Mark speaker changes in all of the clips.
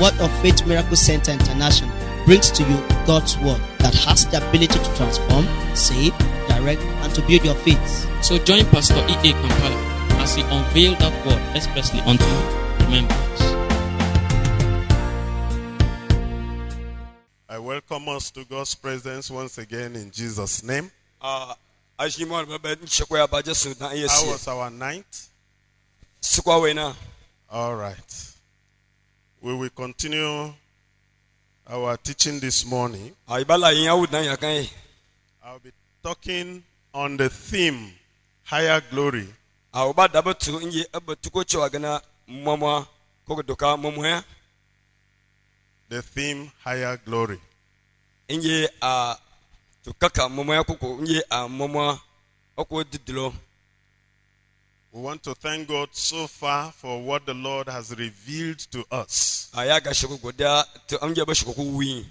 Speaker 1: Word of Faith Miracle Center International brings to you God's Word that has the ability to transform, save, direct, and to build your faith.
Speaker 2: So join Pastor E.A. Kampala as he unveils that word expressly unto members.
Speaker 3: I welcome us to God's presence once again in Jesus' name.
Speaker 4: Ah, ajimon baba nchekwa ya baje su na
Speaker 3: How was our night?
Speaker 4: sikwa wena
Speaker 3: All right. We will continue our teaching this morning.
Speaker 4: a ibala yin awu na ya kan yi
Speaker 3: I'll be talking on the theme higher glory
Speaker 4: a uba da batu inji abatu ko cewa gana mama ko ga doka mamu ya
Speaker 3: the theme higher glory.
Speaker 4: inji a to kaka mamu ya koko a didilo
Speaker 3: We want to thank God so far for what the Lord has revealed to us.
Speaker 4: a ya ga shi ko godiya to an je ba shi ko wi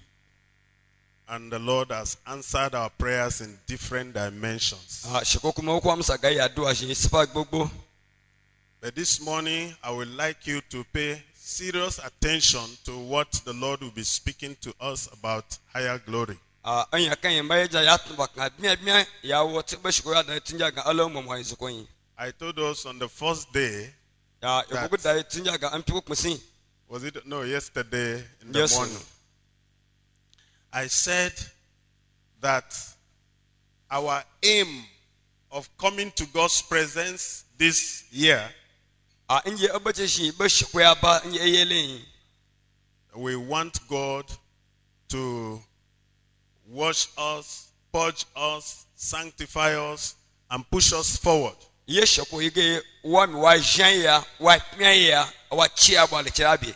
Speaker 3: And the Lord has answered our prayers in different dimensions.
Speaker 4: a shi ko kuma ko amsa ga ya addu'a shi sifa gbogbo
Speaker 3: But this morning, I would like you to pay serious attention to what the Lord will be speaking to us about higher glory.
Speaker 4: A an ya kan yin ba ya ja ya tuba kan biya biya ya wo ti ba shi ko ya da tun ja ga alo mamu ai ko yin
Speaker 3: I told us on the first day,
Speaker 4: ya ya ko da tun ja ga an fi ko kuma sin
Speaker 3: was it? No, yesterday in the
Speaker 4: Yes,
Speaker 3: morning. I said that our aim of coming to God's presence this year,
Speaker 4: a in je abace shi ba shi ko ya ba in je yele yin
Speaker 3: we want God to wash us, purge us, sanctify us, and push us forward.
Speaker 4: Ye shako yige wa mi wa jan ya wa pia wa chia ba le kira bi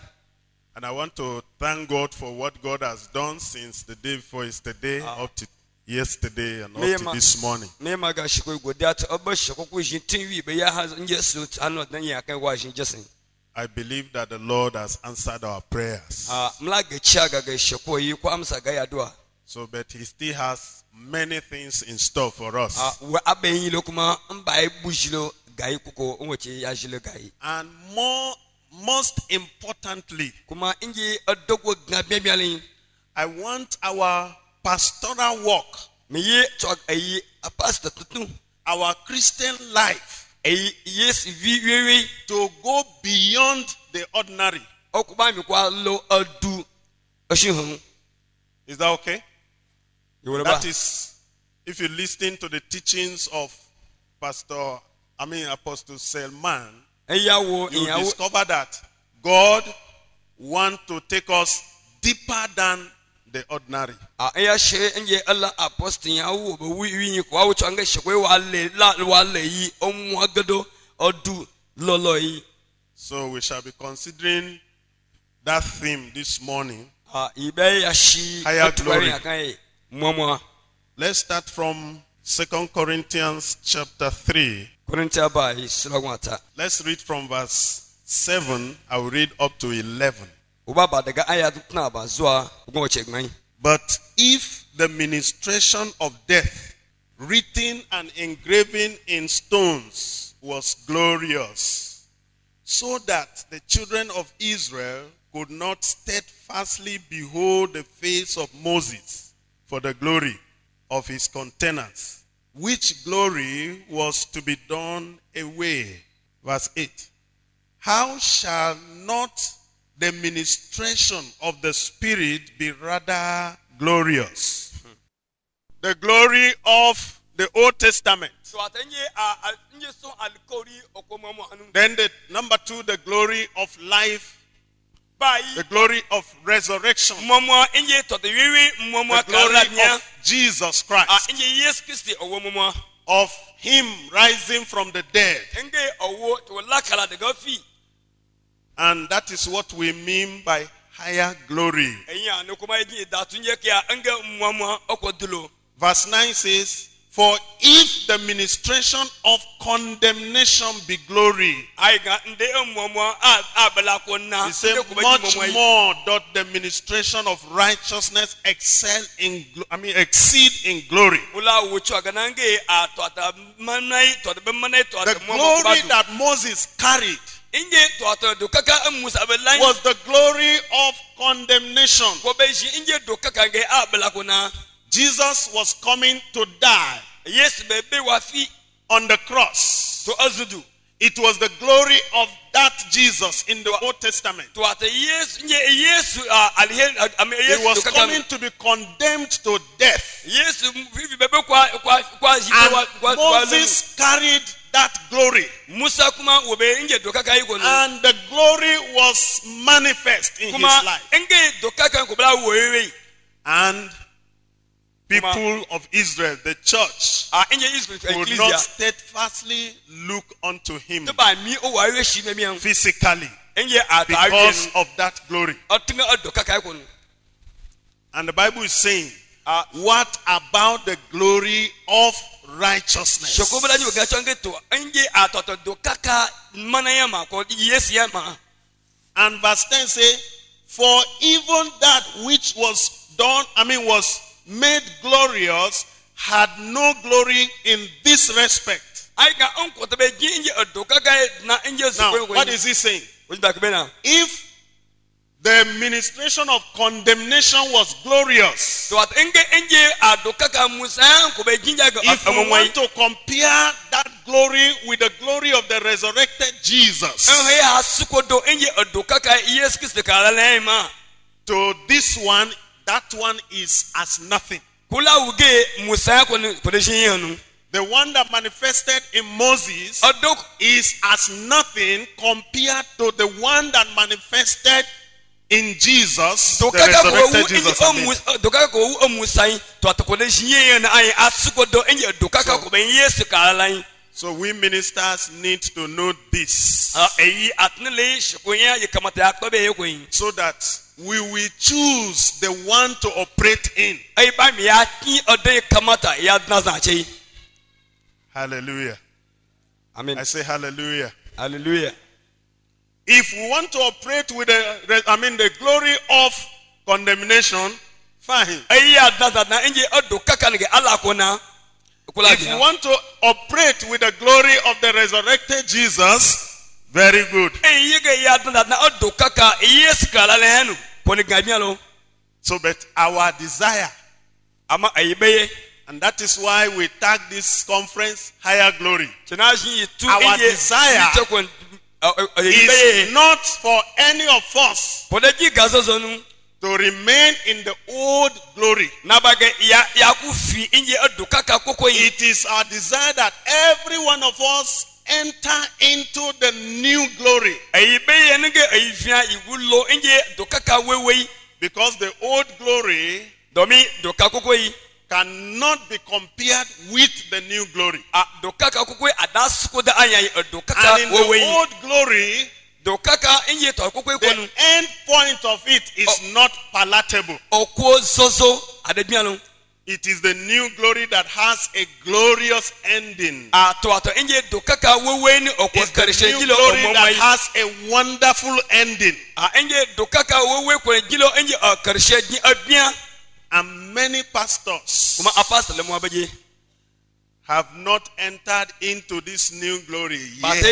Speaker 3: And I want to thank God for what God has done since the day before yesterday ah. up to yesterday and up to this morning.
Speaker 4: ga shiko godiya ta abba shako ko jin tin wi be ya ha in je su anu dan ya wa jin jesin
Speaker 3: I believe that the Lord has answered our prayers.
Speaker 4: a mla ga chia ga ga shako yi ko amsa ga ya du'a
Speaker 3: So, but He still has many things in store for us.
Speaker 4: a wa aben yi lo kuma in ba yi bujilo ga yi kuko in wace ya jilo ga yi
Speaker 3: And more, most importantly,
Speaker 4: kuma in je adogo ga bia bia lin
Speaker 3: I want our pastoral work,
Speaker 4: to ayi a pastor tutu
Speaker 3: our Christian life,
Speaker 4: yes
Speaker 3: to go beyond the ordinary.
Speaker 4: okuba mi kwa lo adu oshin hun
Speaker 3: Is that okay? That is, if you listen to the teachings of Pastor, I mean Apostle Selman, you discover that God wants to take us deeper than the ordinary.
Speaker 4: Ah, a ẹyà ṣe ẹyẹ ẹlẹ apọsítì ìyàwó bẹ wí wí yín kó àwọn tí wọn kẹ ṣe pé wà lè la wà lè yí ọmú agado ọdún lọlọ yìí.
Speaker 3: So we shall be considering that theme this morning.
Speaker 4: a ìbẹ́ yà ṣí
Speaker 3: Higher glory.
Speaker 4: Yà kàn yìí mọ́mọ́
Speaker 3: Let's start from 2 Corinthians chapter 3.
Speaker 4: kọ́rìntì báyìí sọ́gun.
Speaker 3: Let's read from verse 7. I will read up to 11.
Speaker 4: o bá bàdàgà ayé àdúgbò àbá zuwa ogún ọ̀chẹ̀ gbọ́n yìí.
Speaker 3: But if the ministration of death, written and engraven in stones, was glorious, so that the children of Israel could not steadfastly behold the face of Moses for the glory of his countenance, which glory was to be done away. Verse 8. How shall not the ministration of the Spirit be rather glorious? The glory of the Old Testament.
Speaker 4: so àtẹ̀yẹ à ń yẹ sọ alikori ọkọ mọ́mọ́ àánú.
Speaker 3: Then the number two, the glory of life, the glory of resurrection,
Speaker 4: mọ́mọ́ ń yẹ tọ̀tẹ̀ wíwí mọ́mọ́
Speaker 3: the glory of Jesus Christ,
Speaker 4: ń yẹ yéésù kristi ọwọ́ mọ́mọ́.
Speaker 3: of Him rising from the dead.
Speaker 4: ń gé ọwọ́ tó lákàrà dẹ̀gọ́ fì.
Speaker 3: And that is what we mean by higher glory.
Speaker 4: ẹ̀yin àná kò máa yẹ dín ìdàtúnyẹ kí a ń gé mọ́mọ́ ọkọ̀ dúró.
Speaker 3: Verse 9 says, For if the ministration of condemnation be glory,
Speaker 4: àyíká ndé mọ́mọ́ àbẹ̀là kò ná.
Speaker 3: he said,
Speaker 4: ndé kò bá jí
Speaker 3: much more doth the ministration of righteousness excel in, I mean, exceed in glory.
Speaker 4: wula wòtú àgànà ń gé àtọ̀tà mọ́nà yìí tọ̀tà bẹ́ mọ́nà yìí
Speaker 3: The
Speaker 4: tọ̀tà mọ́mọ́ kò bá
Speaker 3: glory that Moses carried
Speaker 4: inye tɔɔtɔ do kaka emusa
Speaker 3: was the glory of condemnation.
Speaker 4: Ko be zi inye do kaka ge a bela ko na
Speaker 3: Jesus was coming to die
Speaker 4: yesu be be wa
Speaker 3: on the cross.
Speaker 4: to azudu
Speaker 3: It was the glory of that Jesus in the Old Testament.
Speaker 4: tɔɔtɔ yesu nye yesu a alihe ame
Speaker 3: He was coming to be condemned to death. And Moses carried that glory.
Speaker 4: musa kuma wo be inye do kaka yi ko no
Speaker 3: And the glory was manifest in his life.
Speaker 4: inge do kaka ko bla wo ewe
Speaker 3: And people of Israel, the church, ah,
Speaker 4: a inye israel
Speaker 3: could
Speaker 4: ecclesia
Speaker 3: not steadfastly look unto him
Speaker 4: to ba mi o wa ewe shi me oh, mi um,
Speaker 3: physically
Speaker 4: inye ata awie
Speaker 3: because
Speaker 4: um,
Speaker 3: of that glory.
Speaker 4: ɔtunga ɔdo kaka yi ko no
Speaker 3: And the Bible is saying,
Speaker 4: a
Speaker 3: What about the glory of righteousness?
Speaker 4: sokobala ni oga chɔnge to inye atɔtɔ do kaka mana ya ma ko yesu ya ma
Speaker 3: And verse 10 say, For even that which was done, I mean, was made glorious, had no glory in this respect.
Speaker 4: ayi ka an kɔtɔ bɛ ji inye ɔdo kaka yi na inye
Speaker 3: Now, what is he saying?
Speaker 4: o ba kebe na
Speaker 3: If the ministration of condemnation was glorious,
Speaker 4: to ati inge inye ado kaka musa ko bɛ jinja ga
Speaker 3: if we want to compare that glory with the glory of the resurrected Jesus
Speaker 4: ɛhɛ ya suko do inye ɔdo kaka yesu kristu ka ala lɛn ma
Speaker 3: to this one, that one is as nothing.
Speaker 4: kula wuge musa ko ne ko de zi yɛn no
Speaker 3: The one that manifested in Moses
Speaker 4: ɔdo
Speaker 3: is as nothing compared to the one that manifested in Jesus, the
Speaker 4: kaka ko wu
Speaker 3: resurrected Jesus. I mean.
Speaker 4: ɔmu do kaka ko wu ɔmusa yi to ati ko de zi yɛn na ayi asuko do inye do kaka ko bɛ yesu ka ala yi.
Speaker 3: So we ministers need to know this
Speaker 4: Ah, eyi atenele shikonya yi kamata akpɛ bɛ ye ko yi.
Speaker 3: so that we will choose the one to operate in.
Speaker 4: Eyi ba mi ya ti ɔde yi kamata ya dina zan cɛ yi.
Speaker 3: Hallelujah.
Speaker 4: Amen.
Speaker 3: I say hallelujah.
Speaker 4: Hallelujah.
Speaker 3: If we want to operate with the, I mean, the glory of condemnation, fine. If we want to operate with the glory of the resurrected Jesus, very good.
Speaker 4: Eyi yi ke ya dina zan na ɔdo kaka yesu ka ala lɛ nu. Ko ne gamiya lo.
Speaker 3: So, but our desire, and that is why we tag this conference higher glory,
Speaker 4: Tena zi yi tu
Speaker 3: Our desire
Speaker 4: yi tɛ ko ɛ- ɛ- eyi bɛ
Speaker 3: is not for any of us
Speaker 4: Ko de ji gazozo nu.
Speaker 3: to remain in the old glory.
Speaker 4: Naba ya ya ku fi enye ɔdo kaka koko yi.
Speaker 3: It is our desire that every one of us enter into the new glory
Speaker 4: eyi be ye ne ke eyi fia iwu lo enye do kaka wewe yi
Speaker 3: because the old glory
Speaker 4: dɔmi do ka
Speaker 3: cannot be compared with the new glory.
Speaker 4: a do kaka koko yi a da suko da anya yi do kaka
Speaker 3: And in the old glory,
Speaker 4: do kaka enye tɔ koko yi
Speaker 3: the end point of it is oh. not palatable.
Speaker 4: ɔko zozo adebia no
Speaker 3: It is the new glory that has a glorious ending.
Speaker 4: a to atɔ enye do kaka wewe ni ɔko
Speaker 3: It's the new glory that has a wonderful ending.
Speaker 4: a enye do kaka wewe kɔni gilo enye ɔ karisɛ di abia
Speaker 3: And many pastors
Speaker 4: kuma apa sɛlɛmu abɛgye
Speaker 3: have not entered into this new glory yet.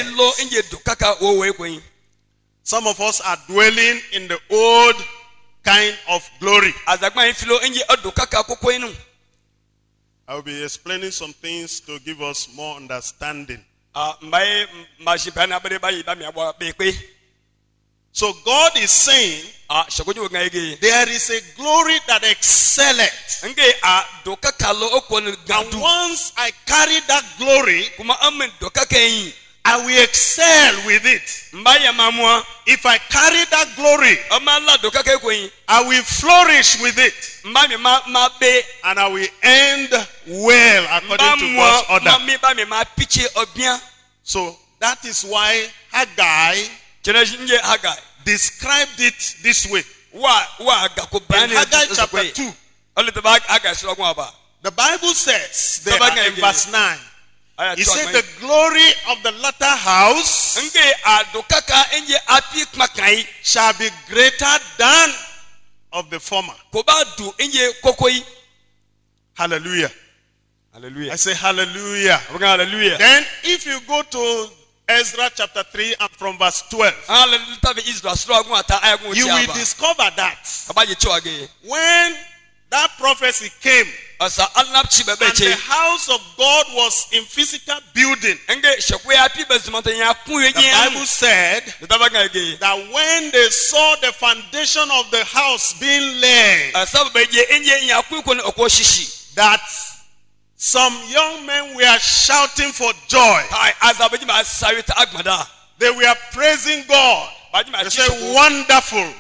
Speaker 3: Some of us are dwelling in the old kind of glory.
Speaker 4: azagba yi filo enye ɔdo kaka koko yi no.
Speaker 3: I will be explaining some things to give us more understanding.
Speaker 4: Ah, mbaye mbashi bana bere bayi ba mi abo pepe
Speaker 3: So God is saying
Speaker 4: ah shagoju nga ege
Speaker 3: there is a glory that excelleth.
Speaker 4: nge a doka kalo okwo no
Speaker 3: And once I carry that glory,
Speaker 4: kuma amen doka kenyi
Speaker 3: I will excel with it. If I carry that glory,
Speaker 4: ama la doka ke kwenyi.
Speaker 3: I will flourish with it.
Speaker 4: mba mi ma ma be.
Speaker 3: And I will end well according to God's order.
Speaker 4: mi ba mi ma piche obia.
Speaker 3: So that is why Haggai
Speaker 4: jena nje hagai
Speaker 3: described it this way.
Speaker 4: wa wa ga ko
Speaker 3: In Haggai chapter 2,
Speaker 4: ole te ba hagai so gun aba
Speaker 3: the Bible says there
Speaker 4: uh,
Speaker 3: in verse 9,
Speaker 4: aya
Speaker 3: He said. The glory of the latter house
Speaker 4: nge a ah, doka ka enje api kmakai
Speaker 3: shall be greater than of the former.
Speaker 4: ko ba du enje kokoi
Speaker 3: Hallelujah. I say hallelujah.
Speaker 4: hallelujah
Speaker 3: Then, if you go to Ezra chapter 3 and from verse 12,
Speaker 4: ale littafi israel sura goma ta aya goma
Speaker 3: you will discover that
Speaker 4: kaba je cewa ga
Speaker 3: when that prophecy came. And the house of God was in physical building,
Speaker 4: in ga shakwe ya fi ba zumanta ya kun ya
Speaker 3: the Bible said
Speaker 4: da ta baka ga
Speaker 3: that when they saw the foundation of the house being laid,
Speaker 4: asa ba je in je ya kun kun ko shishi.
Speaker 3: that some young men were shouting for joy.
Speaker 4: ai azaba ji ma sawi ta agmada
Speaker 3: They were praising God. They said, Wonderful.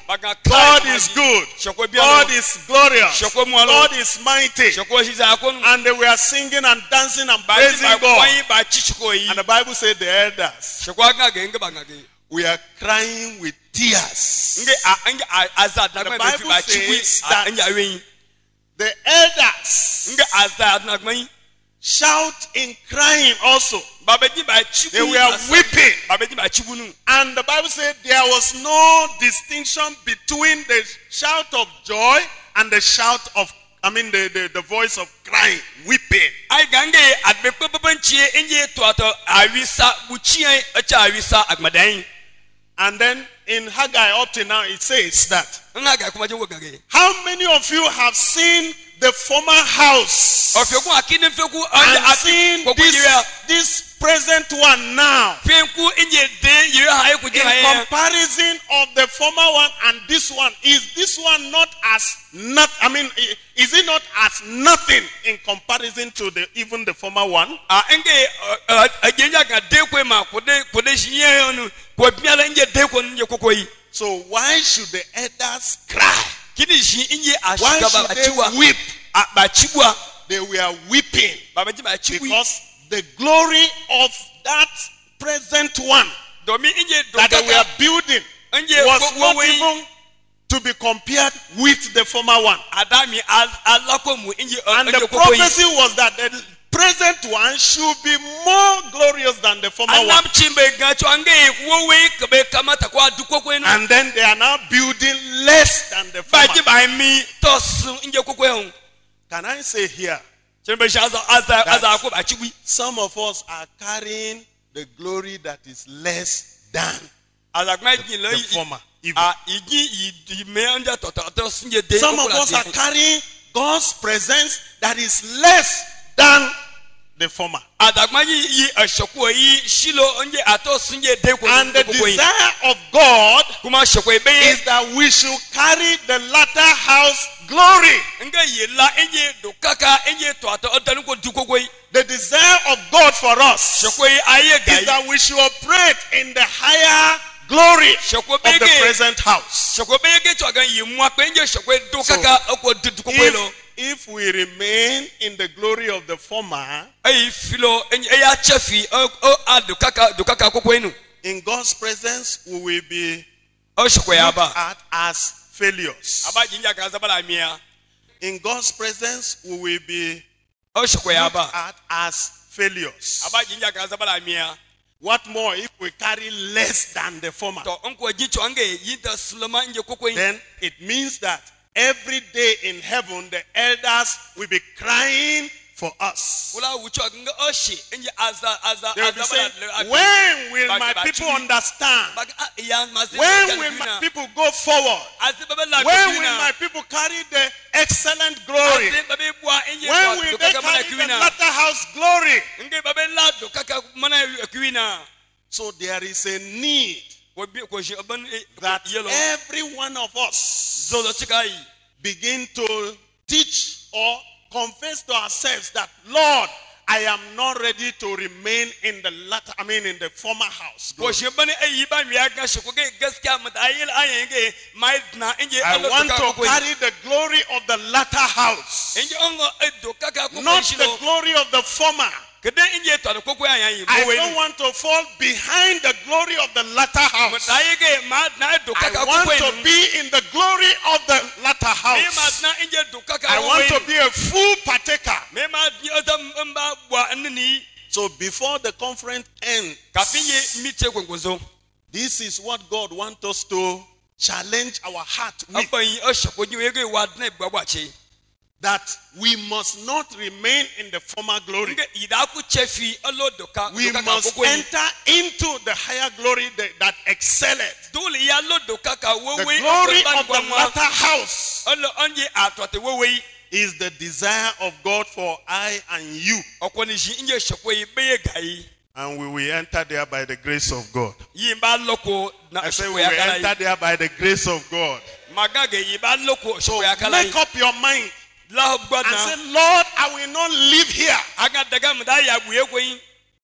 Speaker 3: God is good. God is glorious. God is mighty.
Speaker 4: shako shi za kun
Speaker 3: And they were singing and dancing and praising God.
Speaker 4: kwai ba ci shako yi
Speaker 3: And the Bible said the elders
Speaker 4: shako ga ga inga ba ga ga
Speaker 3: we are crying with tears.
Speaker 4: inga a inga azza da
Speaker 3: The
Speaker 4: ma ba fi ba
Speaker 3: Bible says that- The elders
Speaker 4: inga azza na gman
Speaker 3: shout in crying also.
Speaker 4: ba ba ji ba ci ku
Speaker 3: They were weeping.
Speaker 4: ba ba ji ba ci bunu
Speaker 3: And the Bible said there was no distinction between the shout of joy and the shout of, I mean, the, the, the voice of crying, weeping.
Speaker 4: ai gange adbe babanci inje to to awisa buciye a ci awisa agmadan
Speaker 3: And then in Haggai up to now, it says that
Speaker 4: in haka kuma jin wogare
Speaker 3: how many of you have seen the former house
Speaker 4: o fe kun akini fe ku
Speaker 3: and
Speaker 4: ande
Speaker 3: seen
Speaker 4: afi ko ku
Speaker 3: this, this present one now?
Speaker 4: fe ku inje de yira ha ku
Speaker 3: In comparison of the former one and this one, is this one not as not? I mean, is it not as nothing in comparison to the even the former one?
Speaker 4: Ah, a inge a ah, ah, jenja ga de ko ma ko de ko de shi ye onu ko biala inje de ko inje ko koyi
Speaker 3: So why should the elders cry?
Speaker 4: Kini shi inje a
Speaker 3: Why should they weep? They were weeping.
Speaker 4: Ba ba ji ba ciwi
Speaker 3: because the glory of that present one that they were building was not even to be compared with the former one.
Speaker 4: adami alako mu inje
Speaker 3: uh,
Speaker 4: And
Speaker 3: the prophecy was that the present one should be more glorious than the former one.
Speaker 4: annabcin bai ga cewa an gaya wowai ka bai kamata ko a duk kwakwai no
Speaker 3: And then they are now building less than the former.
Speaker 4: ji ba mi to sun inje kwakwai hun
Speaker 3: Can I say here,
Speaker 4: cin bai sha aza aza
Speaker 3: That's-
Speaker 4: aza ko ba ci gwi
Speaker 3: some of us are carrying the glory that is less than
Speaker 4: aza kuma yi lo
Speaker 3: the former. Even.
Speaker 4: a igi yi me an ja tɔtɔ tɔ sun je den
Speaker 3: Some of us are carrying God's presence that is less than the former.
Speaker 4: aza kuma yi yi ɛsɛko yi silo n je atɔ sun je den ko
Speaker 3: And the desire of God
Speaker 4: kuma sɛko bɛ ye
Speaker 3: is that we should carry the latter house glory.
Speaker 4: n ka yi la n je do kaka n je tɔtɔ ɔdani ko du kwakwai
Speaker 3: The desire of God for us
Speaker 4: sɛko yi a ye ga
Speaker 3: is that we should operate in the higher glory of the present house.
Speaker 4: sɛko bɛ ye ge tɔ kan yi mu akpɛ n je sɛko do
Speaker 3: So,
Speaker 4: kaka ɔkɔ du du kwakwai lo.
Speaker 3: If, if we remain in the glory of the former,
Speaker 4: eyi filo eya cɛ fi ɔ ɔ a do kaka do kaka koko inu
Speaker 3: in God's presence, we will be
Speaker 4: ɔ sɔkɔ ya
Speaker 3: looked at as failures.
Speaker 4: a b'a jinja kan sabala miya
Speaker 3: In God's presence, we will be
Speaker 4: ɔ sɔkɔ ya
Speaker 3: looked at as failures.
Speaker 4: a b'a jinja kan sabala miya
Speaker 3: What more if we carry less than the former?
Speaker 4: tɔ n ko ji tɔ n ke yi ta sulama n je koko in
Speaker 3: Then it means that every day in heaven, the elders will be crying for us.
Speaker 4: wula wucɔ n ka ɔ si n je aza aza
Speaker 3: They will be saying, When will my people understand?
Speaker 4: ba a ya ma se
Speaker 3: When will my people go forward?
Speaker 4: ase bɛ bɛ la
Speaker 3: When will my people carry the excellent glory?
Speaker 4: ase bɛ bɛ bua n je
Speaker 3: When will they carry the latter house glory?
Speaker 4: n ke bɛ bɛ la do kaka mana kiwi na
Speaker 3: So there is a need
Speaker 4: ko bi ko si ɔbɛn
Speaker 3: that every one of us
Speaker 4: zolo sika yi.
Speaker 3: begin to teach or confess to ourselves that, Lord, I am not ready to remain in the latter, I mean, in the former house.
Speaker 4: ko shi bane ai yi ba mi ya ga shi ko ga gaskiya mu da ayi ayi ge mai na inje
Speaker 3: I want to carry the glory of the latter house,
Speaker 4: inje ongo ai doka ka ko
Speaker 3: not the glory of the former.
Speaker 4: kedan inje to ko ko ya yi
Speaker 3: I don't want to fall behind the glory of the latter house.
Speaker 4: da ayi ge ma na doka
Speaker 3: I want to be in the glory of the latter house.
Speaker 4: na inje doka ka
Speaker 3: I want to be a full partaker. So before the conference ends,
Speaker 4: kafin ye mi te gongozo
Speaker 3: this is what God wants us to challenge our heart with.
Speaker 4: aban yi o shako ni we ge wa na gbagba che
Speaker 3: that we must not remain in the former glory.
Speaker 4: nge yida ku chefi olo doka
Speaker 3: We must enter into the higher glory that, that excelleth.
Speaker 4: dole ya lo doka ka
Speaker 3: The glory of the latter house
Speaker 4: olo onye atwate wewe yi
Speaker 3: is the desire of God for I and you.
Speaker 4: ọkọ ni shi nje shekwe yi beye ga yi
Speaker 3: And we will enter there by the grace of God.
Speaker 4: yi ba loko na
Speaker 3: I say we will enter there by the grace of God.
Speaker 4: magaga yi ba loko
Speaker 3: So
Speaker 4: shekwe ya kala yi
Speaker 3: make up your mind and say, Lord, I will not live here
Speaker 4: aga daga mu da ya bu ekwe yi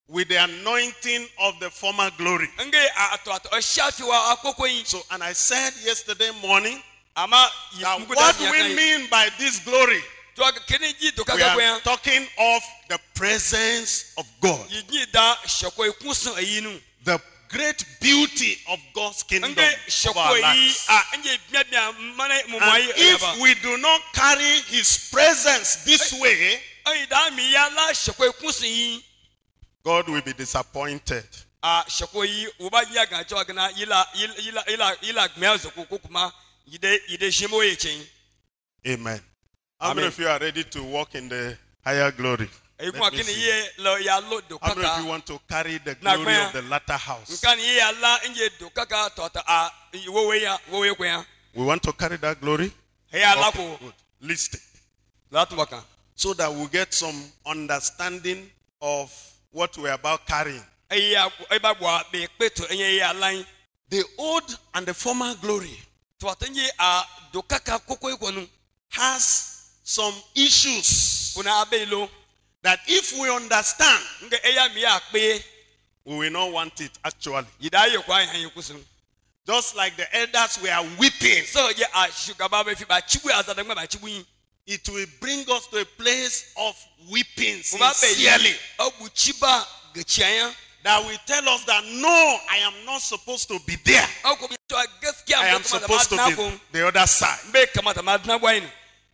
Speaker 3: with the anointing of the former glory.
Speaker 4: nge ato ato shafi wa akoko yi
Speaker 3: So, and I said yesterday morning
Speaker 4: ama yi
Speaker 3: that
Speaker 4: muguda
Speaker 3: what
Speaker 4: do
Speaker 3: we mean by this glory,
Speaker 4: to aga kene ji doka
Speaker 3: we are talking of the presence of God,
Speaker 4: yi ji da shekwe kusun ayi nu.
Speaker 3: The great beauty of God's kingdom of our lives.
Speaker 4: a nge bia bia mana mu
Speaker 3: And if we do not carry His presence this way,
Speaker 4: ayi da mi ya la shekwe kusun yi.
Speaker 3: God will be disappointed.
Speaker 4: Ah,
Speaker 3: Amen. How many of you are ready to walk in the higher glory? Let me see.
Speaker 4: ye lo ya lo do
Speaker 3: How many of you want to carry the glory of the latter house?
Speaker 4: nkan ye ya la nje do kaka to ta a wo we ya wo we ko ya
Speaker 3: We want to carry that glory? Okay, good. Listen. So that we get some understanding of what we're about carrying.
Speaker 4: ayi ya ayi ba bwa be pe to enye ya lan
Speaker 3: The old and the former glory
Speaker 4: to ta nje a do koko ko
Speaker 3: has some issues.
Speaker 4: Kuna abe lo
Speaker 3: that if we understand,
Speaker 4: nge eya mi ya
Speaker 3: we will not want it actually.
Speaker 4: yida kwa yan ye
Speaker 3: Just like the elders were weeping,
Speaker 4: so ye a sugar ba fi ba chibu azada ngba ba chibu yin.
Speaker 3: It will bring us to a place of weeping
Speaker 4: mo ba be
Speaker 3: sincerely.
Speaker 4: Yi obu chiba gachiyan
Speaker 3: That will tell us that no, I am not supposed to be there.
Speaker 4: ako mi to gaskiya
Speaker 3: I am supposed to be the other side.
Speaker 4: be kamata ma dana gwa yin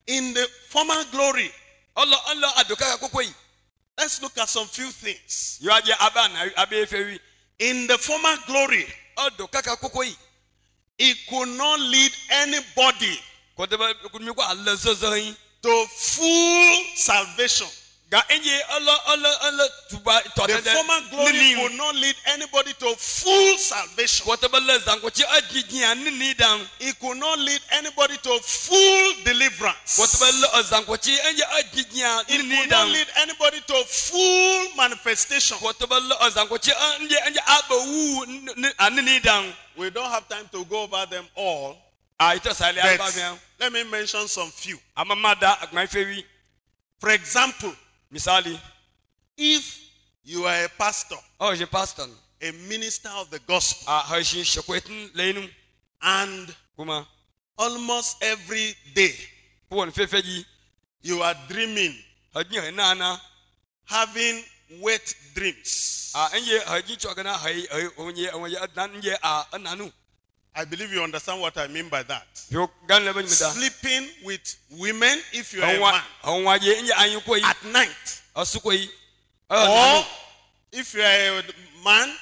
Speaker 3: In the former glory,
Speaker 4: Allah Allah adoka ka koko yi
Speaker 3: let's look at some few things.
Speaker 4: yo aje aba na abe fewi
Speaker 3: In the former glory,
Speaker 4: adoka ka koko yi
Speaker 3: it could not lead anybody
Speaker 4: ko de ba ko mi ko Allah zozo yin
Speaker 3: to full salvation. The former glory could not lead anybody to full salvation.
Speaker 4: ko te ba le zan ko chi ajijian ni ni dan
Speaker 3: It could not lead anybody to full deliverance.
Speaker 4: ko te ba le zan ko chi
Speaker 3: It could not lead anybody to full manifestation.
Speaker 4: ko te ba le zan ko chi enye enye aba wu ni ani ni dan
Speaker 3: We don't have time to go over them all,
Speaker 4: a ito sale
Speaker 3: but let me mention some few.
Speaker 4: ama mada agman fewi
Speaker 3: For example,
Speaker 4: misali
Speaker 3: if you are a pastor,
Speaker 4: oh je pastor.
Speaker 3: a minister of the gospel, ah,
Speaker 4: a harshen shakwetin lainu
Speaker 3: and
Speaker 4: kuma.
Speaker 3: almost every day
Speaker 4: fefeji
Speaker 3: you are dreaming,
Speaker 4: hajin nana
Speaker 3: having wet dreams.
Speaker 4: Ah, a enye hajin chogana hai hai onye onye adnan a ananu
Speaker 3: I believe you understand what I mean by that.
Speaker 4: yo gan leben mi da
Speaker 3: Sleeping with women if you are a man.
Speaker 4: hanwa je enye anyu koyi
Speaker 3: at night,
Speaker 4: ah,
Speaker 3: or if you are a man,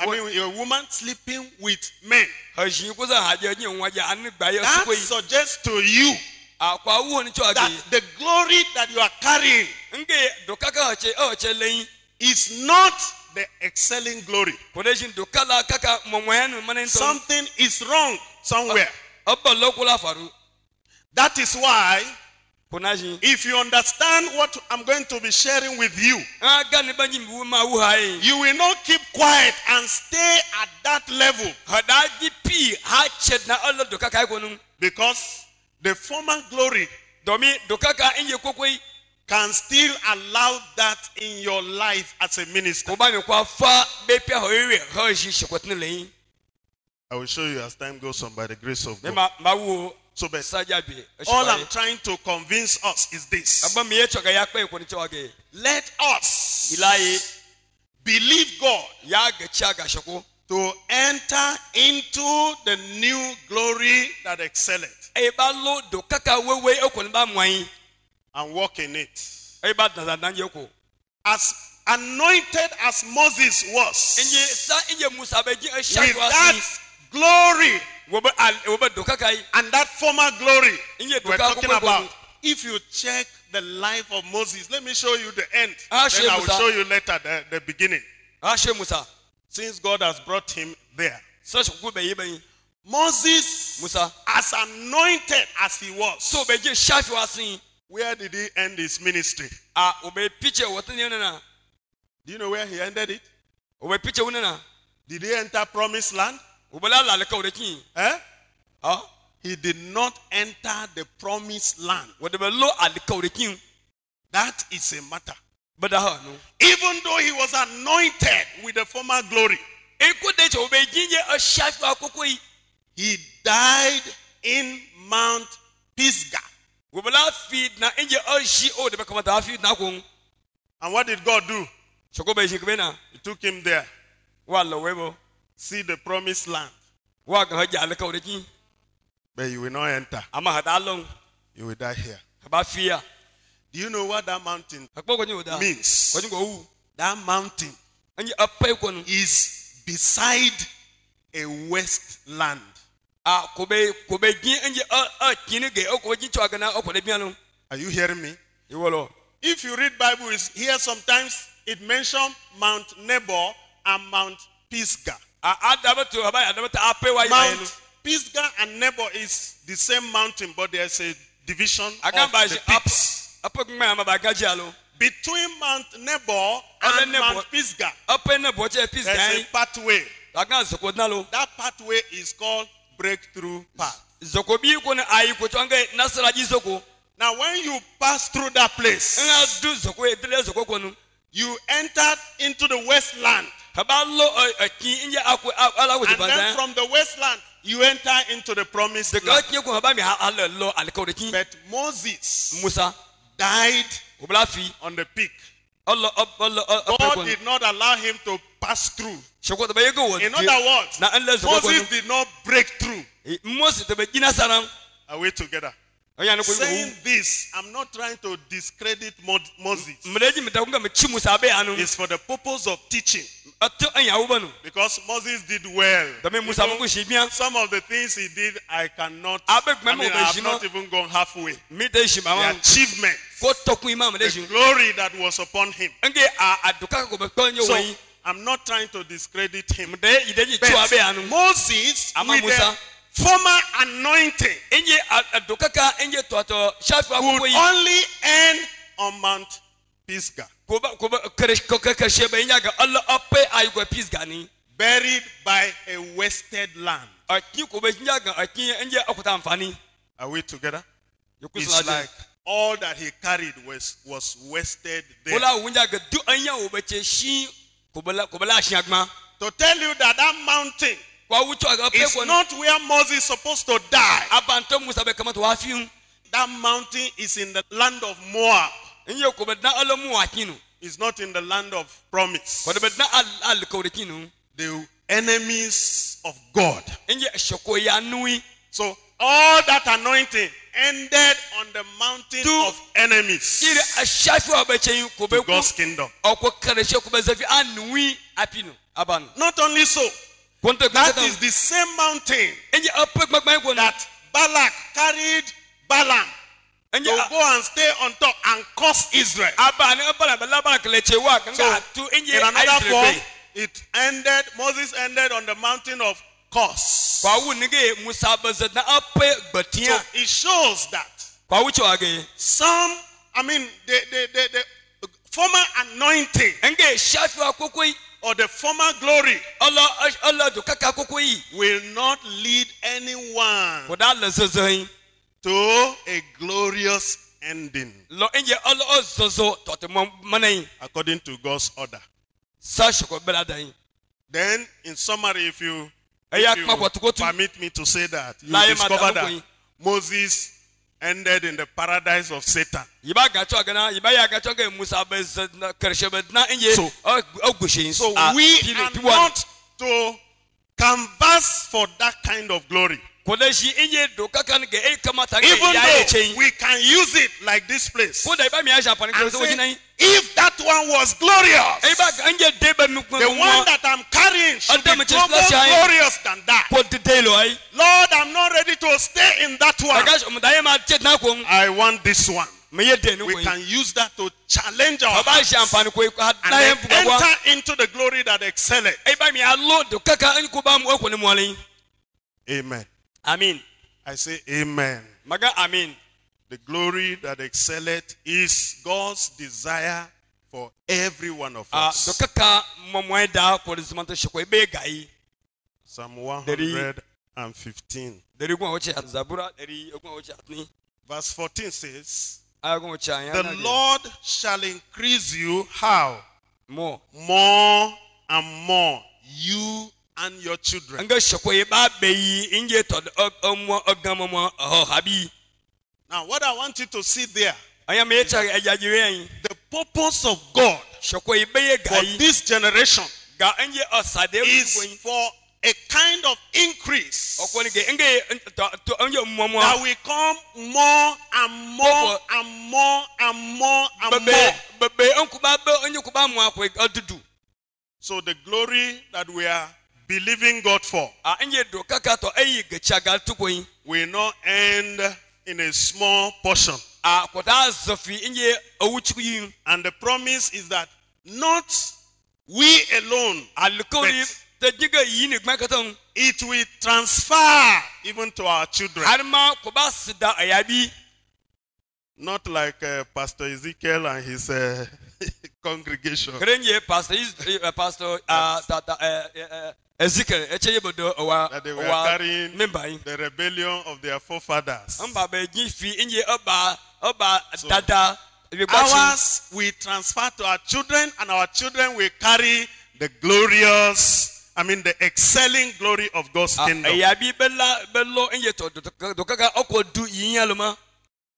Speaker 3: I mean a woman sleeping with men.
Speaker 4: hajin ko za haje enye hanwa je an gba ya
Speaker 3: That suggests to you
Speaker 4: a kwa wu ni choge
Speaker 3: that the glory that you are carrying
Speaker 4: nge dokaka hache o che leyin
Speaker 3: is not the excelling glory.
Speaker 4: kodejin dokala kaka momwenu manen
Speaker 3: Something is wrong somewhere.
Speaker 4: abba lokula faru.
Speaker 3: That is why, if you understand what I'm going to be sharing with you,
Speaker 4: aga ni banyi bu ma wu hai
Speaker 3: you will not keep quiet and stay at that level.
Speaker 4: Hadaji pi ha che na Allah dokaka ko nun
Speaker 3: because the former glory
Speaker 4: domin dokaka in ye kokoi
Speaker 3: can still allow that in your life as a minister.
Speaker 4: ko ba mi kwa fa be pe ho ire ho shi shikwatin leyin
Speaker 3: I will show you as time goes on by the grace of God.
Speaker 4: ma ma wo
Speaker 3: So, but
Speaker 4: saja bi
Speaker 3: all I'm trying to convince us is this.
Speaker 4: Aba mi ye choga ya pe ko ni choge
Speaker 3: let us believe God
Speaker 4: ya ga cha ga shako
Speaker 3: to enter into the new glory that excelleth and walk in it.
Speaker 4: ba dan dan je ko
Speaker 3: As anointed as Moses was,
Speaker 4: inye sa inye musa be ji sha
Speaker 3: with that glory
Speaker 4: wo be al wo be dokaka yi
Speaker 3: and that former glory we're talking about, if you check the life of Moses, let me show you the end.
Speaker 4: Ah,
Speaker 3: then I will show you later the, the beginning. Since God has brought him there.
Speaker 4: sɛ sɔkoko bɛyi bɛyi
Speaker 3: Moses,
Speaker 4: musa.
Speaker 3: as anointed as he was,
Speaker 4: sɛ ɔbɛgye hyɛafe w'ase
Speaker 3: where did he end his ministry?
Speaker 4: a ɔbɛpikye wɔte
Speaker 3: Do you know where he ended it?
Speaker 4: ɔbɛpikye wo nana
Speaker 3: Did he enter promised land?
Speaker 4: ɔbɛla laleka wo de kii
Speaker 3: Eh? He did not enter the promised land.
Speaker 4: wɔde bɛlo aleka wo de kii
Speaker 3: That is a matter.
Speaker 4: no
Speaker 3: Even though he was anointed with the former glory,
Speaker 4: eko de kyɛ ɔbɛgye yɛ hyɛafe akoko yi
Speaker 3: he died in Mount Pisgah.
Speaker 4: Wɔbɛla fi na enye ɔhyi o de bɛkamata afi na ko
Speaker 3: And what did God do?
Speaker 4: sɔkɔ bɛyi kebe na
Speaker 3: He took him there.
Speaker 4: wala wɛ bɔ
Speaker 3: See the promised land.
Speaker 4: wa kan hɔ gye aleka wo de kii
Speaker 3: But you will not enter.
Speaker 4: ama ha da lɔn
Speaker 3: You will die here.
Speaker 4: kaba fi a
Speaker 3: Do you know what that mountain
Speaker 4: akpɔ kɔnyi o da
Speaker 3: means? That mountain
Speaker 4: enye apa kɔ no
Speaker 3: is beside a wasteland. Are you hearing me? If you read Bible, it's here sometimes it mentions Mount Nebo and Mount Pisgah.
Speaker 4: a adabɛ to aba adabɛ ta apa wa yi ma ye no
Speaker 3: Mount Pisgah and Nebo is the same mountain, but there's a division of the peaks.
Speaker 4: apa kuma ya ma ba ka gye alo
Speaker 3: Between Mount Nebo and Mount Pisgah,
Speaker 4: apa ne bɔ kyɛ pis
Speaker 3: there's a pathway.
Speaker 4: a kan zɔkɔ na lo
Speaker 3: That pathway is called breakthrough path.
Speaker 4: zɔkɔ bi ko ne ayi ko tsɔn ke nasara ji zɔkɔ
Speaker 3: Now, when you pass through that place,
Speaker 4: n ka du zɔkɔ ye dele zɔkɔ kɔ no
Speaker 3: you entered into the wasteland.
Speaker 4: kaba lo ɔ eh, ɔ eh, kin n ye ako ala ko
Speaker 3: And then
Speaker 4: eh?
Speaker 3: from the wasteland, you enter into the promised land.
Speaker 4: tiɲɛ ko kaba mi ha ala lɔ ale ka o de kin
Speaker 3: But Moses
Speaker 4: musa
Speaker 3: died
Speaker 4: o bɛ la fi
Speaker 3: on the peak. God did not allow him to pass through.
Speaker 4: sɔkɔ tɛ bɛ ye ko wɔ
Speaker 3: In other words, Moses did not break through.
Speaker 4: no mosi tɛ bɛ jina sara
Speaker 3: Are we together?
Speaker 4: o yan ne ko
Speaker 3: Saying this, I'm not trying to discredit Mo- Moses.
Speaker 4: mɛlɛ ji mi ta ko ka mi ci musa a bɛ yan no
Speaker 3: It's for the purpose of teaching
Speaker 4: ɔtɔ an yawo bɛ no
Speaker 3: because Moses did well. You know,
Speaker 4: mo ko si biyan
Speaker 3: some of the things he did, I cannot. I mean,
Speaker 4: o
Speaker 3: I
Speaker 4: bɛ
Speaker 3: have not even gone halfway.
Speaker 4: mi tɛ si
Speaker 3: The achievement,
Speaker 4: ko tɔkun ima mi de
Speaker 3: the glory that was upon him.
Speaker 4: n ke a a duka ko bɛ kɔ n
Speaker 3: So I'm not trying to discredit him.
Speaker 4: mi tɛ yi de ji ci a bɛ yan
Speaker 3: But Moses, with the former anointing,
Speaker 4: n ye a a duka ka n ye tɔtɔ safi
Speaker 3: would only end on Mount Pisgah,
Speaker 4: ko bɛ ko bɛ kɛrɛ ko kɛ kɛ se bɛ n y'a ka ɔlɔ ɔpɛ ayi ko pis gani
Speaker 3: buried by a wasted land.
Speaker 4: ɔ kin ko bɛ n y'a ka ɔ kin n ye ɔkuta nfani
Speaker 3: Are we together? It's like all that he carried was was wasted there.
Speaker 4: O la o n y'a ka du an y'a o bɛ cɛ si ko bɛ la ko bɛ la siɲɛ kuma
Speaker 3: To tell you that that mountain
Speaker 4: ko awu tɔ a ka pɛ
Speaker 3: is not where Moses is supposed to die.
Speaker 4: a ban tɔ musa bɛ kama to waa fiw
Speaker 3: That mountain is in the land of Moab.
Speaker 4: n ye ko bɛ dan ɔlɔ mu waa
Speaker 3: It's not in the land of promise.
Speaker 4: ko de bɛ dan al al ko de kin no
Speaker 3: The enemies of God.
Speaker 4: n ye sɛko ya nui
Speaker 3: So all that anointing ended on the mountain of enemies.
Speaker 4: Yiri a safi a bɛ cɛ yin ko
Speaker 3: to God's kingdom.
Speaker 4: ɔkɔ kɛrɛ se ko bɛ zafi a nui a pi no a ban
Speaker 3: Not only so,
Speaker 4: ko n tɛ
Speaker 3: that is the same mountain
Speaker 4: n ye ɔpɛ gbɛgbɛ ko na.
Speaker 3: that Balak carried Balaam to go and stay on top and curse Israel.
Speaker 4: a ban ne bala bɛ laban kɛlɛ cɛ wa kan
Speaker 3: So,
Speaker 4: ka tu n ye
Speaker 3: in another form, it ended, Moses ended on the mountain of curse.
Speaker 4: ko awu nege musa bɛ zɛ na ɔpɛ
Speaker 3: So it shows that
Speaker 4: ko awu cɛ wa
Speaker 3: some, I mean, the, the, the, the former anointing
Speaker 4: n ke safi a
Speaker 3: or the former glory
Speaker 4: ɔlɔ ɔlɔ do kaka koko yi
Speaker 3: will not lead anyone
Speaker 4: ko da lɛ zɔzɔ yi.
Speaker 3: to a glorious ending.
Speaker 4: Lɔ n ye ɔlɔ ɔzɔzɔ tɔtɛ mɔ
Speaker 3: according to God's order.
Speaker 4: sa sɔkɔ bɛ la
Speaker 3: Then, in summary, if you,
Speaker 4: ɛyà
Speaker 3: if
Speaker 4: kuma
Speaker 3: you permit me to say that, you discover that. Moses ended in the paradise of Satan.
Speaker 4: yiba gatsɔ gana yiba ya gatsɔ ke musa bɛ zɛ na kɛrɛsɛ bɛ na n ye
Speaker 3: So- So we
Speaker 4: pili
Speaker 3: are not to canvass for that kind of glory.
Speaker 4: Ko de si n ye do kaka ni kɛ kama ta ke
Speaker 3: Even though we can use it like this place.
Speaker 4: ko da i b'a mi ya japani
Speaker 3: And say, if that one was glorious.
Speaker 4: eba ka anje deba mi kuma
Speaker 3: The one that I'm carrying should be
Speaker 4: Adam, it is I-
Speaker 3: glorious than that.
Speaker 4: po detail ai
Speaker 3: Lord, I'm not ready to stay in that one.
Speaker 4: daga so mdaye ma chet na ko
Speaker 3: I want this one.
Speaker 4: me ye de ni
Speaker 3: We can use that to challenge our hearts
Speaker 4: amfani ko ko
Speaker 3: and enter into the glory that excelleth.
Speaker 4: eba mi allo do kaka an ko ba mu ko ni mole
Speaker 3: Amen. I say amen.
Speaker 4: maga amin
Speaker 3: The glory that excelleth is God's desire for every one of
Speaker 4: ah,
Speaker 3: us.
Speaker 4: do kaka mo mo da ko di simanto shi ko be gai
Speaker 3: Psalm 115.
Speaker 4: dari ko wace zabura dari ko wace atni
Speaker 3: Verse 14 says, ah,
Speaker 4: aya ko wace ya
Speaker 3: The Lord shall increase you how?
Speaker 4: mo
Speaker 3: More and more, you and your children.
Speaker 4: an ga shi ko ba be yi inje to mo ogamo mo ho habi
Speaker 3: Now, what I want you to see there,
Speaker 4: aya me cha ya jire yin
Speaker 3: the purpose of God
Speaker 4: shi ko be ye
Speaker 3: for this generation
Speaker 4: ga anje osade ko
Speaker 3: is for a kind of increase
Speaker 4: ọkọ ni ke nge to to onye mmọmọ
Speaker 3: that will come more and more and more and more and more.
Speaker 4: bebe nkuba be onye kuba mu akwa ọdudu
Speaker 3: So, the glory that we are believing God for.
Speaker 4: A nje do kaka to eyi gacha ga tukoyi
Speaker 3: will not end in a small portion.
Speaker 4: a kota zofi nje owuchuku yi
Speaker 3: And the promise is that not we alone,
Speaker 4: alkori te jiga yi ni gba katan
Speaker 3: it will transfer even to our children.
Speaker 4: har ma kuba sida ayabi.
Speaker 3: Not like uh, Pastor Ezekiel and his uh, congregation.
Speaker 4: pastor eh, pastor ah ta ta eh, eh, Ezekiel eche yebodo owa
Speaker 3: That they were carrying the rebellion of their forefathers.
Speaker 4: mba be ji fi nje oba oba
Speaker 3: So, Ours we transfer to our children, and our children will carry the glorious, I mean, the excelling glory of God's kingdom.
Speaker 4: ẹ̀yà bí bẹ́lá bẹ́lọ́ ẹ̀yẹ tọ̀ dọ̀kaka ọkọ̀ du yìnyín ló mọ́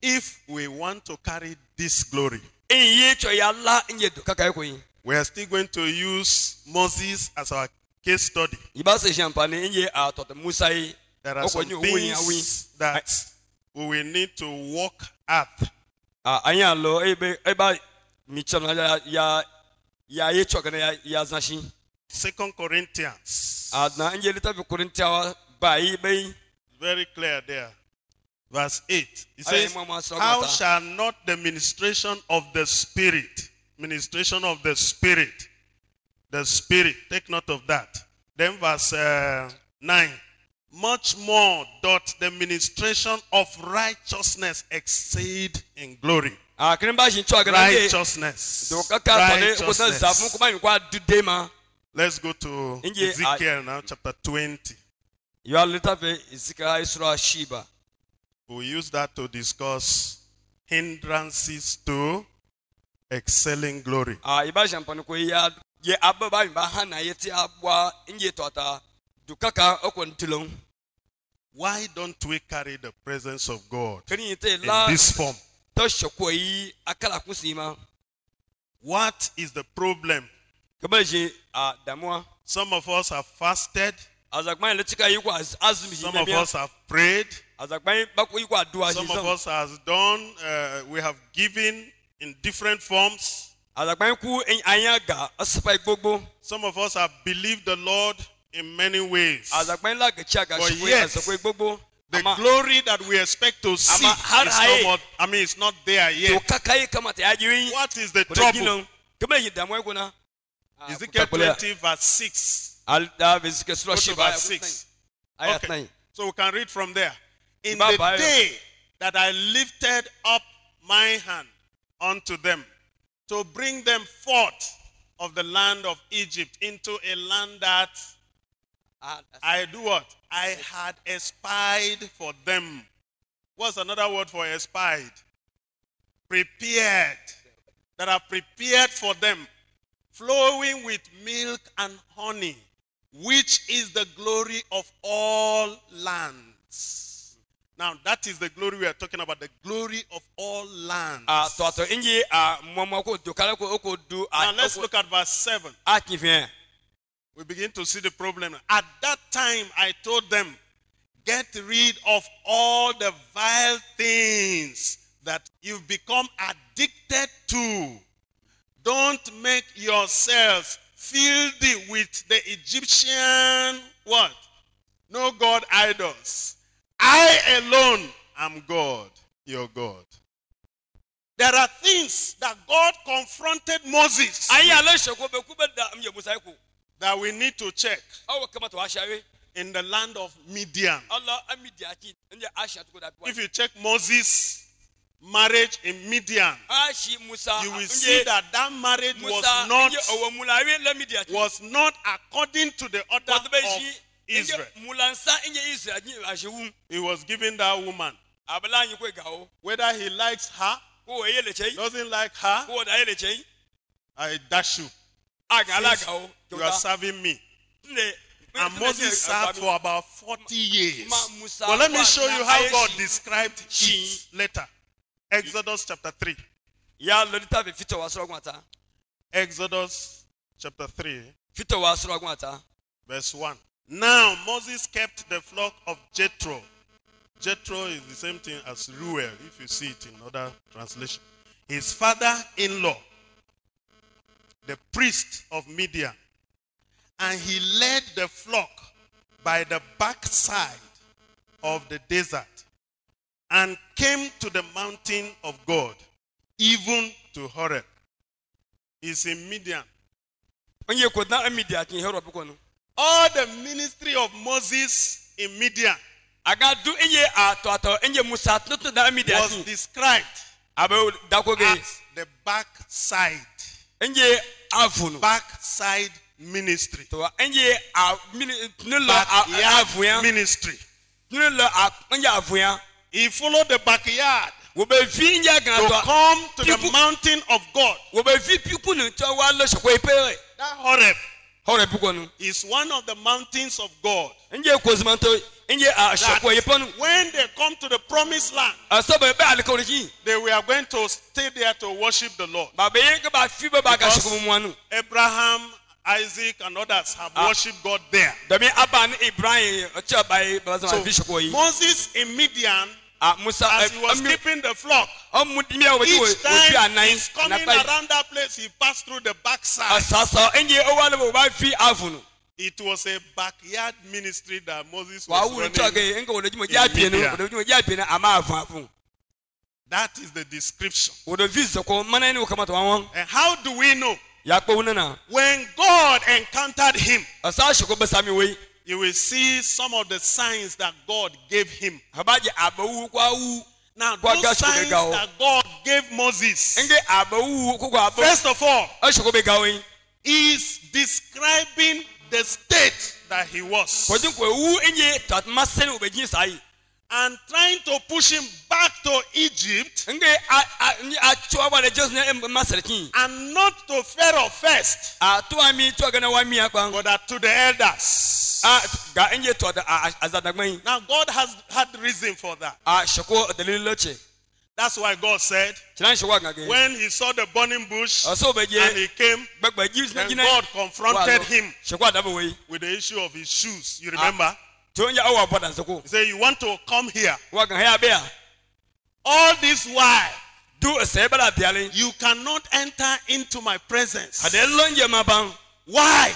Speaker 3: If we want to carry this glory,
Speaker 4: ẹ̀yìn yé tọ̀ ya la ẹ̀yẹ dọ̀kaka ẹ̀kọ́ yìí
Speaker 3: we are still going to use Moses as our case study.
Speaker 4: ìbá ṣe ṣàǹfààní ẹ̀yẹ àtọ̀tọ̀ musa yìí
Speaker 3: There are some
Speaker 4: ní owó yìí awí
Speaker 3: things that we will need to work at.
Speaker 4: àyìn àlọ́ ẹ̀yẹ bẹ́ ẹ̀ bá mi tsọ̀ náà ya ya yé tsọ̀ kẹ́nẹ́ ya ya zan sí
Speaker 3: Second Corinthians.
Speaker 4: àdùnnà ẹ̀yẹ lítà fi kúrin tí a wá gbà yìí bẹ́yì
Speaker 3: Very clear there. Verse 8. It says, How shall not the ministration of the Spirit, ministration of the Spirit, the Spirit, take note of that. Then verse uh, 9. Much more doth the ministration of righteousness exceed in glory.
Speaker 4: àkìrín bá ṣì ń tsọ̀ kẹ́nẹ́ ẹ̀yẹ
Speaker 3: Righteousness.
Speaker 4: dọ̀kaka tọ̀lé kótó zàfún kó bá mi kó a du dé ma
Speaker 3: Let's go to Ezekiel now, chapter 20.
Speaker 4: yọ lítà fi ìsìkà ìṣúra ṣìbà
Speaker 3: We'll use that to discuss hindrances to excelling glory.
Speaker 4: Ah, a iba shampani ko ya ye ababa mi ba hana ye ti abwa nje dukaka okon tilon
Speaker 3: Why don't we carry the presence of God in this form?
Speaker 4: to shoko yi akala kusima
Speaker 3: What is the problem?
Speaker 4: kaba je a damwa
Speaker 3: Some of us have fasted,
Speaker 4: azakman le tika yi ko az- azumi
Speaker 3: some of us have prayed,
Speaker 4: azakman ba ko yi ko adua
Speaker 3: some of us has done, uh, we have given in different forms.
Speaker 4: azakman ku en anya ga aspa gbogbo
Speaker 3: Some of us have believed the Lord in many ways.
Speaker 4: azakman la ga cha ga
Speaker 3: But
Speaker 4: shoko
Speaker 3: yet,
Speaker 4: azakwe gbogbo
Speaker 3: The glory that we expect to see is not. I mean, it's not there yet.
Speaker 4: dukaka yi kamata ya ji
Speaker 3: What is the trouble?
Speaker 4: ginon kaba yi damwa
Speaker 3: Ezekiel 20, verse 6.
Speaker 4: al da bezike sura
Speaker 3: Go to verse 6. Okay. So we can read from there. In the day that I lifted up my hand unto them to bring them forth of the land of Egypt into a land that I do what? I had espied for them. What's another word for espied? Prepared. That are prepared for them, flowing with milk and honey, which is the glory of all lands. Now, that is the glory we are talking about, the glory of all lands.
Speaker 4: Ah, a tɔtɔ inji ah, a mɔmɔ ko do kala ko o ko du a
Speaker 3: now, let's look at verse 7. we begin to see the problem. At that time, I told them, get rid of all the vile things that you've become addicted to. Don't make yourselves filthy with the Egyptian what? No God idols. I alone am God, your God. There are things that God confronted Moses
Speaker 4: ayi ale hyɛko bɛku bɛda myɛ musa ko
Speaker 3: that we need to check
Speaker 4: awɔ kama to ahyɛ
Speaker 3: in the land of Midian.
Speaker 4: ala ami di aki nyɛ ahyɛ to ko da
Speaker 3: If you check Moses' marriage in Midian, you will see that that marriage was not
Speaker 4: nyɛ ɔwɔ mulawe lɛ di aki
Speaker 3: was not according to the order of Israel.
Speaker 4: nyɛ mulansa nyɛ israel nyɛ ahyɛ wu
Speaker 3: He was giving that woman,
Speaker 4: abala anyi ko ega o
Speaker 3: whether he likes her,
Speaker 4: ko wɔ ye
Speaker 3: doesn't like her,
Speaker 4: ko wɔ da ye le kyɛn
Speaker 3: I dash you.
Speaker 4: a ga ala
Speaker 3: Since You are serving me. And Moses served for about 40 years. But let me show you how God described it later. Exodus chapter 3.
Speaker 4: ya lɔri ta fɛ fitɔ wa sɔrɔ gun ata
Speaker 3: Exodus chapter 3,
Speaker 4: fitɔ wa sɔrɔ gun ata
Speaker 3: verse 1. Now Moses kept the flock of Jethro. Jethro is the same thing as Reuel, if you see it in other translation. His father-in-law, the priest of Midian, and he led the flock by the backside of the desert and came to the mountain of God, even to Horeb. He's in Midian.
Speaker 4: Onye ko na ami di aki hɛrɛ bi kɔnɔ
Speaker 3: All the ministry of Moses in Midian
Speaker 4: a ka du enye a tɔtɔ enye musa tuntun na ami di
Speaker 3: was described
Speaker 4: a bɛ dako kɛ
Speaker 3: as the backside,
Speaker 4: enye a funu
Speaker 3: backside ministry,
Speaker 4: to enye a mini ne lɔ a a
Speaker 3: backyard ministry.
Speaker 4: ne lɔ a enye a vunya
Speaker 3: He followed the backyard
Speaker 4: wo bɛ fi enye gan
Speaker 3: to come to the mountain of God.
Speaker 4: wo bɛ fi piku ni tɔ wa lɔ sɔkɔ epere
Speaker 3: That Horeb
Speaker 4: hɔrɛ bi kɔnɔ
Speaker 3: is one of the mountains of God.
Speaker 4: enye kozumanto enye a
Speaker 3: That when they come to the promised land,
Speaker 4: a sɔbɛ bɛ alikawuli ki
Speaker 3: they were going to stay there to worship the Lord.
Speaker 4: ba bɛ ye ka ba fi bɛ ba
Speaker 3: Because-
Speaker 4: sɔkɔ mu anu
Speaker 3: Abraham, Isaac, and others have
Speaker 4: Ah.
Speaker 3: worshipped God there.
Speaker 4: dami aba ni ibrahim ɔtí ba ye baba
Speaker 3: So
Speaker 4: sɔrɔ fi sɔkɔ yi
Speaker 3: Moses in Midian,
Speaker 4: a musa
Speaker 3: as he was
Speaker 4: ɛ
Speaker 3: keeping the flock,
Speaker 4: ɔmu dimi a wɔdi
Speaker 3: each
Speaker 4: wo
Speaker 3: time he's coming around that place, he passed through the backside.
Speaker 4: asasa enye ɔwa ne bɛ o b'a fi afunu
Speaker 3: It was a backyard ministry that Moses was
Speaker 4: wuli tɔ
Speaker 3: running.
Speaker 4: ke nka o de jumɛn jaa pienu
Speaker 3: Media.
Speaker 4: o de jumɛn jaa pienu a ma
Speaker 3: That is the description.
Speaker 4: o de fi sɔkɔ mana ni o kama tɔ wɔn
Speaker 3: And how do we know?
Speaker 4: yakpɔ wuna na
Speaker 3: When God encountered him,
Speaker 4: asa sɔkɔ bɛ sami wei
Speaker 3: you will see some of the signs that God gave him.
Speaker 4: haba jɛ abawu ko awu
Speaker 3: Now, those signs
Speaker 4: bɛ ga o.
Speaker 3: that God gave Moses,
Speaker 4: nge abawu ko ko abawu.
Speaker 3: First of all,
Speaker 4: ɔsɔkɔ bɛ ga wei
Speaker 3: is describing the state that he was
Speaker 4: kɔdu ko ewu enye tɔtuma sɛni o bɛ jin sa yi
Speaker 3: and trying to push him back to Egypt
Speaker 4: nge a a ni a tɔ wa de jɔsi ne ma sɛrɛ kin
Speaker 3: and not to Pharaoh first,
Speaker 4: a tɔ a mi tɔ gana wa mi a kpan
Speaker 3: but to the elders. Now, God has had reason for that.
Speaker 4: a sɔkɔ dalili lɔ cɛ
Speaker 3: That's why God said,
Speaker 4: tiɲɛ sɔkɔ a kan kɛ
Speaker 3: when he saw the burning bush and he came,
Speaker 4: gbɛgbɛ ji
Speaker 3: then
Speaker 4: jinɛ
Speaker 3: God confronted him
Speaker 4: sɔkɔ a dabɔ wei
Speaker 3: with the issue of his shoes. You remember?
Speaker 4: To n yɛ aw wa bɔ dan sɔkɔ
Speaker 3: He said, You want to come here.
Speaker 4: wa kan hɛ a bɛ yan
Speaker 3: All this while,
Speaker 4: du sɛ bɛ la
Speaker 3: you cannot enter into my presence.
Speaker 4: a de lɔn jɛ ma ban
Speaker 3: Why?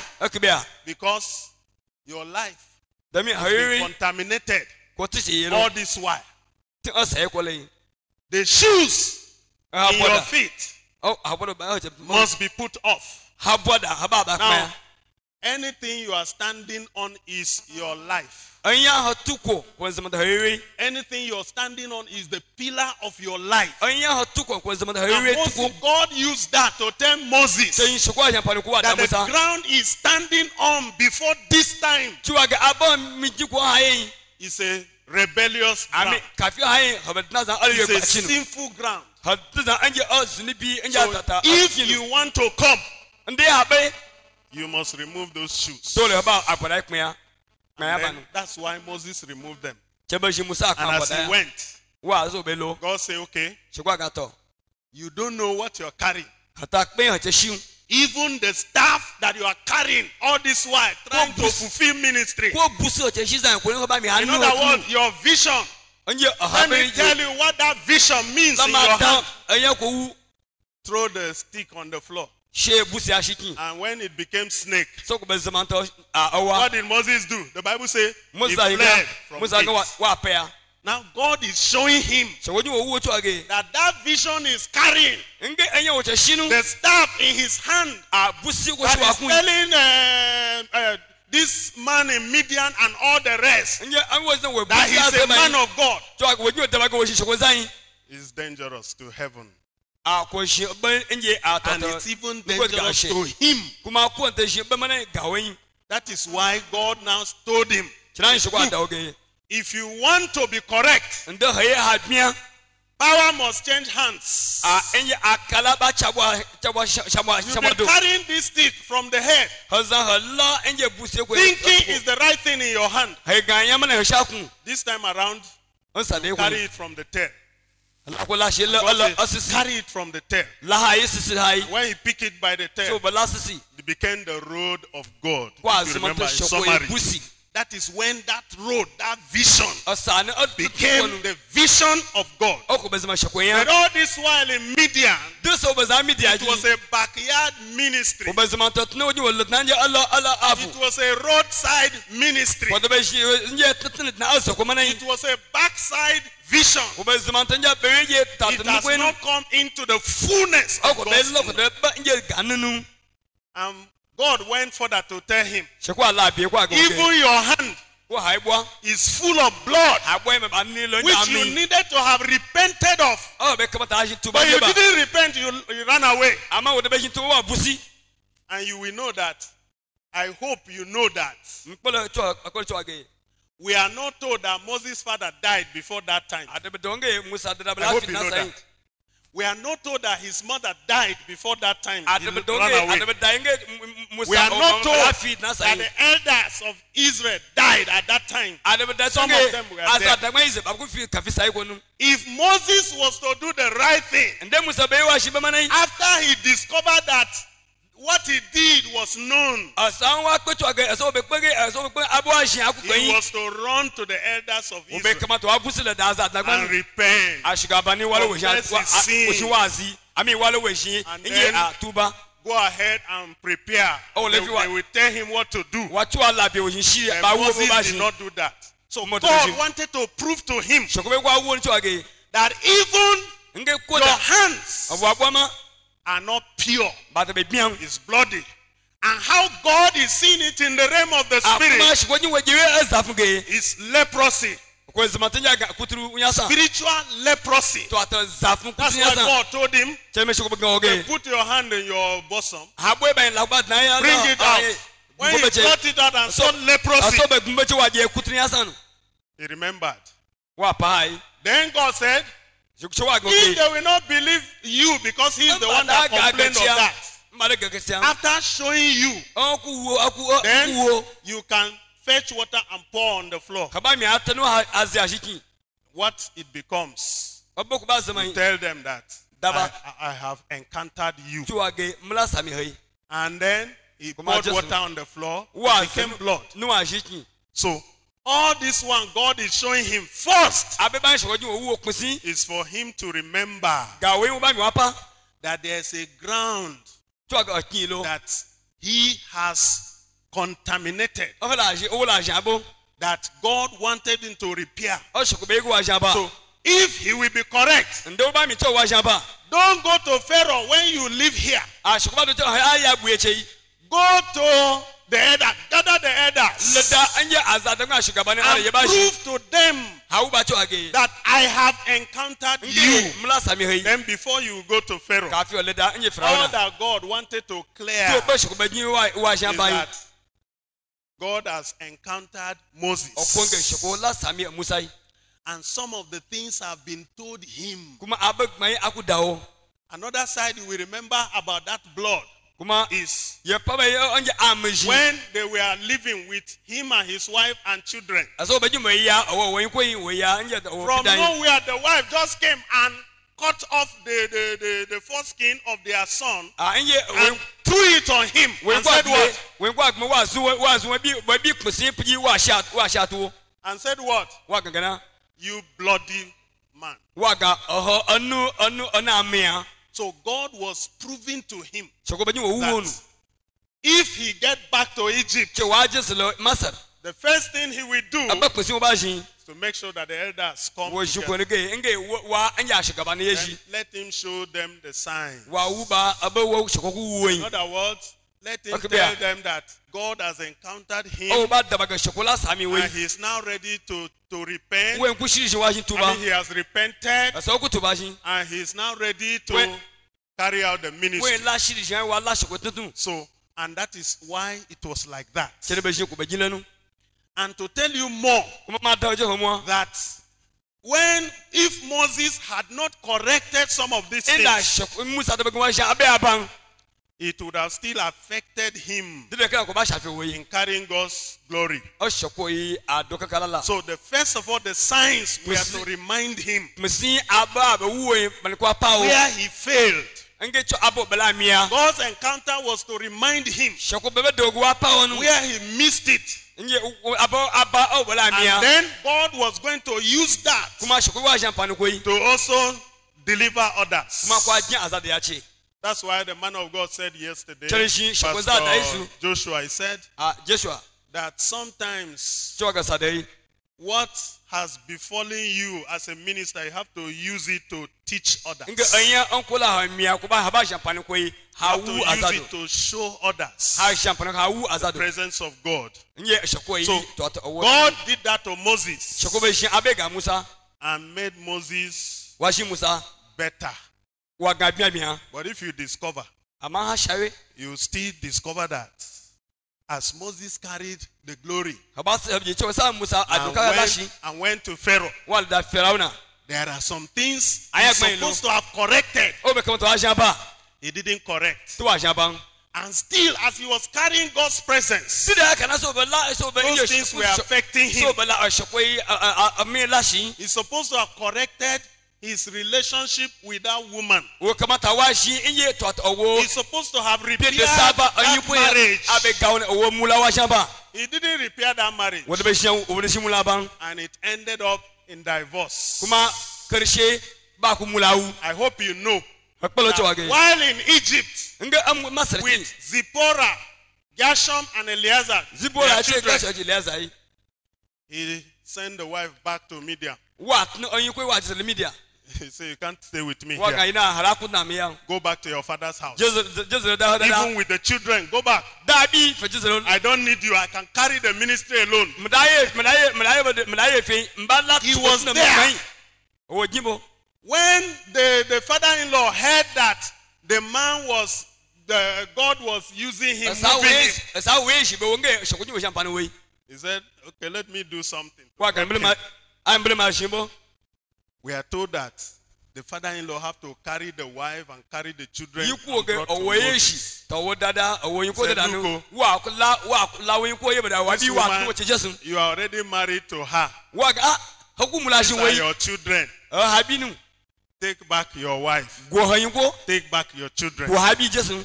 Speaker 3: Because your life has been contaminated
Speaker 4: ko ti se yen
Speaker 3: all this while.
Speaker 4: ti ɔ sɛ
Speaker 3: The shoes
Speaker 4: ɛ
Speaker 3: in your feet
Speaker 4: ɔ a bɔ da ba ɔ cɛ
Speaker 3: must be put off.
Speaker 4: ha bɔ da ha b'a ba
Speaker 3: Now, anything you are standing on is your life.
Speaker 4: an y'a ha tu ko ko zama da hayiri
Speaker 3: Anything you're standing on is the pillar of your life.
Speaker 4: an y'a ha tu ko ko zama da
Speaker 3: And Moses, God used that to tell Moses
Speaker 4: sɛyin sɔkɔ a yɛn pani ko wa da
Speaker 3: that the ground is standing on before this time
Speaker 4: tiwa a bɔ mi ji ko ha ye
Speaker 3: is a rebellious ground.
Speaker 4: kafi ha ye ha bɛ tɛna zan ali ye
Speaker 3: It's a sinful ground.
Speaker 4: ha tɛna an jɛ ɔ zini bi an
Speaker 3: So if you want to come,
Speaker 4: n de ha bɛ
Speaker 3: you must remove those shoes.
Speaker 4: dole ha ba a kɔda kumaya kumaya
Speaker 3: And then that's why Moses removed them.
Speaker 4: cɛ bɛ si musa
Speaker 3: And as he went,
Speaker 4: wa a zɔ bɛ lo
Speaker 3: God said, Okay,
Speaker 4: sɔkɔ a ka tɔ
Speaker 3: you don't know what you're carrying.
Speaker 4: ka taa kpɛn ha cɛ siw
Speaker 3: Even the staff that you are carrying all this while, trying to fulfill ministry.
Speaker 4: ko busi o cɛ sisan ko ne ko ba mi ha
Speaker 3: In other words, your vision.
Speaker 4: n ye a ha
Speaker 3: Let me tell you what that vision means in your hand.
Speaker 4: dan an ye ko wu
Speaker 3: Throw the stick on the floor.
Speaker 4: Hyɛ busi ahyekin
Speaker 3: And when it became snake,
Speaker 4: sɛ kò bɛ zamantɔ a ɔwa
Speaker 3: what did Moses do? The Bible says he fled from it.
Speaker 4: wa apɛ ya
Speaker 3: Now God is showing him
Speaker 4: sɛ wɔnyi wɔ wuwo to age
Speaker 3: that that vision is carrying.
Speaker 4: nge ɛnyɛ wɔ kyɛ hyinu
Speaker 3: the staff in his hand
Speaker 4: a busi ko
Speaker 3: that is telling uh, uh, this man in Midian and all the rest
Speaker 4: nyɛ an wɔ sɛ wɔ
Speaker 3: that he's a man of God
Speaker 4: to a wɔnyi wɔ dama ka wɔ hyehyɛ ko zan yi
Speaker 3: is dangerous to heaven. And it's even dangerous to him.
Speaker 4: kuma ko n tɛ hyɛ bɛ mana gawo yi
Speaker 3: That is why God now told him
Speaker 4: kyerɛ an hyɛ ko a da o ge
Speaker 3: if you want to be correct,
Speaker 4: n de hɛ ha dua
Speaker 3: power must change hands. You've been carrying this stick from the head,
Speaker 4: hɛ zan hɛ la ɛnyɛ busi ko
Speaker 3: thinking is the right thing in your hand.
Speaker 4: hɛ gan ya mana hɛ hyɛ kun
Speaker 3: This time around,
Speaker 4: n sa de ko
Speaker 3: carry it from the tail. Carry it from the tail.
Speaker 4: la ha yi sisi ha yi
Speaker 3: When he pick it by the tail,
Speaker 4: bɛ la sisi.
Speaker 3: it became the road of God. If you remember in
Speaker 4: hyɛ ko ye
Speaker 3: summary, that is when that road, that vision,
Speaker 4: ɔsa ne ɔtutu
Speaker 3: became the vision of God.
Speaker 4: ɔkò bɛ zama hyɛ ko
Speaker 3: But all this while in Midian,
Speaker 4: de sɛ o bɛ zan mi di a
Speaker 3: it was a backyard ministry.
Speaker 4: o bɛ zama tɔ tene o ni o lɛ tena nye ala ala afu
Speaker 3: It was a roadside ministry.
Speaker 4: o de bɛ zi nye tene tena ɔsɛ ko mana yi
Speaker 3: It was a backside vision.
Speaker 4: o bɛ zama tɛ nye bɛn ye ta
Speaker 3: It has not come into the fullness of God's
Speaker 4: lɔ ko
Speaker 3: kingdom.
Speaker 4: de bɛ nye gan ninu
Speaker 3: God went further to tell him,
Speaker 4: hyɛ ko ala bie ko a ko kɛ
Speaker 3: even your hand
Speaker 4: ko ha yi bɔ
Speaker 3: is full of blood,
Speaker 4: a bɔ yi mɛ ba ni lɔ
Speaker 3: which you needed to have repented of.
Speaker 4: ɔ bɛ kaba taa si tuba
Speaker 3: But you didn't repent, you, you ran away.
Speaker 4: ama o de bɛ si tuba wa busi
Speaker 3: And you will know that. I hope you know that.
Speaker 4: nkpɔlɔ tɔ akɔlɔ tɔ a ge
Speaker 3: We are not told that Moses' father died before that time.
Speaker 4: a de bɛ dɔn ge musa de da
Speaker 3: I hope you know
Speaker 4: na sa yi
Speaker 3: that. We are not told that his mother died before that time.
Speaker 4: a
Speaker 3: He ran
Speaker 4: dɔn ge a
Speaker 3: away.
Speaker 4: de bɛ da yi ge musa
Speaker 3: We are not
Speaker 4: um,
Speaker 3: told
Speaker 4: fi na sa
Speaker 3: that the elders of Israel died at that time.
Speaker 4: a de bɛ da
Speaker 3: Some of them were
Speaker 4: a
Speaker 3: there.
Speaker 4: sa dama yi sɛ ba ko fi kafi sa yi ko nu
Speaker 3: If Moses was to do the right thing
Speaker 4: nde musa bɛ yi wa si bɛ mana
Speaker 3: after he discovered that what he did was known,
Speaker 4: asan wa kpe tɔ ge ɛsɛ o bɛ kpe ge ɛsɛ o bɛ kpe abo a si a ko kpe
Speaker 3: he was to run to the elders of Israel
Speaker 4: to a busi le da sa dama
Speaker 3: and repent.
Speaker 4: a si ka ba ni wale wo
Speaker 3: Confess his sin.
Speaker 4: o si wa zi ami wale wo si
Speaker 3: And then- Go ahead and prepare.
Speaker 4: Oh,
Speaker 3: they,
Speaker 4: let you wa-
Speaker 3: they will tell him what to do.
Speaker 4: wa tu a labi o si si
Speaker 3: And Moses did not do that. So God wanted to prove to him
Speaker 4: sɔkò bɛ ko a wo ni tɔ ge
Speaker 3: that even
Speaker 4: n ge ko
Speaker 3: your hands
Speaker 4: ɔbɔ abɔ ma
Speaker 3: are not pure.
Speaker 4: ba tɛ bɛ biyan
Speaker 3: It's bloody. And how God is seeing it in the realm of the spirit
Speaker 4: si ko ni wo jewe ɛzafu ge
Speaker 3: is leprosy.
Speaker 4: ko zama tɛ nya ga kuturu nya san
Speaker 3: Spiritual leprosy.
Speaker 4: to a tɛ zafu
Speaker 3: That's why God told him,
Speaker 4: cɛ mi sɔkò bɛ gan o ge
Speaker 3: put your hand in your bosom,
Speaker 4: a bɔ yen la ba dan ya
Speaker 3: bring it out. When he brought it out and
Speaker 4: So-
Speaker 3: saw leprosy,
Speaker 4: aso bɛ gunbɔ cɛ wa jɛ kuturu nya san
Speaker 3: he remembered.
Speaker 4: yi
Speaker 3: Then God said,
Speaker 4: sɔkò wa gan o
Speaker 3: If they will not believe you because he is the one that complained of that,
Speaker 4: n ba de gɛgɛ tiɲɛ
Speaker 3: after showing you,
Speaker 4: ɔn ku wo ɔku ɔku
Speaker 3: then you can fetch water and pour on the floor.
Speaker 4: kaba mi a tɛ n'o a zi a si
Speaker 3: What it becomes,
Speaker 4: ɔbɔ ko ba zama yi
Speaker 3: tell them that I. I have encountered you.
Speaker 4: tí wa ge mla sami hɛ yi
Speaker 3: And then he poured water on the floor, it became blood.
Speaker 4: n'o a si kin
Speaker 3: So all this one God is showing him first.
Speaker 4: A bɛ ba sɔgɔ ju o wo kunsi
Speaker 3: is for him to remember
Speaker 4: ga o yi wo ba mi wa pa.
Speaker 3: that there's a ground
Speaker 4: tí wa ga kin lo.
Speaker 3: that he has contaminated
Speaker 4: ɔn fɛ la zi o la zi a bo
Speaker 3: that God wanted him to repair.
Speaker 4: ɔ sɔgɔ bɛ yi ko wa zi a ba
Speaker 3: So if he will be correct,
Speaker 4: nde o ba mi tɛ o wa zi a ba
Speaker 3: don't go to Pharaoh when you live here.
Speaker 4: A sɔgɔ ba do tɛ a y'a bu ye cɛ yi
Speaker 3: Go to the elder, gather the elders,
Speaker 4: le da an ye a za dɛm ka sɔgɔ ba ni ala
Speaker 3: and
Speaker 4: ye ba zi
Speaker 3: prove to them
Speaker 4: a wo ba tɛ
Speaker 3: that I have encountered you.
Speaker 4: ge mla sami
Speaker 3: Then before you go to Pharaoh,
Speaker 4: k'a fi o le da n ye
Speaker 3: all that God wanted to clear
Speaker 4: tí o bɛ sɔgɔ bɛ ji wa wa zi a
Speaker 3: is that God has encountered Moses.
Speaker 4: ɔ ko n ge sɔgɔ la sami musa yi
Speaker 3: And some of the things have been told him.
Speaker 4: kuma a bɛ kuma ye a ko da o
Speaker 3: Another side you will remember about that blood is
Speaker 4: ye pa bɛ ye an ye a mi zi
Speaker 3: when they were living with him and his wife and children.
Speaker 4: a sɔgɔ bɛ ji mo yi ya ɔ wo yi ko yi wo ya n ye o
Speaker 3: From
Speaker 4: fi da yi
Speaker 3: nowhere, the wife just came and cut off the, the, the, the foreskin of their son ah,
Speaker 4: a n ye wo
Speaker 3: and threw it on him and said what?
Speaker 4: wo ko agbe wa zu wa zu wa bi wa bi kusi piji wa sha wa sha to
Speaker 3: And said what? You bloody man.
Speaker 4: Wa ga oho anu anu ona amia
Speaker 3: So God was proving to him
Speaker 4: hyɛ ko bɛgye wɔ wuo no
Speaker 3: that if he get back to Egypt,
Speaker 4: kyɛ wagye se lɛ masar.
Speaker 3: the first thing he will do
Speaker 4: aba kpesi wo ba hyin
Speaker 3: is to make sure that the elders come together.
Speaker 4: kɔ ne ge nge wo- wa ɛnyɛ ahyɛgaba ne yɛ
Speaker 3: Then
Speaker 4: hyi
Speaker 3: let him show them the sign.
Speaker 4: wa wu ba aba wo hyɛ kɔ ko wuo
Speaker 3: In other words, let him tell them that God has encountered him
Speaker 4: ɔwɔ ba daba ka hyɛ ko la sami wo
Speaker 3: and he is now ready to, to repent.
Speaker 4: wo nku hyiri hyɛ wa hyin
Speaker 3: I mean, he has repented
Speaker 4: ɛsɛ wo ko tuba hyin
Speaker 3: and he is now ready to carry out the ministry.
Speaker 4: la hyiri hyɛn wa la hyɛ ko tuntun
Speaker 3: So, and that is why it was like that.
Speaker 4: kyɛ ne bɛ hyin ko bɛ gyina no
Speaker 3: And to tell you more,
Speaker 4: kuma ma da ɔgye hɔ mu a
Speaker 3: that when if Moses had not corrected some of these things, it would have still affected him
Speaker 4: de de kira ko ba hyɛ afɛ wo yi
Speaker 3: in carrying God's glory.
Speaker 4: ɔhyɛ ko yi a dɔ kakala la
Speaker 3: So the first of all, the signs were
Speaker 4: Mrs.
Speaker 3: to remind him
Speaker 4: mesin aba a bɛ wuo yi mɛ ko apa wo
Speaker 3: where he failed.
Speaker 4: nge tsɔ abo bɛla miya
Speaker 3: God's encounter was to remind him
Speaker 4: hyɛ ko bɛbɛ dogo wa pa wo no
Speaker 3: where he missed it.
Speaker 4: nge aba aba ɔwɔ oh, bɛla
Speaker 3: And then God was going to use that
Speaker 4: kuma hyɛ ko wa hyɛ mpani ko yi
Speaker 3: to also deliver others.
Speaker 4: Kuma ko a diɛ aza de ya kye
Speaker 3: That's why the man of God said yesterday,
Speaker 4: Kyerɛ shi- shi ko za da
Speaker 3: Pastor Joshua, he said ah,
Speaker 4: a jesua
Speaker 3: that sometimes
Speaker 4: tsɔ wa gasa de yi
Speaker 3: what has befallen you as a minister, you have to use it to teach others.
Speaker 4: nge ɛnyɛ ɔnko la ha miya ko ba ha ba hyɛ mpani ko yi ha
Speaker 3: You have to use it to show others
Speaker 4: ha hyɛ mpani ko ha wu aza
Speaker 3: the presence of God.
Speaker 4: nge hyɛ ko yi
Speaker 3: So, God did that to Moses
Speaker 4: hyɛ ko bɛ hyɛ abe ga musa.
Speaker 3: and made Moses
Speaker 4: wa hyɛ musa.
Speaker 3: better.
Speaker 4: Wa ga biya miya
Speaker 3: But if you discover,
Speaker 4: ama ha hyɛwe
Speaker 3: you still discover that as Moses carried the glory
Speaker 4: ha ba sɛ ɛbi kyɛ sa musa a
Speaker 3: and
Speaker 4: do ka la
Speaker 3: went, and went to Pharaoh,
Speaker 4: wa da firawuna
Speaker 3: there are some things
Speaker 4: I
Speaker 3: he's supposed to have corrected.
Speaker 4: o bɛ kama to wa hyɛ ba.
Speaker 3: He didn't correct.
Speaker 4: to wa hyɛ ban
Speaker 3: And still, as he was carrying God's presence,
Speaker 4: sidi ya kana so bɛ la so bɛ
Speaker 3: those things were affecting him.
Speaker 4: bɛ la hyɛ ko yi a a mi la hyi
Speaker 3: He's supposed to have corrected his relationship with that woman.
Speaker 4: o kama ta wa hyi iye tɔtɔ ɔwɔ
Speaker 3: He's supposed to have repaired that
Speaker 4: anyi ko ye
Speaker 3: marriage.
Speaker 4: a bɛ gawo ne ɔwɔ mu la wa hyɛ ba
Speaker 3: He didn't repair that marriage.
Speaker 4: o de bɛ hyɛ o de si mu la ban
Speaker 3: And it ended up in divorce.
Speaker 4: kuma karshe ba ku mu la wu
Speaker 3: I hope you know. that while in Egypt with Zipporah, Gershom, and Eleazar, their
Speaker 4: ce
Speaker 3: children,
Speaker 4: ka shi leza yi
Speaker 3: he sent the wife back to Midian.
Speaker 4: wa tun an yi ko wa jisal media
Speaker 3: He said, You can't stay with me here.
Speaker 4: ina haraku na mi yan
Speaker 3: Go back to your father's house.
Speaker 4: jisal da da
Speaker 3: Even with the children, go back.
Speaker 4: da bi fa jisal
Speaker 3: I don't need you. I can carry the ministry alone. He was there. When the, the father in law heard that the man was, the, God was using him, him,
Speaker 4: sa we shi be wonge shi kunyi champagne we
Speaker 3: he said, Okay, let me do something.
Speaker 4: wa
Speaker 3: We are told that the father in law have to carry the wife and carry the children.
Speaker 4: yi
Speaker 3: and
Speaker 4: ku ge
Speaker 3: brought to
Speaker 4: o we
Speaker 3: Moses.
Speaker 4: shi to wo dada o wo ko
Speaker 3: Said,
Speaker 4: dada
Speaker 3: "Look,
Speaker 4: wa ku wa ku la wo ko ye bada wa
Speaker 3: This
Speaker 4: bi wa
Speaker 3: woman,
Speaker 4: ku che jesu
Speaker 3: you are already married to her.
Speaker 4: ah, haku mula shi
Speaker 3: These are your children.
Speaker 4: bi
Speaker 3: Take back your wife.
Speaker 4: go ha ko
Speaker 3: Take back your children.
Speaker 4: go bi jesu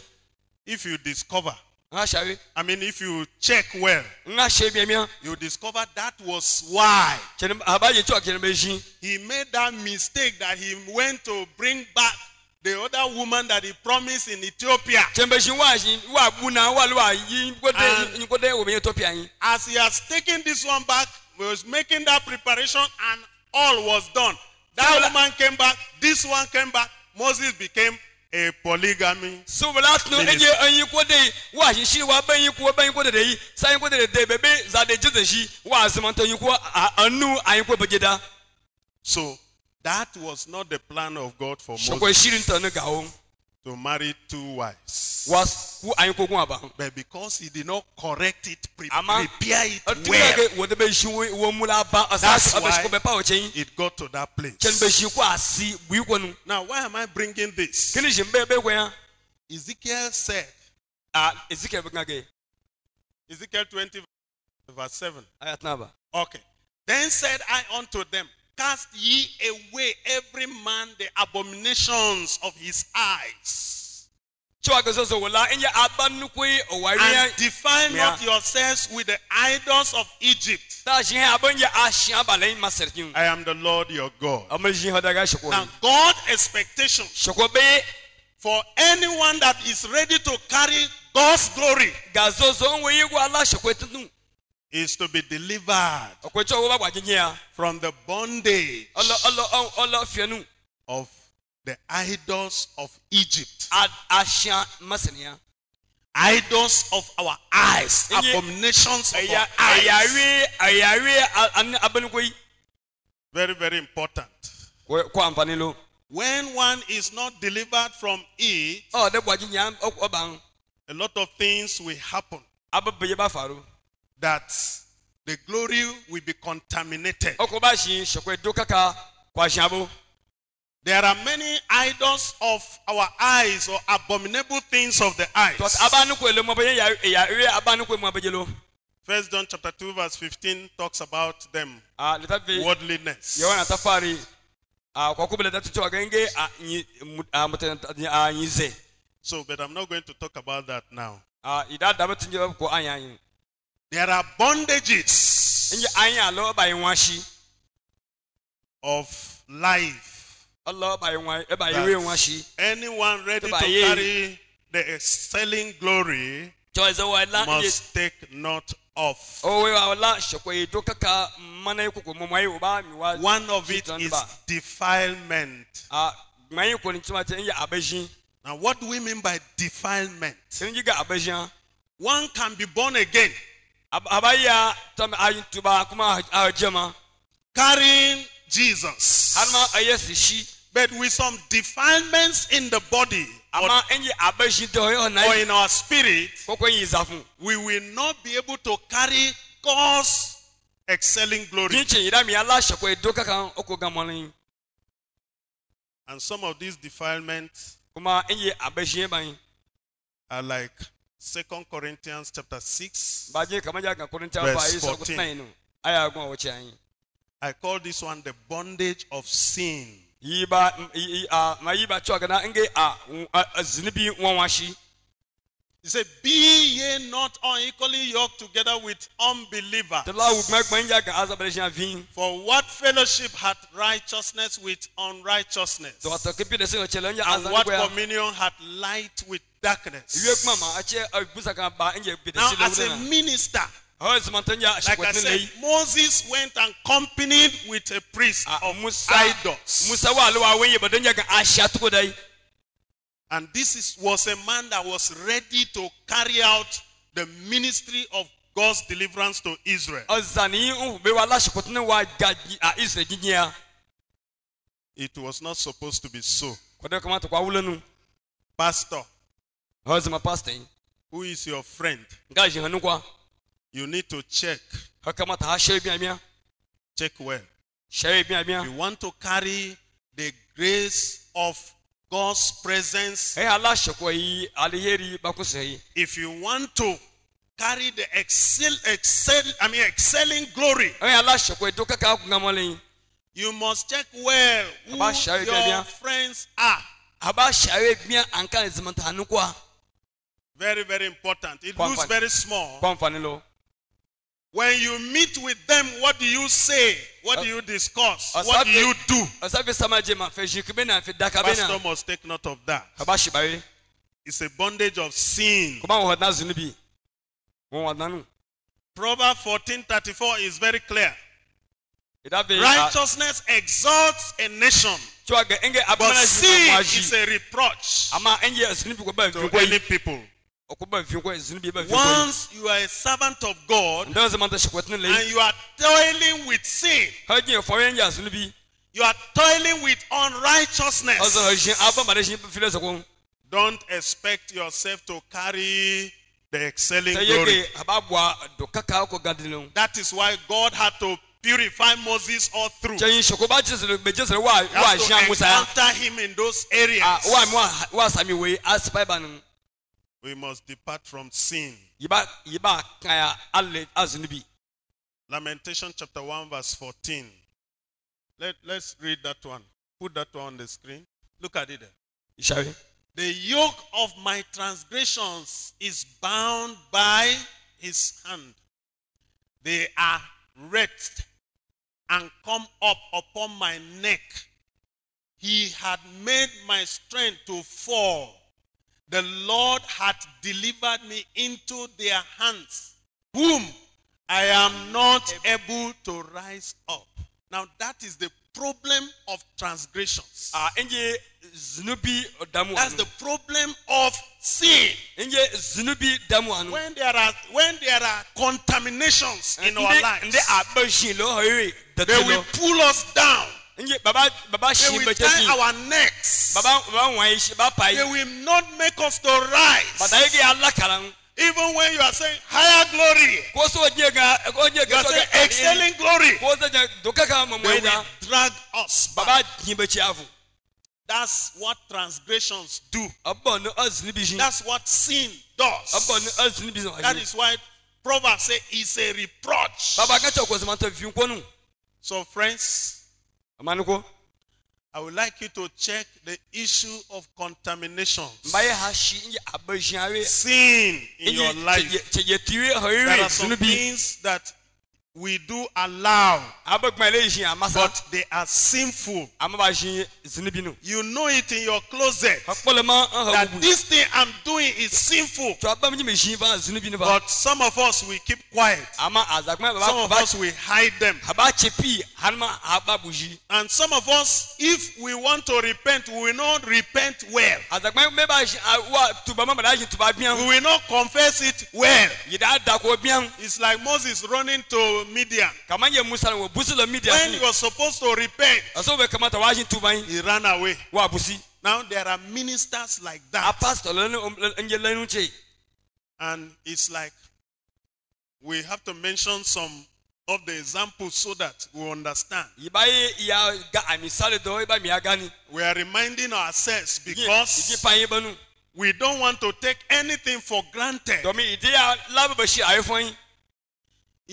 Speaker 3: If you discover, I mean, if you check well,
Speaker 4: nga she bi mi
Speaker 3: you discover that was why
Speaker 4: chen ha ah, ba ye cho chen be shi
Speaker 3: he made that mistake that he went to bring back the other woman that he promised in Ethiopia.
Speaker 4: chen be shi wa shi wa bu na wa lo wa yi ko
Speaker 3: And-
Speaker 4: de yi ko de wo me to pia yin
Speaker 3: As he has taken this one back, he was making that preparation and all was done. That woman came back, this one came back. Moses became a polygamy.
Speaker 4: so bala tunu
Speaker 3: Minister.
Speaker 4: enye an yi ko de wa shi shi wa ban yi ko ban yi ko de yi sai ko de de bebe za de jize shi wa azman to yi a- anu an yi ko bejeda
Speaker 3: So that was not the plan of God for Moses
Speaker 4: shirin ta ne ga o
Speaker 3: to marry two wives.
Speaker 4: wa ku an yi ko
Speaker 3: But because he did not correct it, pre- prepare it well,
Speaker 4: ga wo de be shi wo wo mula ba asa
Speaker 3: That's
Speaker 4: aba shi ko
Speaker 3: why-
Speaker 4: be pa o chen
Speaker 3: it got to that place.
Speaker 4: shi ko asi bu yi ko nu
Speaker 3: Now, why am I bringing this?
Speaker 4: kini shi be be
Speaker 3: Ezekiel said,
Speaker 4: ezekiel
Speaker 3: Ezekiel 20, verse 7.
Speaker 4: ayat na ba
Speaker 3: Okay. Then said I unto them, Cast ye away every man the abominations of his eyes,
Speaker 4: cewa ga zo wala in ya aban nu ko o wari ya
Speaker 3: and defile not yourselves with the idols of Egypt.
Speaker 4: ta shi ha ban ya a shi abalai masarkin
Speaker 3: I am the Lord your God.
Speaker 4: amma shi ha daga shi ko
Speaker 3: Now, God's expectation
Speaker 4: shi ko be
Speaker 3: For anyone that is ready to carry God's glory is to be delivered
Speaker 4: okwe cho wo ba gwa jinye ya
Speaker 3: from the bondage of the idols of Egypt, idols of our eyes, abominations of our eyes.
Speaker 4: eyawe eyawe an abanu ko yi
Speaker 3: Very, very important.
Speaker 4: ko ko amfani lo
Speaker 3: When one is not delivered from it,
Speaker 4: o de gwa jinye o ban
Speaker 3: a lot of things will happen.
Speaker 4: Abebe ba faru
Speaker 3: that the glory will be contaminated.
Speaker 4: o ko ba shi shekwe do kaka kwa shabo
Speaker 3: There are many idols of our eyes or abominable things of the eyes.
Speaker 4: to abanu ko le mo be ya eyawe abanu ko mo be lo
Speaker 3: First John chapter 2 verse 15 talks about them.
Speaker 4: Ah, a litafi
Speaker 3: Worldliness.
Speaker 4: yawana tafari a kwa kubele tatu cho genge a ah, nyi a mutane a nyize
Speaker 3: So, but I'm not going to talk about that now. There are bondages
Speaker 4: inji anya lo ba yin washi
Speaker 3: of life.
Speaker 4: Allah ba yin wa ba yin we washi
Speaker 3: Anyone ready to carry the excelling glory
Speaker 4: cho ze wa la inji
Speaker 3: must take note of.
Speaker 4: o we wa la shoko yi do kaka mana yi ko mo mai o ba mi wa
Speaker 3: One of it is defilement.
Speaker 4: a mai ko ni tuma te inji abaji
Speaker 3: Now, what do we mean by defilement?
Speaker 4: inji ga abaji
Speaker 3: One can be born again,
Speaker 4: abaya tam ayin tuba kuma a jama
Speaker 3: carrying Jesus,
Speaker 4: har ayesi shi
Speaker 3: but with some defilements in the body or,
Speaker 4: amma inji abaji do yo na
Speaker 3: or in our spirit,
Speaker 4: ko ko yi zafun
Speaker 3: we will not be able to carry God's excelling glory.
Speaker 4: Jinchi ida mi ala shakwe doka kan oko
Speaker 3: And some of these defilements
Speaker 4: kuma inye abashiye ban
Speaker 3: are like Second Corinthians chapter 6.
Speaker 4: baje kamar ya kan korinta
Speaker 3: Verse
Speaker 4: ba yi sa
Speaker 3: 14.
Speaker 4: kutina inu aya gwa wace an
Speaker 3: I call this one the bondage of sin.
Speaker 4: yi ba yi a ma yi ba cewa gana inge a a zunubi wanwashi
Speaker 3: He said, Be ye not unequally yoked together with unbelievers.
Speaker 4: da lawu kuma kuma ya ga azaba da shi vin
Speaker 3: For what fellowship hath righteousness with unrighteousness?
Speaker 4: to wato kipi da sai wace lan ya
Speaker 3: And what communion hath light with darkness?
Speaker 4: kuma ma a ce a busa kan ba inge bi da
Speaker 3: Now, as a minister,
Speaker 4: ya
Speaker 3: like I said, Moses went and accompanied with a priest
Speaker 4: a
Speaker 3: of idols.
Speaker 4: musa wa alwa wanye ba don ya ga asha
Speaker 3: And this is, was a man that was ready to carry out the ministry of God's deliverance to Israel.
Speaker 4: ɔzani nhube wa lahyɛ wa ga a israel gyinyia
Speaker 3: It was not supposed to be so.
Speaker 4: kɔdɛ kwa wula nu
Speaker 3: Pastor,
Speaker 4: ɔzima pastor yi
Speaker 3: who is your friend?
Speaker 4: nga zi hanu kwa
Speaker 3: You need to check.
Speaker 4: ha kama ta ha hyɛ bi amia
Speaker 3: Check well. You want to carry the grace of God's presence.
Speaker 4: ɛyɛ alahyɛ kɔ yi aliheri bako sɛ yi
Speaker 3: If you want to carry the excel, excel, I mean excelling glory,
Speaker 4: ɛyɛ alahyɛ kɔ yi do kaka akungamɔlen yi
Speaker 3: you must check well who your friends are. Very, very important. It looks very small.
Speaker 4: kwa nfani lo
Speaker 3: When you meet with them, what do you say? What do you discuss? What do you do?
Speaker 4: ɔsa fi sama gye ma fɛ zik bi na fɛ daka bi
Speaker 3: Pastor must take note of that.
Speaker 4: aba hyɛ ba yi
Speaker 3: It's a bondage of sin.
Speaker 4: kɔma wɔ hɔ na zunu bi wɔn wɔ nanu
Speaker 3: Proverbs 14:34 is very clear. Righteousness exalts a nation, but sin is a reproach
Speaker 4: ama enge zunu bi ko ba
Speaker 3: to any people.
Speaker 4: Ko ba fi ko zunu bi ba fi ko yi
Speaker 3: Once you are a servant of God
Speaker 4: nda zama ta shakwatin lai
Speaker 3: and you are toiling with sin,
Speaker 4: hajin fo yan ya zunu bi
Speaker 3: you are toiling with unrighteousness.
Speaker 4: azo hajin aba ma da shi fi da ko
Speaker 3: Don't expect yourself to carry the excelling glory.
Speaker 4: yake ababwa do kaka ko gadilon
Speaker 3: That is why God had to purify Moses all through.
Speaker 4: jayin shako ba jisru be jisru wa
Speaker 3: You have to encounter him in those
Speaker 4: ah, areas. We
Speaker 3: We must depart from sin.
Speaker 4: yiba yiba kaya alle azunu bi
Speaker 3: Lamentation chapter 1, verse 14. Let, let's read that one. Put that one on the screen. Look at it there.
Speaker 4: ishawe
Speaker 3: The yoke of my transgressions is bound by his hand. They are wreathed and come up upon my neck. he had made my strength to fall. The Lord had delivered me into their hands, whom I am not able to rise up. Now, that is the problem of transgressions.
Speaker 4: a enye zunubi damu
Speaker 3: That's the problem of sin.
Speaker 4: enye zunubi damu anu
Speaker 3: When there are when there are contaminations eh, in our lives,
Speaker 4: nde aba shi lo hoye
Speaker 3: they will pull us down.
Speaker 4: Enye baba baba
Speaker 3: They will tie our necks.
Speaker 4: baba baba wan shi ba pai
Speaker 3: They will not make us to rise.
Speaker 4: bata yake Allah karan
Speaker 3: Even when you are saying higher glory,
Speaker 4: ko so je ga ko je
Speaker 3: you are saying excelling glory.
Speaker 4: ko so je doka ka mo
Speaker 3: They will drag us back.
Speaker 4: baba yin be chiafu
Speaker 3: That's what transgressions do.
Speaker 4: abbo no azunubi shi
Speaker 3: That's what sin does.
Speaker 4: abbo no azunubi zo
Speaker 3: That is why Proverbs say it's a reproach.
Speaker 4: baba ka cha ko zama ta fi ko nu
Speaker 3: So, friends,
Speaker 4: amanu ko
Speaker 3: I would like you to check the issue of contamination.
Speaker 4: mbaye ha shi enye aba shi awe
Speaker 3: Sin in your life.
Speaker 4: che ye tiwe
Speaker 3: There are some things that we do allow,
Speaker 4: aba kuma le shi amasa
Speaker 3: but they are sinful.
Speaker 4: amma ba shi zunubi
Speaker 3: You know it in your closet
Speaker 4: hakpole ma an ha
Speaker 3: that this thing I'm doing is sinful.
Speaker 4: to abam ji me shi ba zunubi no ba
Speaker 3: But some of us we keep quiet. Some of us we hide them.
Speaker 4: haba chepi har ma haba buji
Speaker 3: And some of us, if we want to repent, we will not repent well.
Speaker 4: azakma me ba shi wa tuba ma da shi
Speaker 3: We will not confess it well.
Speaker 4: yida da ko bian
Speaker 3: It's like Moses running to Midian.
Speaker 4: kaman musa wo media
Speaker 3: When he was supposed to repent,
Speaker 4: aso be kamata wa shi tuba
Speaker 3: he ran away.
Speaker 4: wa
Speaker 3: Now there are ministers like that.
Speaker 4: pastor lo ne nje lanu che
Speaker 3: And it's like we have to mention some of the examples so that we understand.
Speaker 4: yibaye ya ga a misali do ba mi agani
Speaker 3: We are reminding ourselves because
Speaker 4: pa yin banu
Speaker 3: we don't want to take anything for granted.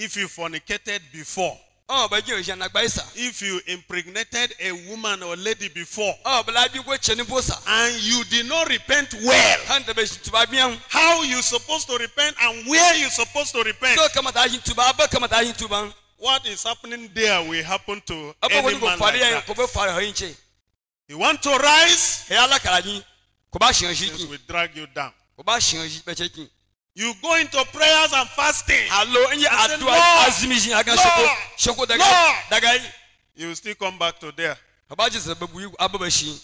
Speaker 3: If you fornicated before,
Speaker 4: oh ba ji o na gba
Speaker 3: if you impregnated a woman or lady before,
Speaker 4: oh bla bi ko cheni bosa
Speaker 3: and you did not repent well,
Speaker 4: han da be shi tuba bian
Speaker 3: how you supposed to repent and where you supposed to repent?
Speaker 4: so kamata shi tuba ba kamata shi tuba
Speaker 3: What is happening there will happen to any man like that.
Speaker 4: ko be fari hayin ce
Speaker 3: You want to rise,
Speaker 4: he ala karaji ko ba shi shi
Speaker 3: this will drag you down.
Speaker 4: Ko ba shi shi be ce ki
Speaker 3: You go into prayers and fasting,
Speaker 4: allo in yi
Speaker 3: I said,
Speaker 4: addu'a
Speaker 3: Lord,
Speaker 4: azumi shi aka
Speaker 3: Lord,
Speaker 4: shako shako daga daga
Speaker 3: you will still come back to there.
Speaker 4: ka ba ji sababu yi ababa shi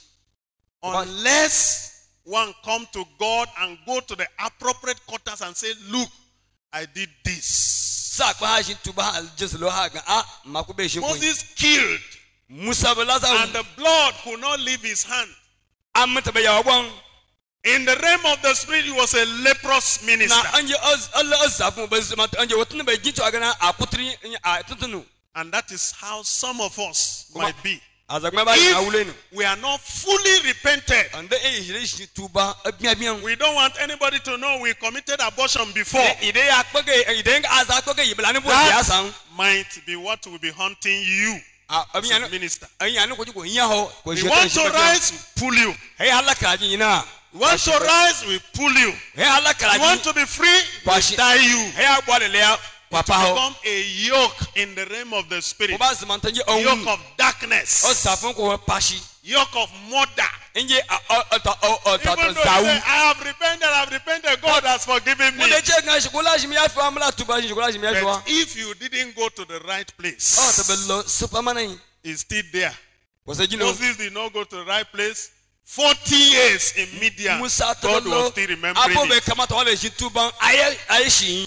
Speaker 3: Unless one come to God and go to the appropriate quarters and say, Look, I did this.
Speaker 4: sa ko ha shi tuba aljis lo ha ga a ah, ma ko be shi ko
Speaker 3: Moses killed,
Speaker 4: musa
Speaker 3: and the blood could not leave his hand. In the realm of the spirit, he was a leprous minister.
Speaker 4: an yi az- Allah azafu ba zama an yi wata bai ginto a gana a kutri a tuntunu
Speaker 3: And that is how some of us might be.
Speaker 4: a zagma ba shi a
Speaker 3: If we are not fully repented,
Speaker 4: eh shi shi tuba abiya biyan
Speaker 3: we don't want anybody to know we committed abortion before.
Speaker 4: Eh, idan ya kpage eh, idan ga aza kpage yi bilani bo ya san
Speaker 3: That might be what will be haunting you
Speaker 4: ah,
Speaker 3: as a minister.
Speaker 4: an ya ne ko ko yin ho ko
Speaker 3: We want to rise, pull you.
Speaker 4: Hey halaka ji ina
Speaker 3: We want to rise, we pull you. You want to be free, we tie you.
Speaker 4: hey agbo le le papa
Speaker 3: Become a yoke in the realm of the spirit.
Speaker 4: ba zama tan
Speaker 3: Yoke of darkness.
Speaker 4: o safon ko
Speaker 3: Yoke of murder.
Speaker 4: inje a o ta o o ta
Speaker 3: Even though you say, I have repented, I have repented, God has forgiven me.
Speaker 4: de je ga shi ko la shi mi ya fi amla tuba shi ko la shi mi ya fi wa
Speaker 3: But if you didn't go to the right place, oh,
Speaker 4: bello superman eh?
Speaker 3: it's still there.
Speaker 4: ko se jino
Speaker 3: Moses did not go to the right place. 40 years in
Speaker 4: ta
Speaker 3: God was still remembering it.
Speaker 4: kamata wale shi tuban aye aye shi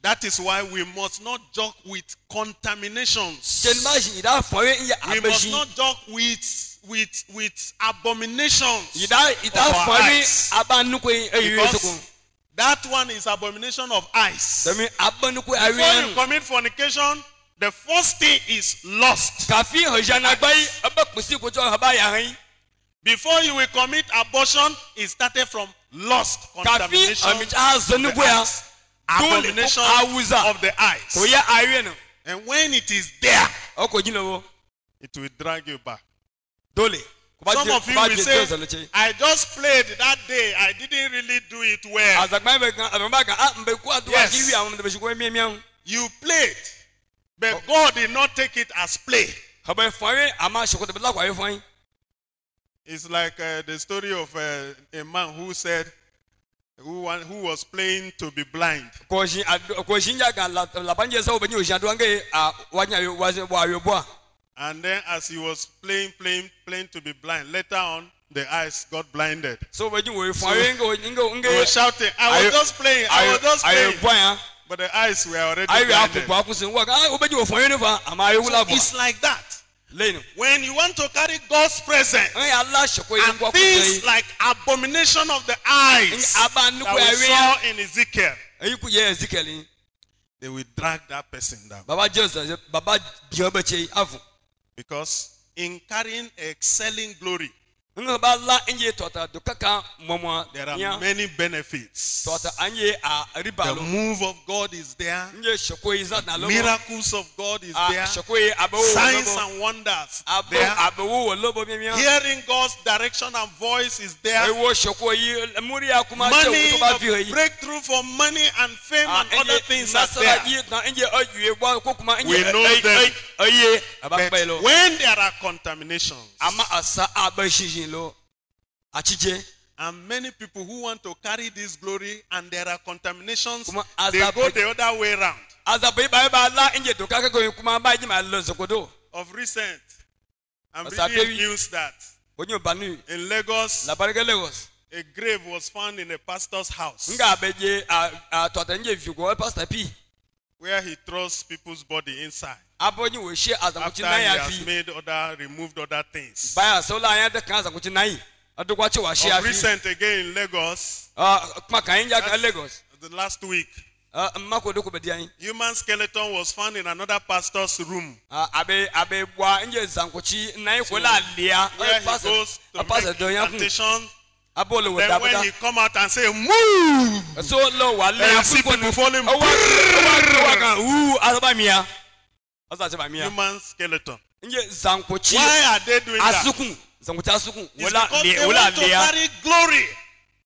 Speaker 3: That is why we must not joke with contaminations.
Speaker 4: jen ma shi ida foye in ya
Speaker 3: We must not joke with with with abominations.
Speaker 4: ida ida
Speaker 3: of our
Speaker 4: foye
Speaker 3: eyes.
Speaker 4: aba nuko yi so ko
Speaker 3: Because that one is abomination of eyes. Before you commit fornication, the first thing is lust. Before you will commit abortion, it started from lust, contamination,
Speaker 4: amit a zanu
Speaker 3: of the eyes. abomination of the eyes.
Speaker 4: ko ya awe no
Speaker 3: And when it is there,
Speaker 4: o ko jino
Speaker 3: it will drag you back.
Speaker 4: dole ko ba
Speaker 3: Some of you will say, I just played that day. I didn't really do it well.
Speaker 4: azagba be kan aba ga a mbe ko adu
Speaker 3: Yes.
Speaker 4: aki wi am de be shi ko mi mi
Speaker 3: You played, but God did not take it as play. It's like uh, the story of uh, a man who said, who, who was playing to be blind.
Speaker 4: kɔɔsi ado kɔɔsi nya gan la laban jɛ sɛ o bɛ nye o siɲɛ dɔn ke a wa nya yo wa wa yo bɔ a
Speaker 3: And then as he was playing, playing, playing to be blind, later on, the eyes got blinded.
Speaker 4: so o bɛ nye o ye fɔ a ye nge o nge
Speaker 3: He was shouting, I was just playing, I was just playing. But the eyes were already
Speaker 4: a ye a
Speaker 3: blinded.
Speaker 4: pupu a kun sen wa kan o bɛ nye o fɔ ye ne fa a ma a ye wula bɔ
Speaker 3: It's like that. When you want to carry God's presence
Speaker 4: an yà ala seko ye
Speaker 3: and things like abomination of the eyes that we saw in Ezekiel,
Speaker 4: eyi kun yɛ ezikɛli
Speaker 3: they will drag that person down.
Speaker 4: baba jésù baba diɛ bɛ cɛ a fo
Speaker 3: Because in carrying excelling glory,
Speaker 4: n ka b'a la n ye tɔta do ka kan mɔmɔ
Speaker 3: there are many benefits.
Speaker 4: tɔta an ye a riba
Speaker 3: The move of God is there.
Speaker 4: n ye seko ye zan na lo
Speaker 3: Miracles of God is there.
Speaker 4: seko ye a bɛ wo wo
Speaker 3: Signs and wonders
Speaker 4: a bɛ
Speaker 3: there.
Speaker 4: a bɛ wo wo lobo miyan
Speaker 3: Hearing God's direction and voice is there.
Speaker 4: eyi wo seko ye muriya kuma cɛ
Speaker 3: Money,
Speaker 4: o tó b'a fi
Speaker 3: the breakthrough for money and fame
Speaker 4: Ah,
Speaker 3: and other things are there.
Speaker 4: ye na n ye ayu ye bɔ ko kuma n
Speaker 3: We know them.
Speaker 4: ayi ayi ye a b'a
Speaker 3: But when there are contaminations,
Speaker 4: a ma a sa a bɛ sinsin lo a
Speaker 3: and many people who want to carry this glory and there are contaminations,
Speaker 4: as
Speaker 3: they go the other way around.
Speaker 4: azabai bai ba la inje to kaka ko kuma ba ji ma lo sokodo
Speaker 3: Of recent, I'm reading news that
Speaker 4: banu.
Speaker 3: in Lagos,
Speaker 4: la barga lagos.
Speaker 3: a grave was found in a pastor's house.
Speaker 4: Nga beje a a to ta nje fi ko pastor p
Speaker 3: where he throws people's body inside
Speaker 4: abonyi wo she azamuchi
Speaker 3: after
Speaker 4: na
Speaker 3: he
Speaker 4: ya
Speaker 3: has made other, removed other things.
Speaker 4: baya so la ya da kan azamuchi na yi adogwa che wa she ya
Speaker 3: Of recent again in Lagos,
Speaker 4: ah kuma kan ja ka lagos
Speaker 3: the last week,
Speaker 4: ah mako do ko be
Speaker 3: human skeleton was found in another pastor's room
Speaker 4: ah abe abe bwa nje zankuchi na yi ko la lia
Speaker 3: where he goes to make
Speaker 4: do yan kun
Speaker 3: plantation.
Speaker 4: abolo wo
Speaker 3: Then
Speaker 4: da
Speaker 3: when he come out and say, move,
Speaker 4: so lo wa le
Speaker 3: and
Speaker 4: ya
Speaker 3: you see people falling,
Speaker 4: o wa o wa
Speaker 3: human skeleton. Why are they doing that?
Speaker 4: asukun zankuchi asukun
Speaker 3: It's because they want to carry glory.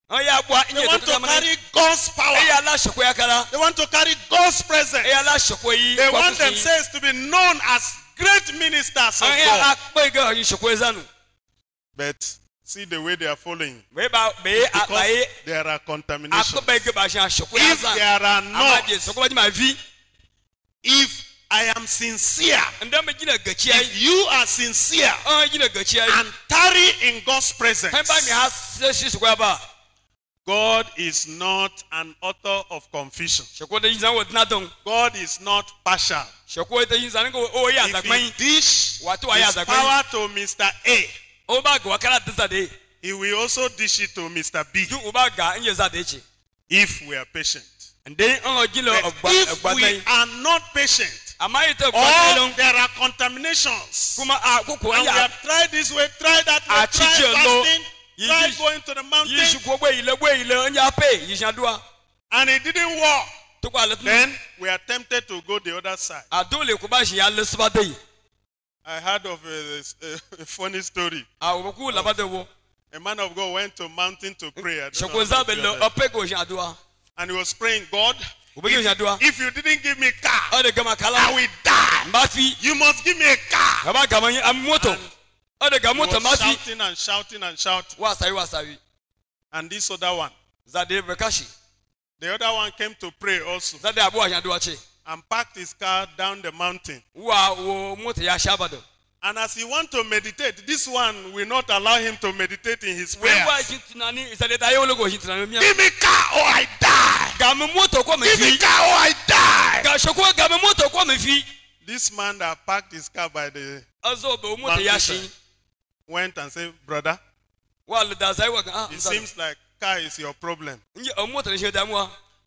Speaker 4: an ya bwa
Speaker 3: They want
Speaker 4: to
Speaker 3: carry God's power.
Speaker 4: ya la shako ya kala
Speaker 3: They want to carry God's presence.
Speaker 4: ya la shako yi
Speaker 3: They want themselves to be known as great ministers of God.
Speaker 4: akpa ga yi shako ya zanu
Speaker 3: But see the way they are following.
Speaker 4: be ba be a ba
Speaker 3: Because there are contaminations.
Speaker 4: akpa ga ba shan shako ya
Speaker 3: If there are not,
Speaker 4: je shako ba ji ma vi
Speaker 3: if I am sincere,
Speaker 4: ndan be gina gaci ai
Speaker 3: if you are sincere ah,
Speaker 4: an gina gaci ai
Speaker 3: and tarry in God's presence,
Speaker 4: kan ba mi ha se shi shako ya ba.
Speaker 3: God is not an author of confusion.
Speaker 4: shako da yin zan wa dina don
Speaker 3: God is not partial.
Speaker 4: shako da yin zan ko o ya
Speaker 3: If he dish
Speaker 4: Watu wa ya
Speaker 3: his power to Mr. A,
Speaker 4: o ba ga wakala disa de.
Speaker 3: he will also dish it to Mr. B.
Speaker 4: Du o ba ga nje za de ce
Speaker 3: if we are patient.
Speaker 4: ndai an o gilo
Speaker 3: But if we are not patient, or there are contaminations,
Speaker 4: kuma ah,
Speaker 3: and we have tried this way, tried that way,
Speaker 4: A
Speaker 3: tried fasting, tried going to the mountain,
Speaker 4: shi ko gbe ile gbe ile anya pe yi shan duwa
Speaker 3: and it didn't work.
Speaker 4: to kwa le tun
Speaker 3: Then we are tempted to go the other side.
Speaker 4: a dole ku ba shi ya le suba dai
Speaker 3: I heard of a, a, a funny story.
Speaker 4: Ah, a o ku la ba de wo
Speaker 3: A man of God went to mountain to pray. I don't know
Speaker 4: shako
Speaker 3: how
Speaker 4: za
Speaker 3: many
Speaker 4: be
Speaker 3: of
Speaker 4: le
Speaker 3: them.
Speaker 4: o pe ko shan duwa
Speaker 3: And he was praying, God,
Speaker 4: o be shan duwa
Speaker 3: if you didn't give me car,
Speaker 4: de gama
Speaker 3: I will die. You must give me a car.
Speaker 4: ka ba gama yin am um, moto. O de ga
Speaker 3: He was shouting and shouting and shouting.
Speaker 4: wa sawi wa sawi
Speaker 3: And this other one,
Speaker 4: za de be kashi
Speaker 3: the other one came to pray also.
Speaker 4: Za de abu wa shan duwa ce
Speaker 3: and parked his car down the mountain.
Speaker 4: Wa wo moto ya sha ba do
Speaker 3: And as he want to meditate, this one will not allow him to meditate in his prayers.
Speaker 4: shi tunani isa de ta yo lo go shi tunani mi
Speaker 3: Give me car or I die.
Speaker 4: ga mi moto ko mi
Speaker 3: Give me car or I die.
Speaker 4: ga shako ga mi moto ko mi fi
Speaker 3: This man that parked his car by the
Speaker 4: azo be moto ya shi
Speaker 3: Mountainside. went and said, Brother,
Speaker 4: wa le da sai wa ga ah
Speaker 3: it seems like car is your problem.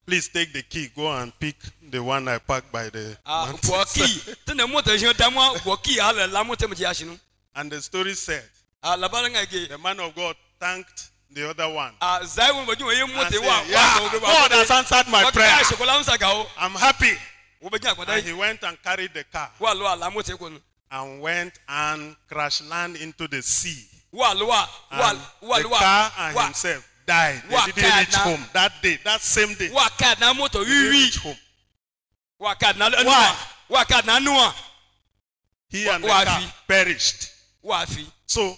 Speaker 4: Nje o moto ne shi damuwa
Speaker 3: Please take the key. Go and pick the one I parked by the
Speaker 4: ah
Speaker 3: mountain."
Speaker 4: bo ki tunda moto ne shi damuwa bo ki ha la moto mu ya shi nu
Speaker 3: And the story said,
Speaker 4: ah labarin ga ge
Speaker 3: the man of God thanked the other one.
Speaker 4: ah zai wo bo ji wo ye
Speaker 3: And said, yeah, God has answered my prayer.
Speaker 4: prayer shokola unsa ga o
Speaker 3: I'm happy.
Speaker 4: wo be ji agbada
Speaker 3: And he went and carried the car
Speaker 4: wa lo ala moto ko nu
Speaker 3: and went and crash land into the sea.
Speaker 4: wa lo wa wa
Speaker 3: And the car and himself died.
Speaker 4: Wa
Speaker 3: They didn't reach home that day, that same day.
Speaker 4: wa ka na moto
Speaker 3: They didn't reach home.
Speaker 4: wa ka na nu
Speaker 3: Why? He and the car perished. So,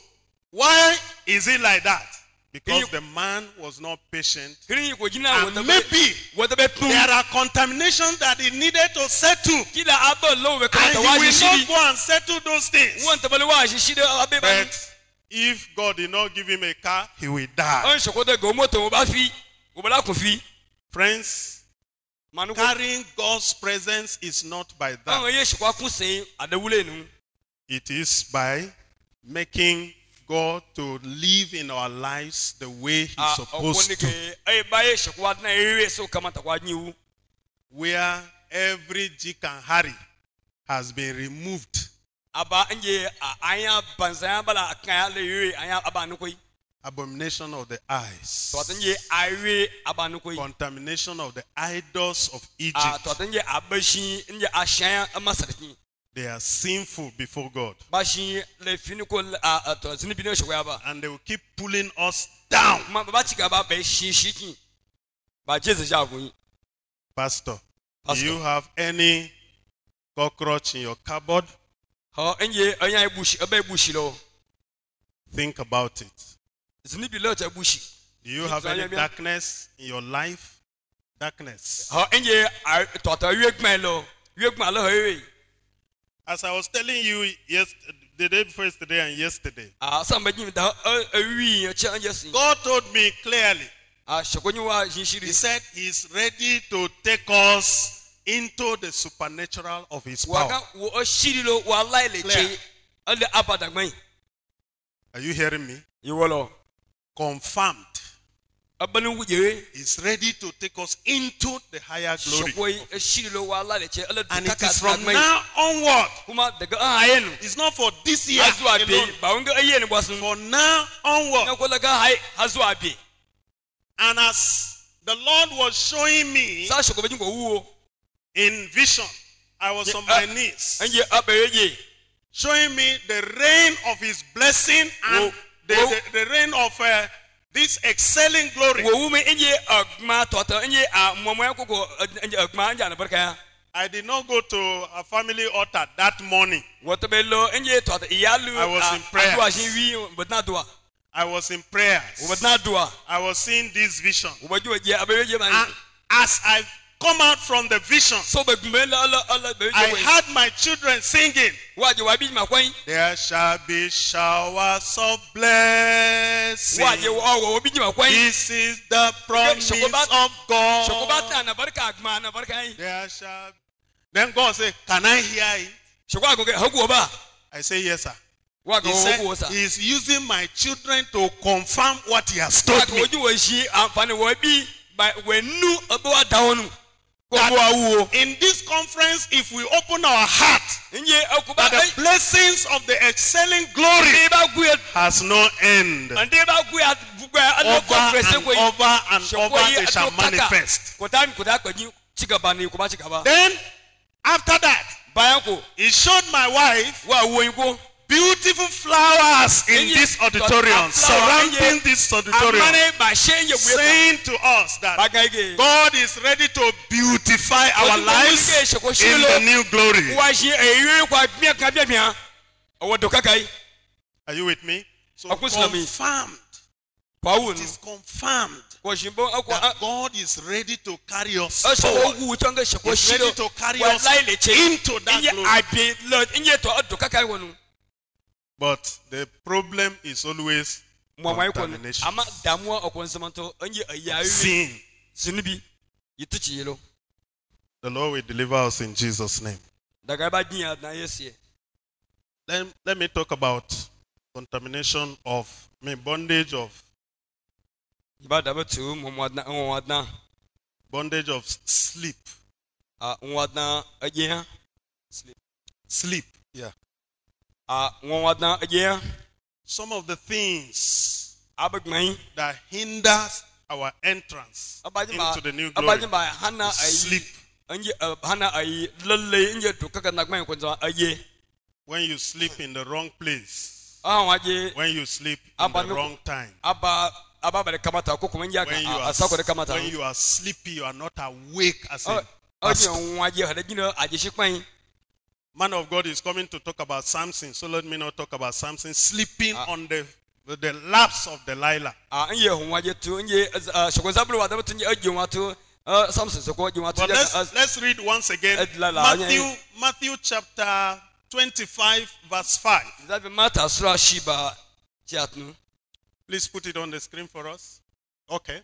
Speaker 3: why is it like that? Because the man was not patient.
Speaker 4: kiri yi ko gyina
Speaker 3: And maybe
Speaker 4: wɔn bɛ tun
Speaker 3: there are contaminations that he needed to settle.
Speaker 4: kila abɛ lɔn bɛ
Speaker 3: And he will not go and settle those things.
Speaker 4: wɔn tabali waa sisi de abɛ ba
Speaker 3: But if God did not give him a car, he will die.
Speaker 4: ɔn sɔkɔ de gɔmɔ tɔn o b'a fi o bɛ la kun fi
Speaker 3: Friends, carrying God's presence is not by that.
Speaker 4: ye sɔkɔ kun sɛn a de wule nu
Speaker 3: It is by making God to live in our lives the way He's
Speaker 4: a
Speaker 3: supposed to.
Speaker 4: ke ɛyɛ ba ye sɔkɔ wa tɛna ere so kama ta waa nyiwu
Speaker 3: Where every jig and harry has been removed.
Speaker 4: Aba n ye a an y'a banzanya bala a kan le ere an y'a aba nuko
Speaker 3: Abomination of the eyes.
Speaker 4: tɔtɔ n ye a ere aba nuko
Speaker 3: Contamination of the idols of Egypt.
Speaker 4: tɔtɔ n ye a bɛ si n ye a sɛn a ma sariki
Speaker 3: They are sinful before God.
Speaker 4: ba si le fini ko a a tɔ zini bi ne sɔkɔ ya ba
Speaker 3: And they will keep pulling us down.
Speaker 4: kuma ba ci ka ba bɛ si si kin ba jesu ja kun yi
Speaker 3: Pastor, do you have any cockroach in your cupboard? Think about it.
Speaker 4: zini bi lɔ cɛ busi
Speaker 3: Do you have any darkness in your life? Darkness.
Speaker 4: hɔ n ye a tota, tɔtɔ wiye gbɛn lɔ wiye gbɛn lɔ hɔ ere
Speaker 3: As I was telling you yes, the day before yesterday and yesterday,
Speaker 4: a san bɛ jimi da ɛ ɛ wi cɛ an ye si
Speaker 3: God told me clearly.
Speaker 4: a sɔkɔ nyi wa
Speaker 3: He said He's ready to take us into the supernatural of His power.
Speaker 4: ka wo o siri lo wa lai le
Speaker 3: Clear.
Speaker 4: cɛ ale abada gbɛn
Speaker 3: Are you hearing me? Confirmed.
Speaker 4: a bani wuje
Speaker 3: He's ready to take us into the higher glory.
Speaker 4: sɔkɔ yi siri lo wa lai le cɛ ale
Speaker 3: And it is from now onward.
Speaker 4: kuma daga an haye nu
Speaker 3: It's not for this year alone.
Speaker 4: be ba wanga ayi ne bɔ sun
Speaker 3: For now onward.
Speaker 4: na ko daga haye ha zuwa be
Speaker 3: And as the Lord was showing me in vision, I was on my
Speaker 4: uh,
Speaker 3: knees,
Speaker 4: an ye a bɛ ye
Speaker 3: showing me the rain of His blessing and the, the, the rain of uh, this excelling glory.
Speaker 4: wo wu mi an ye a kuma tɔtɔ an ye a mɔmɔya ko ko an ye a kuma an jɛ barka ya
Speaker 3: I did not go to a family altar that morning.
Speaker 4: wata bɛ lo an ye tɔtɔ iyalu
Speaker 3: I was in
Speaker 4: a
Speaker 3: prayers.
Speaker 4: duwa si wi bɛ tɛna duwa
Speaker 3: I was in prayers. I was seeing this vision.
Speaker 4: o bɛ jɔ je a bɛ ye ma
Speaker 3: And as I come out from the vision,
Speaker 4: so bɛ gunbɛ la ala ala bɛ
Speaker 3: I heard my children singing.
Speaker 4: wa je wa bi ma kɔn
Speaker 3: There shall be showers of blessing.
Speaker 4: wa je wa wa bi ma kɔn
Speaker 3: This is the promise of God.
Speaker 4: sɔkɔba tɛna na barika a kuma na barika yi
Speaker 3: There shall. Then God said, Can I hear it?
Speaker 4: sɔkɔ a ko kɛ hagu ba
Speaker 3: I say, Yes, sir. He said,
Speaker 4: sa
Speaker 3: He's using my children to confirm what He has told me.
Speaker 4: Ju wɔ si anfani wɔ bi ba wɛ nu bɛ wa da wɔn nu ko
Speaker 3: That-
Speaker 4: bɔ wa wuwo
Speaker 3: In this conference, if we open our heart,
Speaker 4: n ye akuba
Speaker 3: that the blessings of the excelling glory
Speaker 4: ɛ b'a gu ye
Speaker 3: has no end.
Speaker 4: ɛ b'a gu ya gbɛ ala
Speaker 3: Over and over and over they shall manifest.
Speaker 4: ko taa ko taa kɔ ji ciga ba ni ko ba ciga ba
Speaker 3: Then, after that, he showed my wife
Speaker 4: wa wo yin ko
Speaker 3: beautiful flowers in this auditorium, surrounding this auditorium,
Speaker 4: amane ba se ye wo
Speaker 3: saying to us that
Speaker 4: ba ga ige
Speaker 3: God is ready to beautify our lives
Speaker 4: ike ìṣòkò sí
Speaker 3: in the new glory.
Speaker 4: wa se eyi ko biya kan biya biya ọwọ do kaka yi
Speaker 3: Are you with me? So confirmed. It is confirmed
Speaker 4: ko si bo akọ
Speaker 3: that God is ready to carry us forward.
Speaker 4: wu tí wọn kẹ sọkọ
Speaker 3: He's ready to carry us
Speaker 4: láyé lè ṣe
Speaker 3: into that glory. But the problem is always
Speaker 4: mọ̀mọ́ yi kọnu
Speaker 3: contamination.
Speaker 4: àmà dààmú ọkọ nsọmọtò ẹ̀yẹ ẹ̀yà ayé
Speaker 3: Sin.
Speaker 4: sini bi yìí tó ti yé lo
Speaker 3: The Lord will deliver us in Jesus' name.
Speaker 4: daga ẹ bá dín yà náà yẹ sí ẹ.
Speaker 3: Then let me talk about contamination of, I mean, bondage of,
Speaker 4: ìbá dàbẹ tù mọ̀mọ́ adná ẹ̀wọ̀n adná
Speaker 3: bondage of sleep.
Speaker 4: ẹ̀yẹ hàn
Speaker 3: Sleep. Yeah. Some of the things that hinders our entrance into the new glory.
Speaker 4: Abajin ba hana
Speaker 3: is sleep.
Speaker 4: anje hana ayi lalle inje to kaka na gman kunza aye
Speaker 3: When you sleep in the wrong place, when you sleep in the wrong time,
Speaker 4: aba aba bare kamata ko kuma inja
Speaker 3: when you are, when you are sleepy, you are not awake as a pastor. Man of God is coming to talk about Samson, so let me not talk about Samson sleeping
Speaker 4: Ah.
Speaker 3: on the the, lapse of Delilah.
Speaker 4: a n yɛ ho wagye to n yɛ sɔkɔnsa bolo wa dama to n yɛ agye wa to ɛ, samson sɔkɔ agye wa
Speaker 3: But let's, let's read once again
Speaker 4: Eh,
Speaker 3: Matthew, Matthew chapter 25, verse 5.
Speaker 4: zabi mata soro ahyi ba kyi atunu
Speaker 3: Please put it on the screen for us. Okay.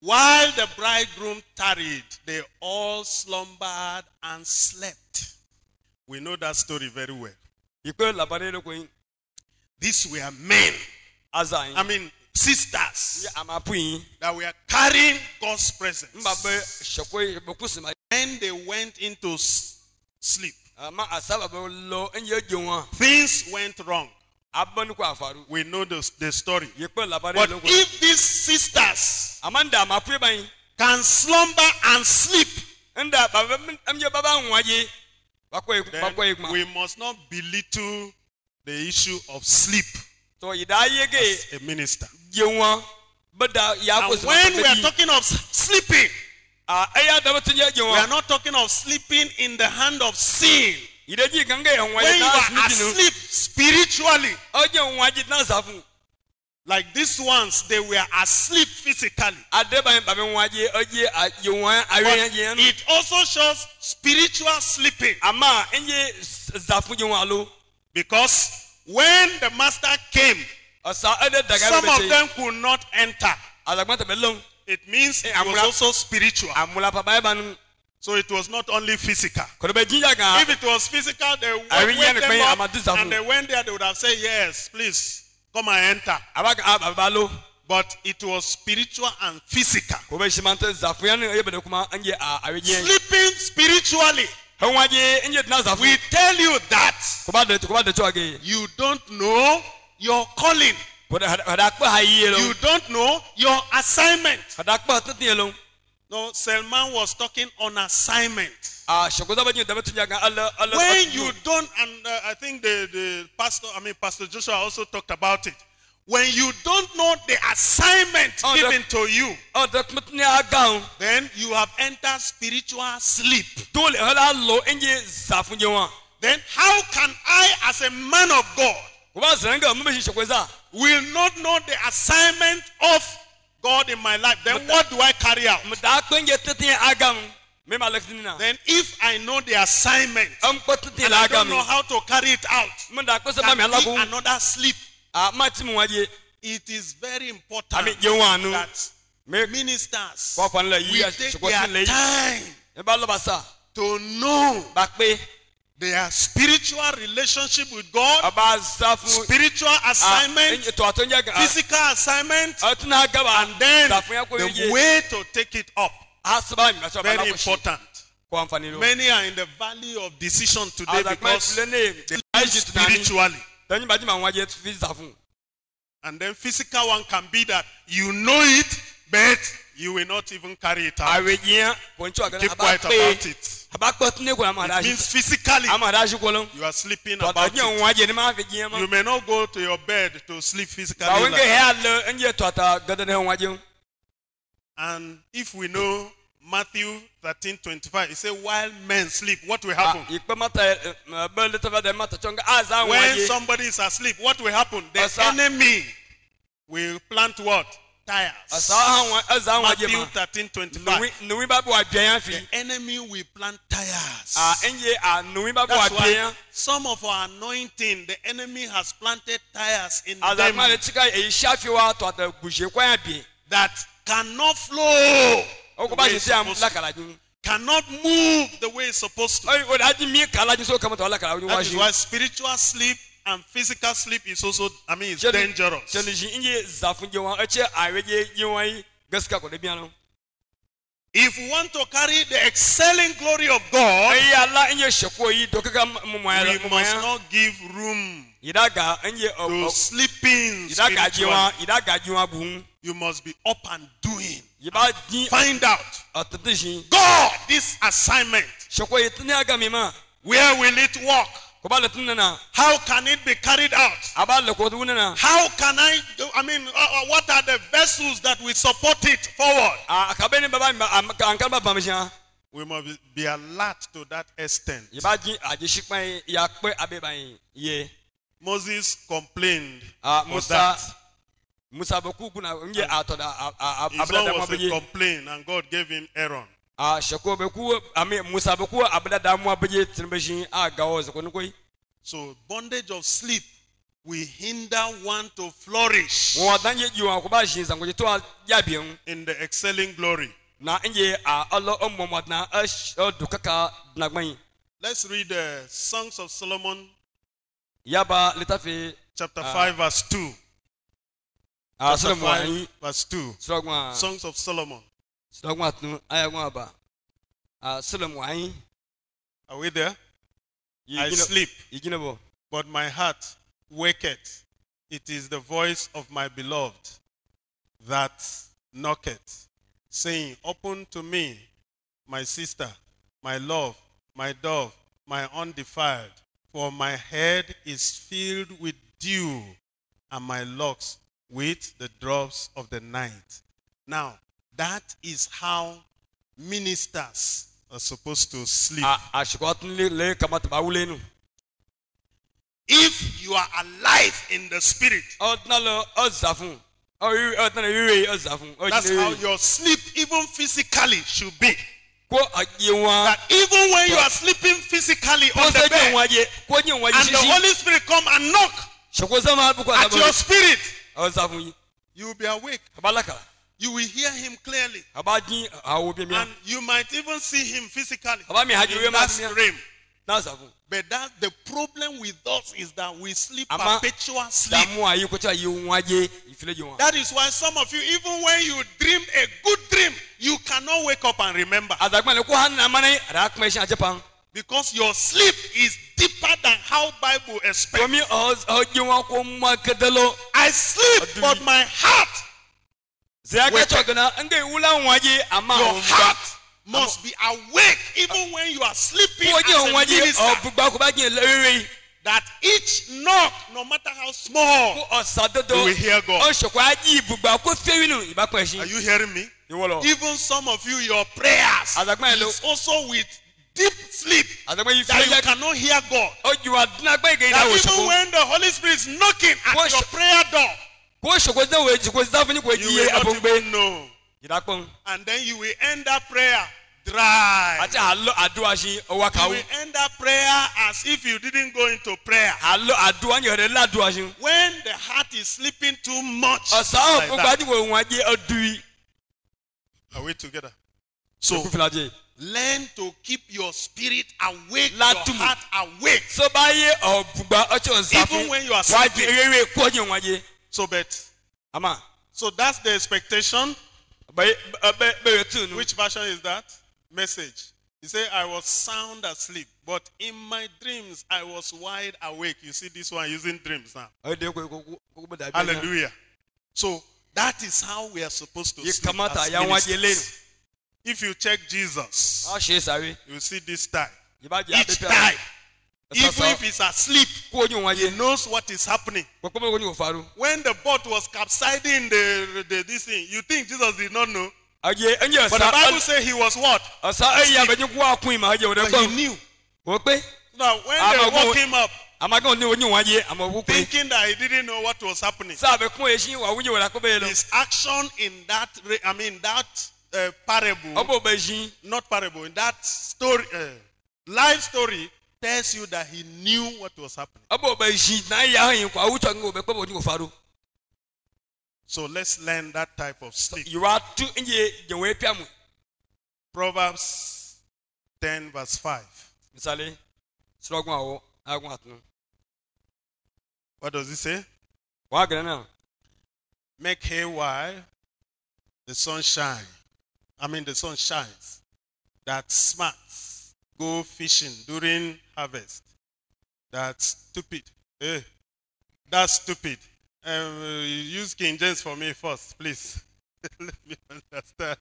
Speaker 3: While the bridegroom tarried, they all slumbered and slept. We know that story very well.
Speaker 4: ikpe labane de ko yin
Speaker 3: These were men, I mean, sisters,
Speaker 4: yɛ amapu yin
Speaker 3: that were carrying God's presence.
Speaker 4: n ba bɛ sɔkɔ yi bɛ kusi ma
Speaker 3: When they went into sleep,
Speaker 4: ama asaba bɛ lɔ n yɛ agye wa
Speaker 3: things went wrong.
Speaker 4: abɔ ni ko afaru
Speaker 3: We know the, the story. But if these sisters
Speaker 4: amanda amapu yi ba yin
Speaker 3: can slumber and sleep,
Speaker 4: n da ba bɛ n yɛ ba ba ŋun wagye bakɔ yi
Speaker 3: then
Speaker 4: bakɔ yi kuma
Speaker 3: we must not belittle the issue of sleep
Speaker 4: tɔ yi da ye
Speaker 3: as a minister.
Speaker 4: gye wa bɛ da ya ko
Speaker 3: And when we are talking of sleeping,
Speaker 4: a ɛyà dama to yɛ gye
Speaker 3: we are not talking of sleeping in the hand of sin.
Speaker 4: yi de ji ganga yɛ
Speaker 3: When you are asleep spiritually, like these ones, they were asleep physically.
Speaker 4: ade ba yin ba bɛ ŋun wagye ɔgye a ye wa
Speaker 3: But
Speaker 4: awie yɛ gye nu
Speaker 3: it also shows spiritual sleeping
Speaker 4: ama n ye zafu gye
Speaker 3: because when the master came,
Speaker 4: ɔsa ɛde daga
Speaker 3: some of them could not enter. It means
Speaker 4: Eh,
Speaker 3: it was also spiritual.
Speaker 4: amula papa yɛ ba
Speaker 3: So it was not only physical.
Speaker 4: kɔrɔ bɛ jinja kan
Speaker 3: If it was physical, they would
Speaker 4: Are we
Speaker 3: them up
Speaker 4: I'm a disciple.
Speaker 3: and they went there, they would have said, Yes, please, come and enter.
Speaker 4: a b'a kan a ba lo
Speaker 3: But it was spiritual and physical.
Speaker 4: ko bɛ simante zafu yɛ ni bɛ de kuma n ye a awie gye
Speaker 3: Sleeping spiritually,
Speaker 4: hɛn wagye n ye tena zafu
Speaker 3: we tell you that.
Speaker 4: Ko b'a de ko b'a de to a ge
Speaker 3: you don't know your calling,
Speaker 4: ko de hada kpɛ ha yi yɛ
Speaker 3: you don't know your assignment.
Speaker 4: hada kpɛ tɛ tiɲɛ lɔ
Speaker 3: No, Selman was talking on assignment.
Speaker 4: A sɛkosa bɛ jin dɛmɛ tiɲɛ kan ala ala
Speaker 3: When you don't, and uh, I think the, the pastor, I mean, Pastor Joshua also talked about it. When you don't know the assignment
Speaker 4: Oh,
Speaker 3: given to you,
Speaker 4: ɔ de kuma tiɲɛ a gan
Speaker 3: then you have entered spiritual sleep.
Speaker 4: dole hada lɔ n ye zafu gye wa
Speaker 3: Then how can I, as a man of God,
Speaker 4: ko b'a sɛnɛ kan mun bɛ si sɛkosa
Speaker 3: will not know the assignment of God in my life? Then what do I carry out?
Speaker 4: Mɛ daa kpɛ n ye tɛ tiɲɛ a gan min b'a lɛkisi na.
Speaker 3: Then if I know the assignment
Speaker 4: an kpɛ tɛ tiɲɛ
Speaker 3: and I don't know how to carry it out,
Speaker 4: mɛ daa kpɛ sɛ
Speaker 3: can
Speaker 4: ba mi ala
Speaker 3: another sleep.
Speaker 4: a ma ti mu wagye
Speaker 3: It is very important
Speaker 4: mi ye wa nu.
Speaker 3: that ministers
Speaker 4: kɔ fan la
Speaker 3: we
Speaker 4: yi a
Speaker 3: take their time
Speaker 4: b'a lɔ ba sa.
Speaker 3: to know their spiritual relationship with God, spiritual assignment,
Speaker 4: tɔ a tɔ n ye kan
Speaker 3: physical assignment,
Speaker 4: a tɛna gaba
Speaker 3: and then
Speaker 4: zafu ya ko
Speaker 3: the way to take it up.
Speaker 4: A saba mi sɔ ba la
Speaker 3: Very important.
Speaker 4: ko an fani lo
Speaker 3: Many are in the valley of decision today
Speaker 4: a za kuma
Speaker 3: because they spiritually.
Speaker 4: tɛni ba ji ma wagye fi zafu
Speaker 3: And then physical one can be that you know it, but you will not even carry it out.
Speaker 4: bɛ diɲɛ ko n tɔ a
Speaker 3: Keep
Speaker 4: kan a b'a
Speaker 3: quiet about it.
Speaker 4: a b'a kpɛ tune ko a ma
Speaker 3: It means physically
Speaker 4: a ma da si kolon
Speaker 3: you are sleeping about it.
Speaker 4: wagye ni ma fi diɲɛ ma
Speaker 3: You may not go to your bed to sleep physically. like-
Speaker 4: hɛ a lɛ n ye tɔ ta gɛdɛ ne wagye
Speaker 3: And if we know Matthew 13 25, it says, While men sleep, what will happen?
Speaker 4: i kpɛ ma ta bɛ lɛ tɛ fɛ dɛ ma ta tɔn a za
Speaker 3: When somebody is asleep, what will happen? The enemy will plant what? Tires.
Speaker 4: sa ha a za wagye
Speaker 3: Matthew
Speaker 4: ma
Speaker 3: 13 25.
Speaker 4: nuwi nuwi ba bɔ a biɛn fi
Speaker 3: The enemy will plant tires.
Speaker 4: a n ye a nuwi ba bɔ a
Speaker 3: That's why some of our anointing, the enemy has planted tires in them
Speaker 4: kuma de ti ka eyi safi wa tɔ ta gusie kɔn ya bi
Speaker 3: that cannot flow,
Speaker 4: o ko
Speaker 3: the
Speaker 4: ba
Speaker 3: way it's supposed to. cannot move the way it's supposed to.
Speaker 4: oyi o de a di mi kala ju so kama tɔ la kala ju wa
Speaker 3: That is why spiritual sleep and physical sleep is also, I mean, it's dangerous. If we want to carry the excelling glory of God,
Speaker 4: ayi ala n ye sɛko yi dɔ kaka mɔmɔya
Speaker 3: we must not give room
Speaker 4: yida ga n ye
Speaker 3: to sleeping
Speaker 4: yida ga ji wa
Speaker 3: spiritually.
Speaker 4: yida ga ji wa bun
Speaker 3: You must be up and doing. Find out,
Speaker 4: ɔ tete si
Speaker 3: God, this assignment,
Speaker 4: sɛko yi tini a ga mi ma
Speaker 3: where will it work?
Speaker 4: ko b'a lɛ tini na
Speaker 3: How can it be carried out?
Speaker 4: a b'a lɛ ko tuguni na
Speaker 3: How can I, do, I mean, uh, uh, what are the vessels that will support it forward?
Speaker 4: a ka bɛ ni baba mi ba a ka an kan ba bami siyan
Speaker 3: We must be alert to that extent.
Speaker 4: Yi b'a di a di si kpɛ yi ya kpɛ a bɛ ban yi ye
Speaker 3: Moses complained
Speaker 4: ah,
Speaker 3: for
Speaker 4: musa
Speaker 3: that.
Speaker 4: musa
Speaker 3: His son was a
Speaker 4: abɛgye
Speaker 3: complaint, and God gave him Aaron.
Speaker 4: Ah, a hyɛko bɛku ame musa bɛku abla da mu abɛgye tene bɛhyin a ah, gawo zɛ kɔni koyi
Speaker 3: So, bondage of sleep will hinder one to flourish
Speaker 4: wɔn dan yɛ yi wɔn akɔba hyin zankɔgye to a yɛ abiɛn
Speaker 3: in the excelling glory.
Speaker 4: na nye a ɔlɔ ɔmɔmɔdena ɔdo eh, oh, kaka nagbɛn
Speaker 3: Let's read the Songs of Solomon,
Speaker 4: yaba litafi
Speaker 3: chapter
Speaker 4: Ah.
Speaker 3: 5, verse 2.
Speaker 4: a
Speaker 3: Chapter 5, verse 2.
Speaker 4: sɔlɔmɔ
Speaker 3: Songs of Solomon.
Speaker 4: sɔlɔmɔ atunu ayɛ aba a sɔlɔmɔ anyi
Speaker 3: Are we there? I sleep, but my heart waketh. It is the voice of my beloved that knocketh, saying, Open to me, my sister, my love, my dove, my undefiled, for my head is filled with dew, and my locks with the drops of the night. Now, that is how ministers are supposed to sleep.
Speaker 4: a a hyɛkɔ atunu le le kama taba wule nu
Speaker 3: if you are alive in the spirit,
Speaker 4: ɔtena lɛ ɔzafun ɔyiri ɔtena yiri ɔzafun
Speaker 3: that's how your sleep, even physically, should be.
Speaker 4: Ko ayi wɔn
Speaker 3: That even when you are sleeping physically on the bed,
Speaker 4: wɔn ye ko nye wɔn ye
Speaker 3: and the Holy Spirit come and knock
Speaker 4: hyɛkɔ sama bi kɔ
Speaker 3: at your spirit, you will be awake. You will hear him clearly,
Speaker 4: kaba di awo bi miya
Speaker 3: and you might even see him physically
Speaker 4: kaba mi hajj
Speaker 3: in that
Speaker 4: bi miya
Speaker 3: realm.
Speaker 4: n'azafun
Speaker 3: But that the problem with us is that we sleep
Speaker 4: Ama-
Speaker 3: perpetual sleep.
Speaker 4: damu ayi ko tí a ye wɔn ye ìfilẹ yi wɔn.
Speaker 3: That is why some of you, even when you dream a good dream, you cannot wake up and remember.
Speaker 4: azagbɛn ko hali na mana ye a kuma esin a jɛ pan.
Speaker 3: Because your sleep is deeper than how Bible expects.
Speaker 4: tomi ɔji wɔn ko ma kedelo.
Speaker 3: I sleep, but my heart,
Speaker 4: zaya
Speaker 3: Wake
Speaker 4: kɛ
Speaker 3: up.
Speaker 4: tɔ gana n kɛ wula wɔn ye a ma
Speaker 3: your heart. Must be awake even when you are sleeping as a minister.
Speaker 4: ɔbugba ko b'a jɛ lɛrɛ
Speaker 3: That each knock, no matter how small,
Speaker 4: ko ɔsa dodo.
Speaker 3: you will hear God.
Speaker 4: ɔsɔkɔ aji ibugba ko fewi nu ìbá
Speaker 3: Are you hearing me? Even some of you, your prayers is also with deep sleep that you cannot hear God.
Speaker 4: ɔji wa dunagbɛn yi
Speaker 3: That even when the Holy Spirit is knocking at your prayer door,
Speaker 4: ko sɔkɔ sɛ wo sɔkɔ zafuni ko
Speaker 3: you will not even know.
Speaker 4: Ìdákpɔn.
Speaker 3: And then you will end that prayer dry.
Speaker 4: ati alo aduwa si ɔwa
Speaker 3: You will end that prayer as if you didn't go into prayer.
Speaker 4: alo aduwa yɛrɛ la aduwa si.
Speaker 3: When the heart is sleeping too much.
Speaker 4: ɔsan
Speaker 3: like that.
Speaker 4: adi wo wɔn ye ɔdui.
Speaker 3: Are we together?
Speaker 4: so
Speaker 3: So learn to keep your spirit awake,
Speaker 4: Latumu.
Speaker 3: your heart awake.
Speaker 4: soba ye ɔbugba ɔtsɛ ɔnzafin.
Speaker 3: Even when you are sleeping.
Speaker 4: rere kɔ nye wɔn ye.
Speaker 3: So bet. So that's the expectation. Which version is that? Message. He said, I was sound asleep, but in my dreams I was wide awake. You see this one using dreams now. Hallelujah. So that is how we are supposed to sleep. as
Speaker 4: ya wa je
Speaker 3: ministers. If you check Jesus,
Speaker 4: ɔ se sáré.
Speaker 3: you see this type. Each time, even if he's asleep,
Speaker 4: ko nye wɔn
Speaker 3: he knows what is happening.
Speaker 4: kɔkɔ bɛ ko nye o faru.
Speaker 3: When the boat was capsizing the, the this thing, you think Jesus did not know. But the Bible says he was what?
Speaker 4: ɔsa ɛyɛ abɛnyi ko akun ma ɔjɛ o de
Speaker 3: But he knew. Now when
Speaker 4: go-
Speaker 3: woke him up,
Speaker 4: amagɛ o ni o nye wɔn ye ama o ko pe.
Speaker 3: thinking that he didn't know what was happening,
Speaker 4: sáà bɛ kún esi wa wúnyɛ wòle akɔbɛ yɛ lɔ.
Speaker 3: his action in that, I mean that uh, parable,
Speaker 4: ɔbɛ bɛ zi.
Speaker 3: not parable, in that story, uh, life story, tells you that he knew what was happening.
Speaker 4: ɔbɛ bɛ zi n'a yà hàn yín kɔ awùtɔ ní o bɛ kpɛ bɛ o ní o faru.
Speaker 3: So let's learn that type of sleep.
Speaker 4: yiwa tu ń yẹ jẹ̀wọ́ epia.
Speaker 3: Proverbs 10, verse 5.
Speaker 4: misali sɔrɔgun awɔ agun atunu.
Speaker 3: What does it say? Make hay while the sun shines. I mean, the sun shines. That smarts go fishing during harvest. That's stupid. Eh, that's stupid. Um, use King James for me first, please. Let me understand.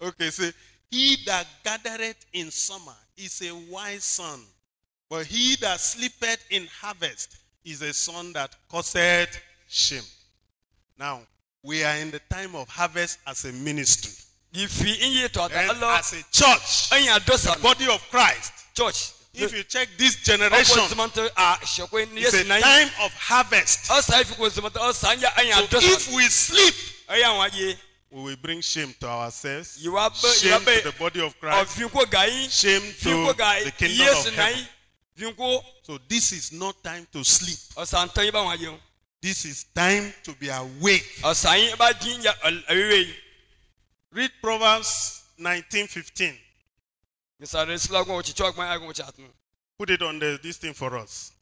Speaker 3: Okay, say, he that gathereth in summer is a wise son, but he that sleepeth in harvest is a son that causeth shame. Now, we are in the time of harvest as a ministry.
Speaker 4: ń yẹ tɔ
Speaker 3: And as a church, the body of Christ,
Speaker 4: church
Speaker 3: If you check this generation,
Speaker 4: ɔkɔ nsomante a hyɛkwe ne
Speaker 3: it's a time of harvest.
Speaker 4: ɔsa efi kɔ nsomante ɔsa nyɛ anya
Speaker 3: So if we sleep, we will bring shame to ourselves, shame to the body of Christ, shame to the kingdom of heaven. So this is not time to sleep.
Speaker 4: ɔsa ntɔn yi ba anwaye o
Speaker 3: This is time to be awake.
Speaker 4: ɔsa yi ba di nya ɛwiwe yi
Speaker 3: Read Proverbs 19:15. Put it on the this thing for us.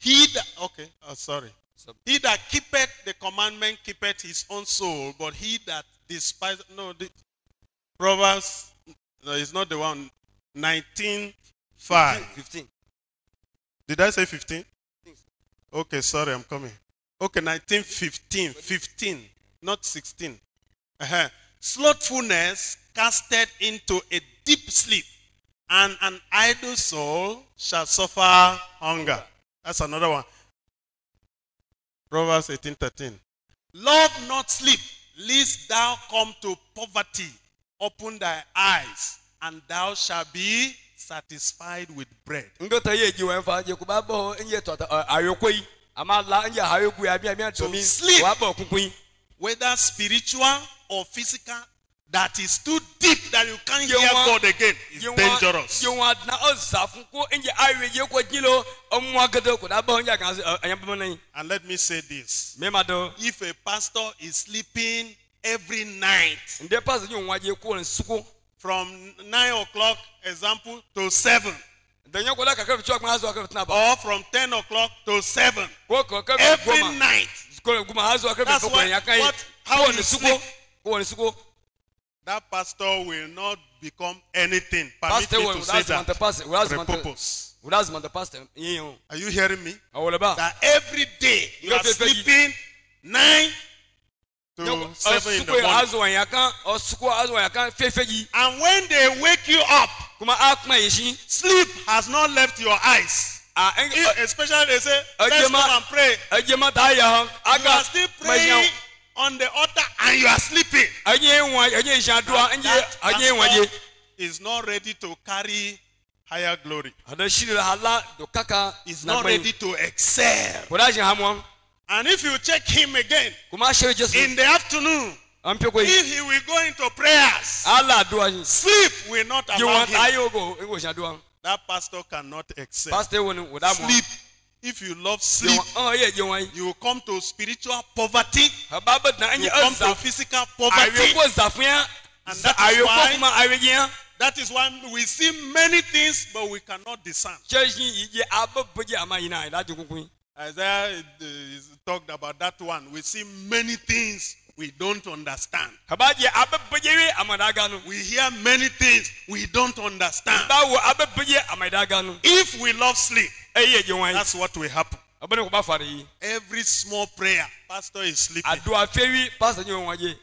Speaker 3: He that okay, oh, sorry.
Speaker 4: Sub-
Speaker 3: He that keepeth the commandment keepeth his own soul, but he that despises no the, Proverbs no, it's not the one. 19 5.
Speaker 4: fifteen
Speaker 3: Did I say 15? Okay, sorry, I'm coming. Okay, 19 15. 15, not 16. Uh-huh. Slothfulness casted into a deep sleep, and an idle soul shall suffer hunger. That's another one. Proverbs 18 13. Love not sleep, lest thou come to poverty. Open thy eyes, and thou shalt be satisfied with bread.
Speaker 4: ngota ye ji wɛn fa je ko ba bɔ n ye tɔtɔ ɛ eh, ayoko yi a ma la n ye ayoko yi a mi a mi a
Speaker 3: So sleep.
Speaker 4: wa bɔ kunkun yi
Speaker 3: whether spiritual or physical, that is too deep that you can't hear God again. Is dangerous.
Speaker 4: ye wa na ɔza fun ko n ye ayi ye ko jilo ɔmua gɛdɛ ko da bɔ kan se ɛ ɛyɛ
Speaker 3: And let me say this. If a pastor is sleeping every night
Speaker 4: n de paasi yi wa je ko n suko
Speaker 3: from 9 o'clock, example, to 7,
Speaker 4: dɛnyɛ ko la kakɛ fi tí wa kuma hazu akɛ fi tina ba
Speaker 3: or from 10 o'clock to 7,
Speaker 4: ko kɔ kɛ fi
Speaker 3: every night,
Speaker 4: ko goma hazu akɛ
Speaker 3: That's
Speaker 4: fi
Speaker 3: why-
Speaker 4: fɔkɔ yɛ
Speaker 3: what- how you sleep.
Speaker 4: suko ko ni suko
Speaker 3: that pastor will not become anything. Permit
Speaker 4: pastor
Speaker 3: me
Speaker 4: wo
Speaker 3: to say that.
Speaker 4: pastor wula
Speaker 3: For a purpose.
Speaker 4: pastor
Speaker 3: Are you hearing me?
Speaker 4: Ah,
Speaker 3: that every day you are sleeping 9 to ah, 7 in the morning.
Speaker 4: azɔnya kan ah, ɔsuko azɔnya kan fefe yi
Speaker 3: And when they wake you up,
Speaker 4: kuma a kuma yi si
Speaker 3: sleep has not left your eyes. If- especially they say, let's come and pray.
Speaker 4: ɛjɛma ta yɛ hàn
Speaker 3: You are still praying
Speaker 4: yi
Speaker 3: on the altar and you are sleeping.
Speaker 4: ɛnyɛ ŋun ɛnyɛ isan duwa ɛnyɛ
Speaker 3: That is not ready to carry higher glory.
Speaker 4: ɔdɔ siri la hala do kaka
Speaker 3: Is not ready to excel.
Speaker 4: o da jɛn hamu
Speaker 3: And if you check him again
Speaker 4: kuma seere jesu
Speaker 3: in the afternoon,
Speaker 4: an pe ko yi
Speaker 3: if he will go into prayers,
Speaker 4: ala duwa yi
Speaker 3: sleep will not allow him.
Speaker 4: ayi o ko n ko isan duwa
Speaker 3: That pastor cannot excel.
Speaker 4: pastor wo ni o da mu
Speaker 3: Sleep. If you love sleep,
Speaker 4: ɔn yɛ jɛn wɔn yi
Speaker 3: you will come to spiritual poverty.
Speaker 4: ɔba bɛ na
Speaker 3: You
Speaker 4: ɛnyɛ
Speaker 3: come to physical poverty.
Speaker 4: awie ko zafunya
Speaker 3: And that is why-
Speaker 4: ko kuma awie jɛn
Speaker 3: That is why we see many things, but we cannot discern.
Speaker 4: cɛ yi yi abɛ bɛjɛ a ma yi na yi la.
Speaker 3: Isaiah is talked about that one. We see many things we don't understand.
Speaker 4: kaba jɛ a bɛ bɛjɛ wi amadaga nu
Speaker 3: We hear many things we don't understand.
Speaker 4: bawo a bɛ bɛjɛ amadaga nu
Speaker 3: If we love sleep,
Speaker 4: ye jɛ wɔn ye
Speaker 3: that's what will happen.
Speaker 4: a bɛ ne ko ba fari yi
Speaker 3: Every small prayer, pastor is sleeping.
Speaker 4: a do a fɛ wi pastor nye wɔn ye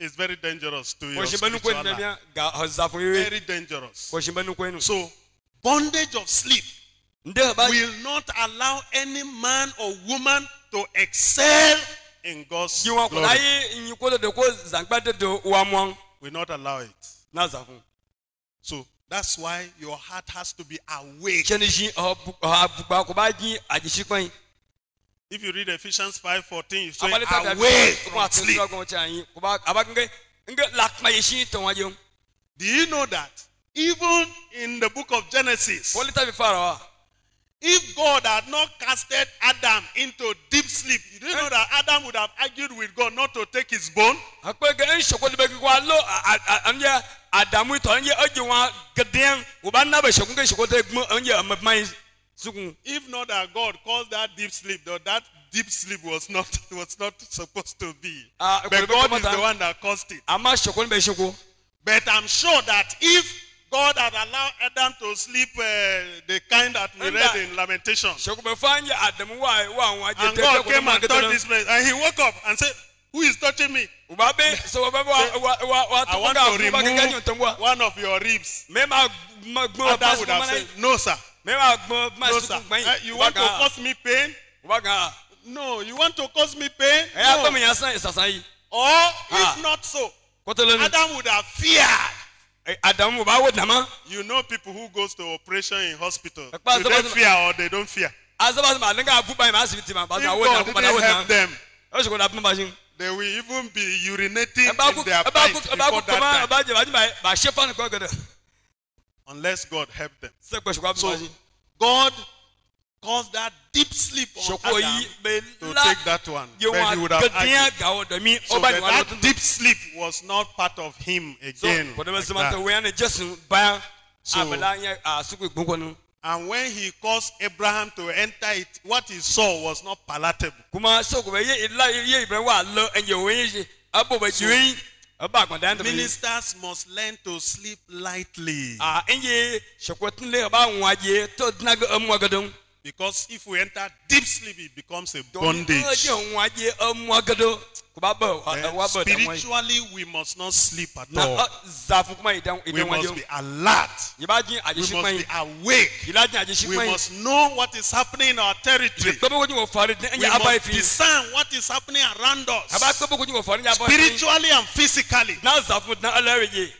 Speaker 3: It's very dangerous to your
Speaker 4: kɔsi bɛ nu ko
Speaker 3: spiritual life.
Speaker 4: dɛmɛ ga zafun yi
Speaker 3: Very dangerous.
Speaker 4: kɔsi bɛ nu ko nu.
Speaker 3: So, bondage of sleep
Speaker 4: n de ba
Speaker 3: will not allow any man or woman to excel in God's
Speaker 4: ji wɔn ko la
Speaker 3: glory.
Speaker 4: ye nyi ko de ko zangba de do wa mɔn
Speaker 3: Will not allow it. So that's why your heart has to be awake.
Speaker 4: cɛ ni si ɔhɔ bugba ko b'a ji a ji si kpɛn ye.
Speaker 3: If you read Ephesians 5:14, you say
Speaker 4: abali
Speaker 3: awake
Speaker 4: ko
Speaker 3: from sleep.
Speaker 4: sira kɔn cɛ anyi ko ba a ba nge nge la kuma ye si tɔn wa ye.
Speaker 3: Do you know that even in the book of Genesis,
Speaker 4: fɔli ta bi fara wa.
Speaker 3: if God had not casted Adam into deep sleep, you do you know eh? that Adam would have argued with God not to take his bone?
Speaker 4: Akpɛ gɛ n sɔkɔ de bɛ kí wa lo an yɛ adamu tɔ yɛ ɔdi wa gɛdɛn o b'a na bɛ sɔkun kɛ sɔkɔ tɛ gbɔn an yɛ ɔmɛ kuma ye.
Speaker 3: If not that God caused that deep sleep, though that deep sleep was not was not supposed to be.
Speaker 4: Ah,
Speaker 3: but God is the one that caused it.
Speaker 4: a ma sɔkɔ bɛ.
Speaker 3: But I'm sure that if God had allowed Adam to sleep uh, the kind that we
Speaker 4: And
Speaker 3: read
Speaker 4: that-
Speaker 3: in Lamentation, and God came and touched this place, and he woke up and said, Who is touching me? I want to
Speaker 4: kuma kɛ kɛ ɲɔn tɔn
Speaker 3: remove one of your ribs.
Speaker 4: mɛ ma ma gbɔn wa
Speaker 3: Adam would have
Speaker 4: kuma na ye.
Speaker 3: said, No, sir. No, sir. Uh, you want to cause me pain?
Speaker 4: o b'a kan.
Speaker 3: No. You want to cause me pain?
Speaker 4: y'a
Speaker 3: No.
Speaker 4: kɔmi yan san sasan ye.
Speaker 3: Or
Speaker 4: Ah.
Speaker 3: if not so. Adam would have feared
Speaker 4: Eh, adamu ba wo dama
Speaker 3: You know people who goes to operation in hospital. Do they fear or they don't fear?
Speaker 4: azaba ma lenga afu ba ma asibiti ma ba
Speaker 3: If God
Speaker 4: na ba na wo
Speaker 3: didn't help them,
Speaker 4: o se ko da ba shin
Speaker 3: they will even be urinating in their before that time.
Speaker 4: gada
Speaker 3: Unless God help them.
Speaker 4: se ko se ko
Speaker 3: So God caused that deep sleep on Adam to take that one. But he would have argued.
Speaker 4: ga wo da mi
Speaker 3: So
Speaker 4: o ba
Speaker 3: but
Speaker 4: ni wa
Speaker 3: that deep sleep was not part of him again. like
Speaker 4: se ma ta
Speaker 3: that.
Speaker 4: we na jesu ba
Speaker 3: So-
Speaker 4: abala nya a su ko gbon no
Speaker 3: And when he caused Abraham to enter it, what he saw was not palatable.
Speaker 4: so ko be ye ila ye ibrahim wa lo enye wo yin abo ba jirin ba gban dan da mi
Speaker 3: Ministers must learn to sleep lightly.
Speaker 4: Ah, a enye shekwatin le ba nwaje to na ga amu gadon
Speaker 3: Because if we enter deep sleep, it becomes a bondage.
Speaker 4: nwaje amu gadon ko ba ba
Speaker 3: Eh,
Speaker 4: wa ba da mo
Speaker 3: Spiritually, we must not sleep at all.
Speaker 4: zafu kuma idan
Speaker 3: We must be alert.
Speaker 4: ye ba jin aje
Speaker 3: We must be awake.
Speaker 4: ila jin aje shi
Speaker 3: We must know what is happening in our territory.
Speaker 4: ko ba ko jin wo fari den
Speaker 3: We must discern what is happening around us,
Speaker 4: ko ba ko jin wo fari ya abai fi
Speaker 3: spiritually and physically.
Speaker 4: na zafu na alawe ye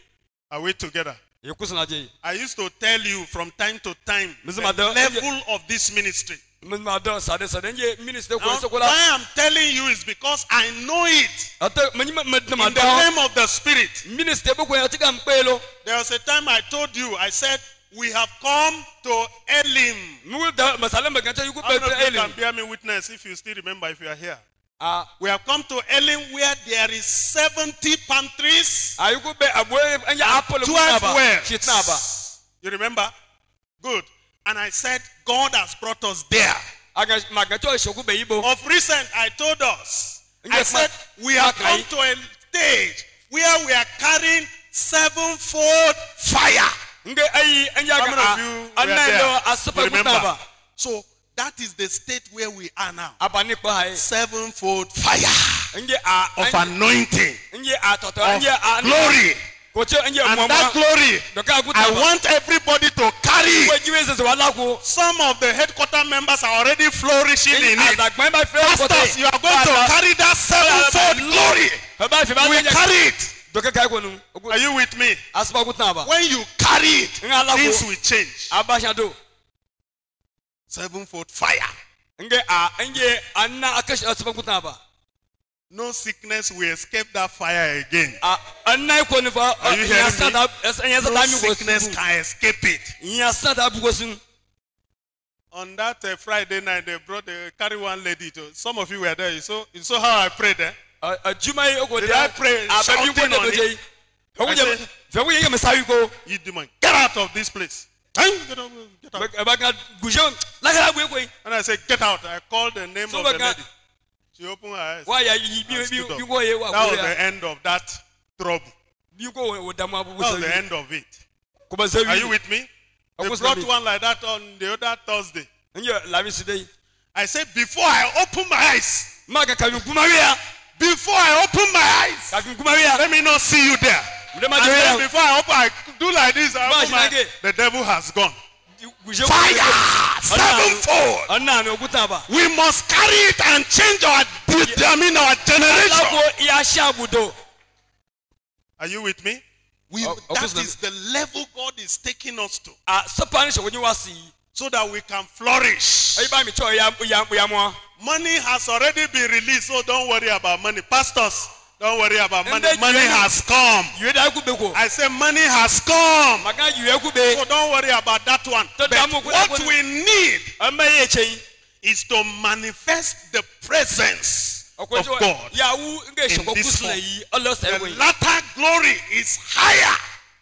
Speaker 3: Are we together?
Speaker 4: Ye kusuna je
Speaker 3: I used to tell you from time to time the level of this ministry.
Speaker 4: mun ma do sade sade enye minister
Speaker 3: Now,
Speaker 4: so ko la
Speaker 3: why I'm telling you is because I know it
Speaker 4: ata manyi ma ma
Speaker 3: in the name of the Spirit.
Speaker 4: minister bu ko ya tika mpelo
Speaker 3: There was a time I told you, I said, we have come to Elim.
Speaker 4: mu da masalan ba ganta yuko
Speaker 3: How
Speaker 4: be
Speaker 3: many of you can bear me witness if you still remember if you are here?
Speaker 4: A
Speaker 3: We have come to Elim where there is 70 palm trees,
Speaker 4: ayuko ah, be aboye anya apple mu
Speaker 3: 12
Speaker 4: ba
Speaker 3: wells. You remember? Good. And I said, God has brought us there.
Speaker 4: Ah, aga magato shoku be ibo
Speaker 3: Of recent, I told us, I said, we have come to a stage where we are carrying sevenfold fire.
Speaker 4: nge ayi anya
Speaker 3: How many of
Speaker 4: ga
Speaker 3: you were there?
Speaker 4: Uh,
Speaker 3: you remember? So that is the state where we are now.
Speaker 4: abani ko hai
Speaker 3: Sevenfold fire of anointing,
Speaker 4: nge a toto
Speaker 3: of glory.
Speaker 4: ko che nge
Speaker 3: And that glory, I want everybody to carry
Speaker 4: ko
Speaker 3: it.
Speaker 4: jiwe se wala ko
Speaker 3: Some of the headquarter members are already flourishing in it.
Speaker 4: azagban ba fe ko
Speaker 3: Pastors, you are going to carry that sevenfold glory. We carry it.
Speaker 4: do ka kai ko nu
Speaker 3: Are you with me?
Speaker 4: asupa kutna ba
Speaker 3: When you carry it, things will change.
Speaker 4: abasha do
Speaker 3: Sevenfold fire.
Speaker 4: nge a nge anna akashi asupa kutna fire.
Speaker 3: No sickness will escape that fire again.
Speaker 4: a anna ko ni fa
Speaker 3: Are you hearing me?
Speaker 4: sa da ya sa
Speaker 3: No
Speaker 4: da mi ko
Speaker 3: sickness can escape it.
Speaker 4: ya sa da bu ko sun
Speaker 3: On that uh, Friday night, they brought they carry one lady to. Some of you were there. You saw, you saw how I prayed. Eh?
Speaker 4: a juma
Speaker 3: Did I pray
Speaker 4: a ba bi ko
Speaker 3: shouting on it?
Speaker 4: je fa ku
Speaker 3: I said-
Speaker 4: fa ku ye me
Speaker 3: You demon, get out of this place. Get out, get out.
Speaker 4: ba ga guje la ga gwe ko
Speaker 3: And I said, get out. I called the name
Speaker 4: So
Speaker 3: of the lady. She opened her eyes.
Speaker 4: wa ya yi bi
Speaker 3: and
Speaker 4: bi
Speaker 3: stood up.
Speaker 4: bi ko ye wa
Speaker 3: That was the end of that trouble.
Speaker 4: bi ko wo da
Speaker 3: That was the end of it. Are you with me? They brought one like that on the other Thursday.
Speaker 4: nge la mi sidai
Speaker 3: I said, before I open my eyes,
Speaker 4: ma ka kafin kuma wiya
Speaker 3: before I open my eyes, let me not see you there.
Speaker 4: Da ma
Speaker 3: And then before I open, I do like this. I open my, the devil has gone. Fire! Sevenfold.
Speaker 4: anna no guta ba
Speaker 3: We must carry it and change our, I mean, our generation.
Speaker 4: ko ya sha budo
Speaker 3: Are you with me? We,
Speaker 4: oh, Of- of
Speaker 3: is the level God is taking us to
Speaker 4: a sapa ni shawani wasi
Speaker 3: so that we can flourish. Money has already been released, so don't worry about money. Pastors, don't worry about money. Money has come.
Speaker 4: yue da ku be ko
Speaker 3: I say money has come.
Speaker 4: maka yue ku be
Speaker 3: So don't worry about that one. But what we need
Speaker 4: amma ye chen
Speaker 3: is to manifest the presence of God.
Speaker 4: ya wu nge
Speaker 3: in this form.
Speaker 4: yi Allah sai
Speaker 3: The latter glory is higher,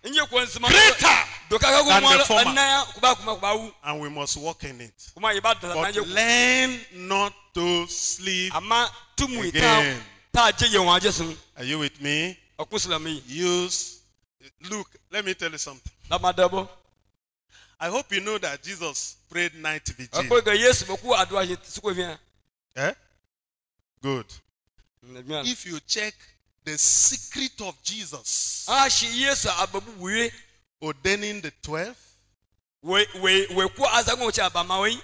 Speaker 4: inye ko nsima
Speaker 3: greater,
Speaker 4: do ka ko
Speaker 3: than the former.
Speaker 4: annaya ku ba kuma ku ba wu
Speaker 3: and we must walk in it.
Speaker 4: kuma ibada na
Speaker 3: But learn not to sleep.
Speaker 4: amma tumu ta
Speaker 3: Again.
Speaker 4: Ta je ye wa je sun
Speaker 3: Are you with me? Use. Look, let me tell you something. I hope you know that Jesus prayed night vigil.
Speaker 4: akwai ga yesu ba ku addu'a shi su ko fiya
Speaker 3: Eh? Good. If you check the secret of Jesus
Speaker 4: shi yesu ababu wuye
Speaker 3: ordaining the 12,
Speaker 4: we we we ku azango cha ba mawai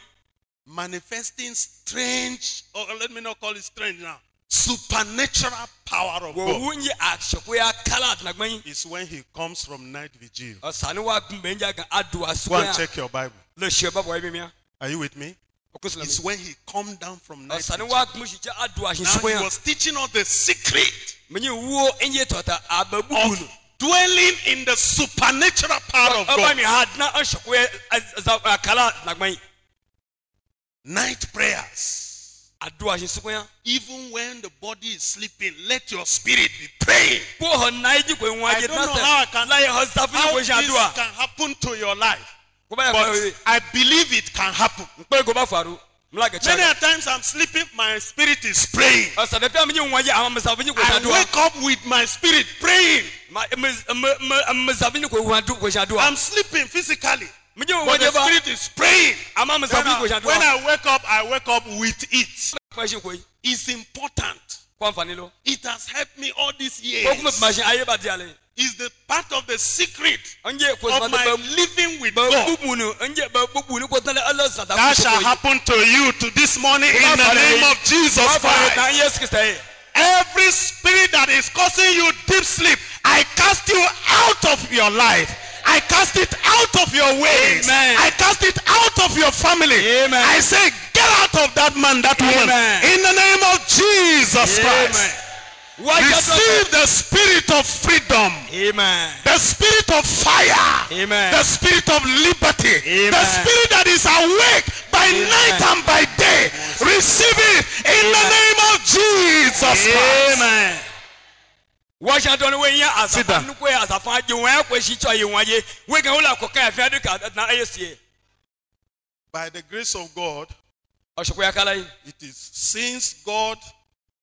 Speaker 3: manifesting strange, or let me not call it strange now, supernatural power of God
Speaker 4: wɔwu nye ahyɛkoe akala atenagban
Speaker 3: is when he comes from night vigil.
Speaker 4: ɔsane waagumba nya ga ado
Speaker 3: Go and check your Bible.
Speaker 4: le hyɛ babɔ ɛmɛmia
Speaker 3: Are you with me? It's when he come down from night vigil.
Speaker 4: waagum hyikya ado
Speaker 3: Now he was teaching us the secret
Speaker 4: a menye wuo nye tɔta ababubu
Speaker 3: of dwelling in the supernatural power of God.
Speaker 4: mi ha dena ahyɛkoe akala atenagban
Speaker 3: Night prayers. Even when the body is sleeping, let your spirit be praying.
Speaker 4: po hɔ nan gyi koe
Speaker 3: I don't know how I can-
Speaker 4: sɛ la yɛ hɔ safo
Speaker 3: How this
Speaker 4: hyɛ ado a
Speaker 3: can happen to your life. But I believe it can happen.
Speaker 4: nkpɛ ko ba faru mla kɛ
Speaker 3: Many a times I'm sleeping, my spirit is praying.
Speaker 4: ɔsane pia menye ŋua gye ama mesafo yi ko hyɛ
Speaker 3: I wake up with my spirit praying.
Speaker 4: mesafo yi ko hyɛ ado a
Speaker 3: I'm sleeping physically, but the spirit is praying. When
Speaker 4: mesafo yi ko hyɛ
Speaker 3: I, when I wake up, I wake up with it. It's important.
Speaker 4: kɔ nfani lo
Speaker 3: It has helped me all these years.
Speaker 4: kuma mahyɛ ayɛ ba di ale
Speaker 3: It's the part of the secret of my living with God.
Speaker 4: bubu no ɔnye ba bubu no ko tɛnɛ ala sata
Speaker 3: That shall happen to you to this morning in the name of Jesus Christ.
Speaker 4: ye
Speaker 3: Every spirit that is causing you deep sleep, I cast you out of your life. I cast it out of your ways.
Speaker 4: Amen.
Speaker 3: I cast it out of your family.
Speaker 4: Amen.
Speaker 3: I say, get out of that man, that woman. In the name of Jesus Christ. Receive the spirit of freedom.
Speaker 4: amen
Speaker 3: The spirit of fire.
Speaker 4: Amen.
Speaker 3: The spirit of liberty. The spirit that is awake by night and by day. Receive it in the name of Jesus Christ.
Speaker 4: amen wájú adọ́ ni wọ́n yẹ
Speaker 3: Sit
Speaker 4: asafa
Speaker 3: down.
Speaker 4: nukwu yẹ asafa agye wọ́n yẹ kọ́ ẹ̀sì tí ọ̀yẹ̀ wọ́n yẹ wọ́n kàn wọ́n lọ akọ̀kan ẹ̀fẹ́ ẹ̀dí na ẹ̀yẹ
Speaker 3: By the grace of God,
Speaker 4: ọ̀ṣọ́kọ̀ yẹ kala yìí
Speaker 3: it is since God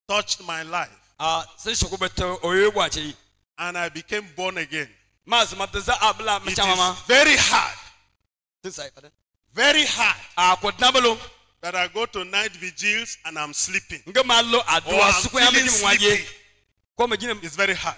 Speaker 3: touched my life
Speaker 4: a sẹ́ ṣọ́kọ̀ bẹ̀ tẹ ọ̀yẹ́ bọ̀
Speaker 3: and I became born again.
Speaker 4: maasi ma tẹ sẹ́ abúlé
Speaker 3: It
Speaker 4: mama
Speaker 3: is very hard,
Speaker 4: tẹ sẹ́ ìpàdé
Speaker 3: very hard.
Speaker 4: Àkọ́dínà
Speaker 3: that I go to night vigils and I'm sleeping.
Speaker 4: nga máa lo àdó
Speaker 3: Or I'm
Speaker 4: àsukọ̀ yà
Speaker 3: feeling
Speaker 4: mẹ́jì wọ́n yẹ
Speaker 3: sleepy.
Speaker 4: kọ́ mẹ́jì nà
Speaker 3: It's very hard.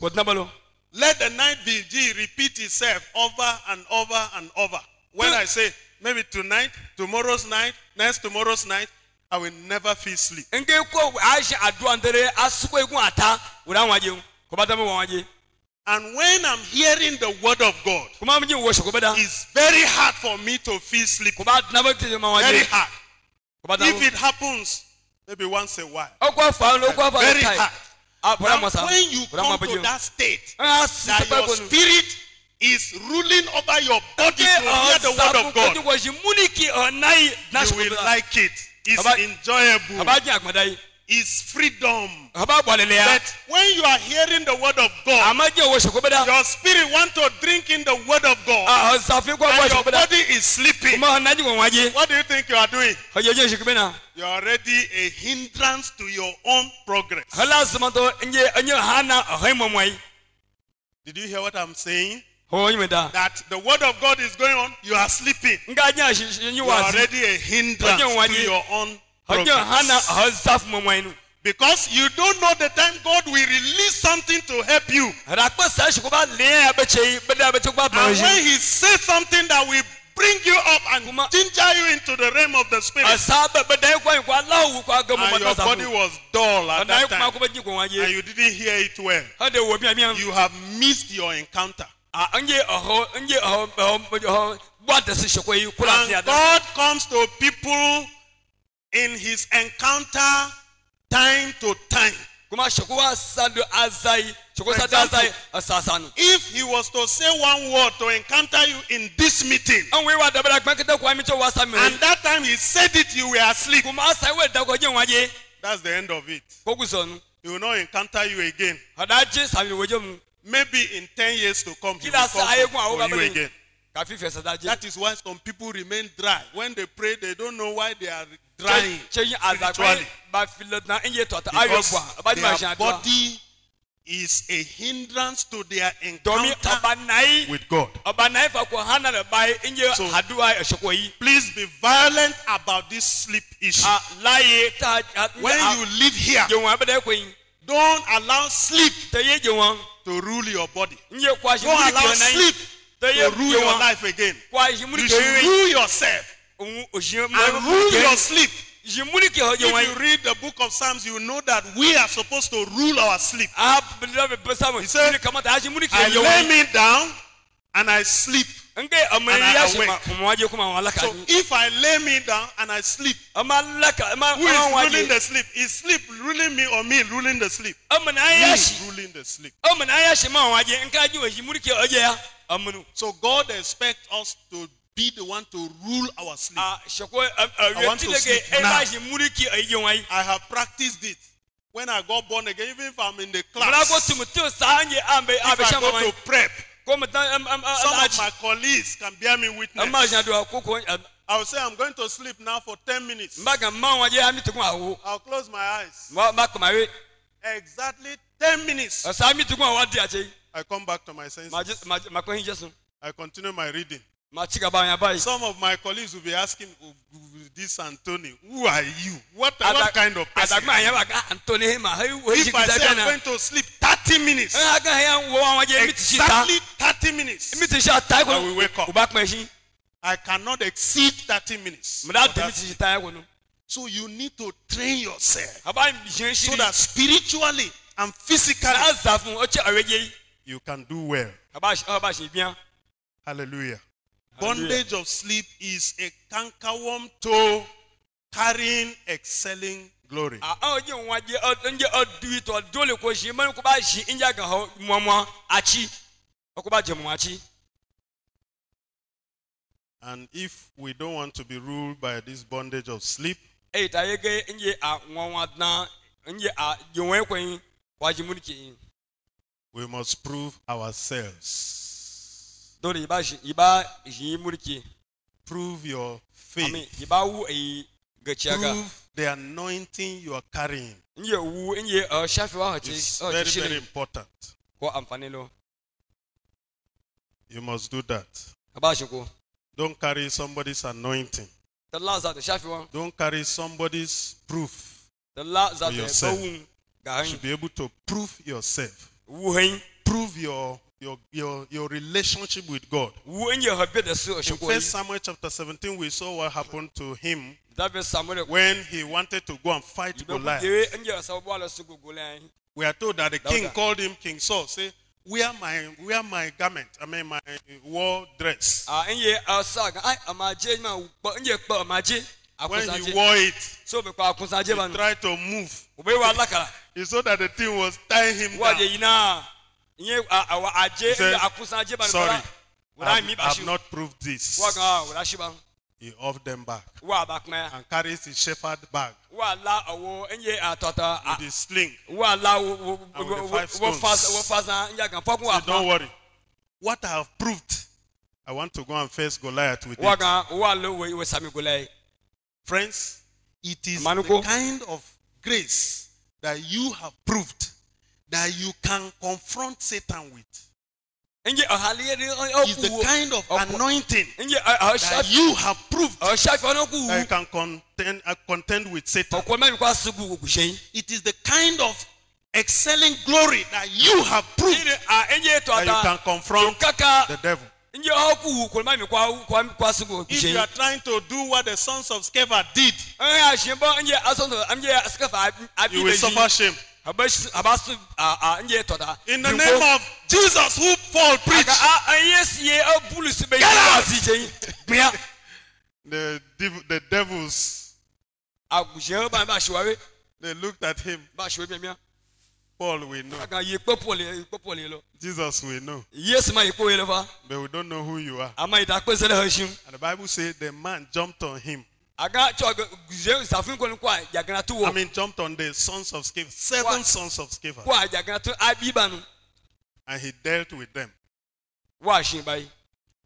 Speaker 4: kọ́dínà bolo
Speaker 3: Let the night vigil repeat itself over and over and over. When I say maybe tonight, tomorrow's night, next tomorrow's night, I will never feel sleep.
Speaker 4: nke kọ́ àṣẹ àdó àndẹ̀rẹ̀ asukọ̀ egun àta wọ́n àwọn àjẹ́ kọ́ bá dàbí wọ́n
Speaker 3: And when I'm hearing the word of God,
Speaker 4: kọ́ máa mẹ́jì wọ́ ṣọ́kọ̀ bẹ́ dà
Speaker 3: it's very hard for me to feel sleep.
Speaker 4: kọ́ bá dàbí tẹ̀sẹ̀ máa wọ́n
Speaker 3: Very hard. If it happens, maybe once a while.
Speaker 4: ọkọ̀ afa ọkọ̀ afa
Speaker 3: Very hard.
Speaker 4: Ah
Speaker 3: Now, when you come to that state,
Speaker 4: ẹ̀
Speaker 3: that your spirit is ruling over your body to hear the word of God,
Speaker 4: ọ̀sàkùn kọ́jú múnìkì ọ̀náyì
Speaker 3: you will like it. It's enjoyable.
Speaker 4: Ọba jẹ́ àgbàdá yìí
Speaker 3: It's freedom.
Speaker 4: ọba bọ̀lẹ̀lẹ̀ yá
Speaker 3: But when you are hearing the word of God,
Speaker 4: àmà jẹ́ owó ṣọ́kọ̀ bẹ́ dà
Speaker 3: your spirit want to drink in the word of God,
Speaker 4: ọ̀sàfin
Speaker 3: and your
Speaker 4: ṣọ́kọ̀ bẹ́ dà
Speaker 3: body is sleeping.
Speaker 4: ọmọ ọ̀náyì wọ̀n wájẹ́
Speaker 3: What do you think you are doing?
Speaker 4: ọjọ́ jẹ́ ṣọ́kọ̀ bẹ́ náà
Speaker 3: You are already a hindrance to your own progress.
Speaker 4: hali asimatɔ nye nye hana ɔhɛn mɔmɔ yi
Speaker 3: Did you hear what I'm saying?
Speaker 4: ɔwɔ nyime da
Speaker 3: That the word of God is going on, you are sleeping.
Speaker 4: nga nye ahyehyɛ nye
Speaker 3: You are already a hindrance to your own progress.
Speaker 4: ɔhɛn saf mɔmɔ yi no
Speaker 3: Because you don't know the time God will release something to help you.
Speaker 4: rakpɛ saa ɛhyɛ kɔba lee abɛkyɛ yi bɛda abɛkyɛ kɔba
Speaker 3: And when He says something that will bring you up and ginger you into the realm of the Spirit,
Speaker 4: ɔsaa bɛ bɛda yi kɔ yi kɔ alahu kɔ aga
Speaker 3: and your body was dull at that time,
Speaker 4: kɔ bɛ nyi kɔn
Speaker 3: and you didn't hear it well,
Speaker 4: ɔde wɔ miya miya
Speaker 3: you have missed your encounter. And God comes to people in His encounter time to time.
Speaker 4: kuma hyɛ kɔ wa sadu aza yi hyɛ kɔ sadu aza yi ɔsaasa no
Speaker 3: If He was to say one word to encounter you in this meeting,
Speaker 4: ɔnwe wa dabara gbɛn kete kɔ mi tɛ wa sa mi
Speaker 3: and that time He said it, you were asleep.
Speaker 4: kuma asa yi wɛ da kɔ nye waje
Speaker 3: That's the end of it. He will not encounter you again.
Speaker 4: ọ̀dájú sàmì ìwòjọ́ mu
Speaker 3: Maybe in 10 years to come, He will come
Speaker 4: sọ ayé gun àwọn
Speaker 3: for, for you again.
Speaker 4: kàfi fẹsẹ̀ dájú.
Speaker 3: That is why some people remain dry. When they pray, they don't know why they are drying spiritually.
Speaker 4: ba fili na n ye tɔtɔ ayɔ
Speaker 3: Because
Speaker 4: bua ọba ní ma ṣe
Speaker 3: their body is a hindrance to their encounter with God.
Speaker 4: ọba nàí fa ko hana rẹ ba ye n ye
Speaker 3: So-
Speaker 4: àdúrà ẹ̀ṣọ́kọ̀ yìí.
Speaker 3: Please be violent about this sleep issue.
Speaker 4: a láàyè tá a
Speaker 3: When you live here,
Speaker 4: jẹun abẹ́dẹ́ kò yin
Speaker 3: don't allow sleep
Speaker 4: tẹ ye jẹun
Speaker 3: to rule your body. Don't allow sleep
Speaker 4: tẹ
Speaker 3: to rule your life again. You should rule yourself and rule your sleep.
Speaker 4: yi mulki ho je
Speaker 3: If you read the book of Psalms, you know that we are supposed to rule our sleep.
Speaker 4: Ah, a bla be samu
Speaker 3: He said,
Speaker 4: ni kamata ah, a ji mulki
Speaker 3: I lay me down and I sleep. And I
Speaker 4: ya shi ma
Speaker 3: awake.
Speaker 4: mu waje kuma wa laka
Speaker 3: So if I lay me down and I sleep,
Speaker 4: ah, amma
Speaker 3: who is ruling the sleep? Is sleep ruling me or me ruling the sleep? Me
Speaker 4: ya
Speaker 3: is
Speaker 4: shi
Speaker 3: ruling the sleep.
Speaker 4: amma na ya shi ma waje in ka ji wa ji mulki oje ya amma
Speaker 3: So God expects us to be the one to rule our sleep.
Speaker 4: a shako a
Speaker 3: I want to sleep now.
Speaker 4: ba shi mulki a je wan
Speaker 3: I have practiced it. When I got born again, even if I'm in the class,
Speaker 4: tumutu sa anje ambe
Speaker 3: if I go to prep,
Speaker 4: ko mutan am am
Speaker 3: some of my colleagues can bear me witness.
Speaker 4: jan do ko ko
Speaker 3: I will say, I'm going to sleep now for 10 minutes.
Speaker 4: mbaga ma waje ami tukun awo
Speaker 3: I'll close my eyes.
Speaker 4: ma ma kuma we
Speaker 3: Exactly 10 minutes.
Speaker 4: sa mi tukun awo di a ce
Speaker 3: I come back to my senses.
Speaker 4: ma ji ma ma ko hin jesu
Speaker 3: I continue my reading.
Speaker 4: Ma ci gaba ya bai
Speaker 3: Some of my colleagues will be asking, "Oh, this Anthony, who are you? What, what kind of person?
Speaker 4: adagma
Speaker 3: are
Speaker 4: ya
Speaker 3: you?"
Speaker 4: ba ka antoni he ma he we ji
Speaker 3: If I say I'm going to sleep 30 minutes,
Speaker 4: eh aga he wo wa waje mi ti ta
Speaker 3: exactly 30 minutes,
Speaker 4: mi ti sha ta ko
Speaker 3: I will wake up.
Speaker 4: ko ba kuma shi
Speaker 3: I cannot exceed 30 minutes.
Speaker 4: mu da
Speaker 3: for
Speaker 4: ta mi
Speaker 3: that
Speaker 4: ti ta ko no
Speaker 3: So you need to train yourself
Speaker 4: aba mi shi shi
Speaker 3: so that spiritually and physically
Speaker 4: na zafun o ci aweje
Speaker 3: you can do well.
Speaker 4: aba shi aba shi biya
Speaker 3: Hallelujah. Bondage of sleep is a cankerworm to carrying excelling glory.
Speaker 4: a an yi waje an je adu to dole ko shi man ko ba shi in ja ga ho muamua a ci ko ba je mu a ci
Speaker 3: And if we don't want to be ruled by this bondage of sleep,
Speaker 4: ta ye ge in je a nwanwa na in je a je wen ko yin wa ji mulki
Speaker 3: we must prove ourselves. Prove your faith.
Speaker 4: iba wu eh, ai ga ciyaga
Speaker 3: Prove the anointing you are carrying.
Speaker 4: in je wu in je a eh, shafi wa
Speaker 3: It's
Speaker 4: eh,
Speaker 3: very, very important.
Speaker 4: ko amfani lo
Speaker 3: You must do that.
Speaker 4: ka ba shi ko
Speaker 3: Don't carry somebody's anointing.
Speaker 4: Allah za ta shafi wa
Speaker 3: Don't carry somebody's proof. For yourself. You should be able to prove yourself. Prove your your your, your relationship with God.
Speaker 4: in je habbe da su shi
Speaker 3: In
Speaker 4: ko
Speaker 3: First Samuel chapter 17, we saw what happened to him
Speaker 4: da be samu
Speaker 3: when he wanted to go and fight Goliath.
Speaker 4: Goliath. in je sabu ala su Goliath
Speaker 3: We are told that the king called him King Saul. Say, wear my wear my garment. I mean my war dress.
Speaker 4: a in ye a sa ga ai ama je ma ba in ye pa ama je a
Speaker 3: When he wore it,
Speaker 4: so be kwa kusa je
Speaker 3: he tried to move.
Speaker 4: o be wa lakara
Speaker 3: He saw that the thing was tying him down.
Speaker 4: Je ina in ye a a wa a je
Speaker 3: said,
Speaker 4: in a kusa je ba no
Speaker 3: Sorry, I've, I've not proved this.
Speaker 4: wa ga wa shi ba
Speaker 3: He offed them back
Speaker 4: wa ba kuma
Speaker 3: and carries his shepherd bag
Speaker 4: wa la awo in ye a tota
Speaker 3: with his sling.
Speaker 4: wa la wo wo
Speaker 3: And with the five stones.
Speaker 4: wo fa san in ya ga fa ku wa
Speaker 3: Say, don't worry. What I have proved, I want to go and face Goliath with it.
Speaker 4: ga wa lo wo wo sami Goliath
Speaker 3: Friends, it is the kind of grace that you have proved that you can confront Satan with.
Speaker 4: in ye a haliye ni o
Speaker 3: It's the kind of anointing
Speaker 4: in ye a a
Speaker 3: that you have proved
Speaker 4: a shafi ono ku
Speaker 3: that you can contend, uh, contend with Satan.
Speaker 4: ọkọ mẹ́rin kó aṣojú gbogbo ṣe yín.
Speaker 3: It is the kind of excelling glory that you have proved
Speaker 4: Yìí à ẹ̀yẹ ètò
Speaker 3: that you can confront the devil.
Speaker 4: ẹ̀yẹ ọkù kò mẹ́rin kó kó aṣojú gbogbo
Speaker 3: If you are trying to do what the sons of Sceva did,
Speaker 4: ẹ̀yẹ àṣìbọ̀ ẹ̀yẹ asọ̀tọ̀ ẹ̀yẹ asikafa
Speaker 3: you will suffer shame.
Speaker 4: Àbáṣu ẹ̀yẹ ètò àtà.
Speaker 3: In the name of Jesus, who Paul preached,
Speaker 4: ẹ̀yẹ yẹ ẹ̀ búlù sí bẹ́yì
Speaker 3: Get
Speaker 4: kó
Speaker 3: out!
Speaker 4: àṣì ṣe yín. gbìyà.
Speaker 3: the, dev- the devils,
Speaker 4: àgùṣe bá bá ṣèwáwé
Speaker 3: they looked at him.
Speaker 4: bá ṣèwé bíyà.
Speaker 3: Paul, we know.
Speaker 4: àgà yìí pẹ́ pọ̀lì pẹ́ pọ̀lì lọ.
Speaker 3: Jesus, we know.
Speaker 4: yéésù máa yìí pọ̀ yẹn lọ fa.
Speaker 3: But we don't know who you are.
Speaker 4: àmà ìdàpẹ́ sẹ́lẹ̀ hàn ṣin.
Speaker 3: And the Bible says the man jumped on him.
Speaker 4: Àgà tí ọ̀gùṣe ìsàfihàn kọ́ni kó àjàgànà tó
Speaker 3: I mean, jumped on the sons of Sceva, seven sons of Sceva.
Speaker 4: kó àjàgànà tó abíbánu.
Speaker 3: And he dealt with them.
Speaker 4: wọ́n àṣìn báyìí.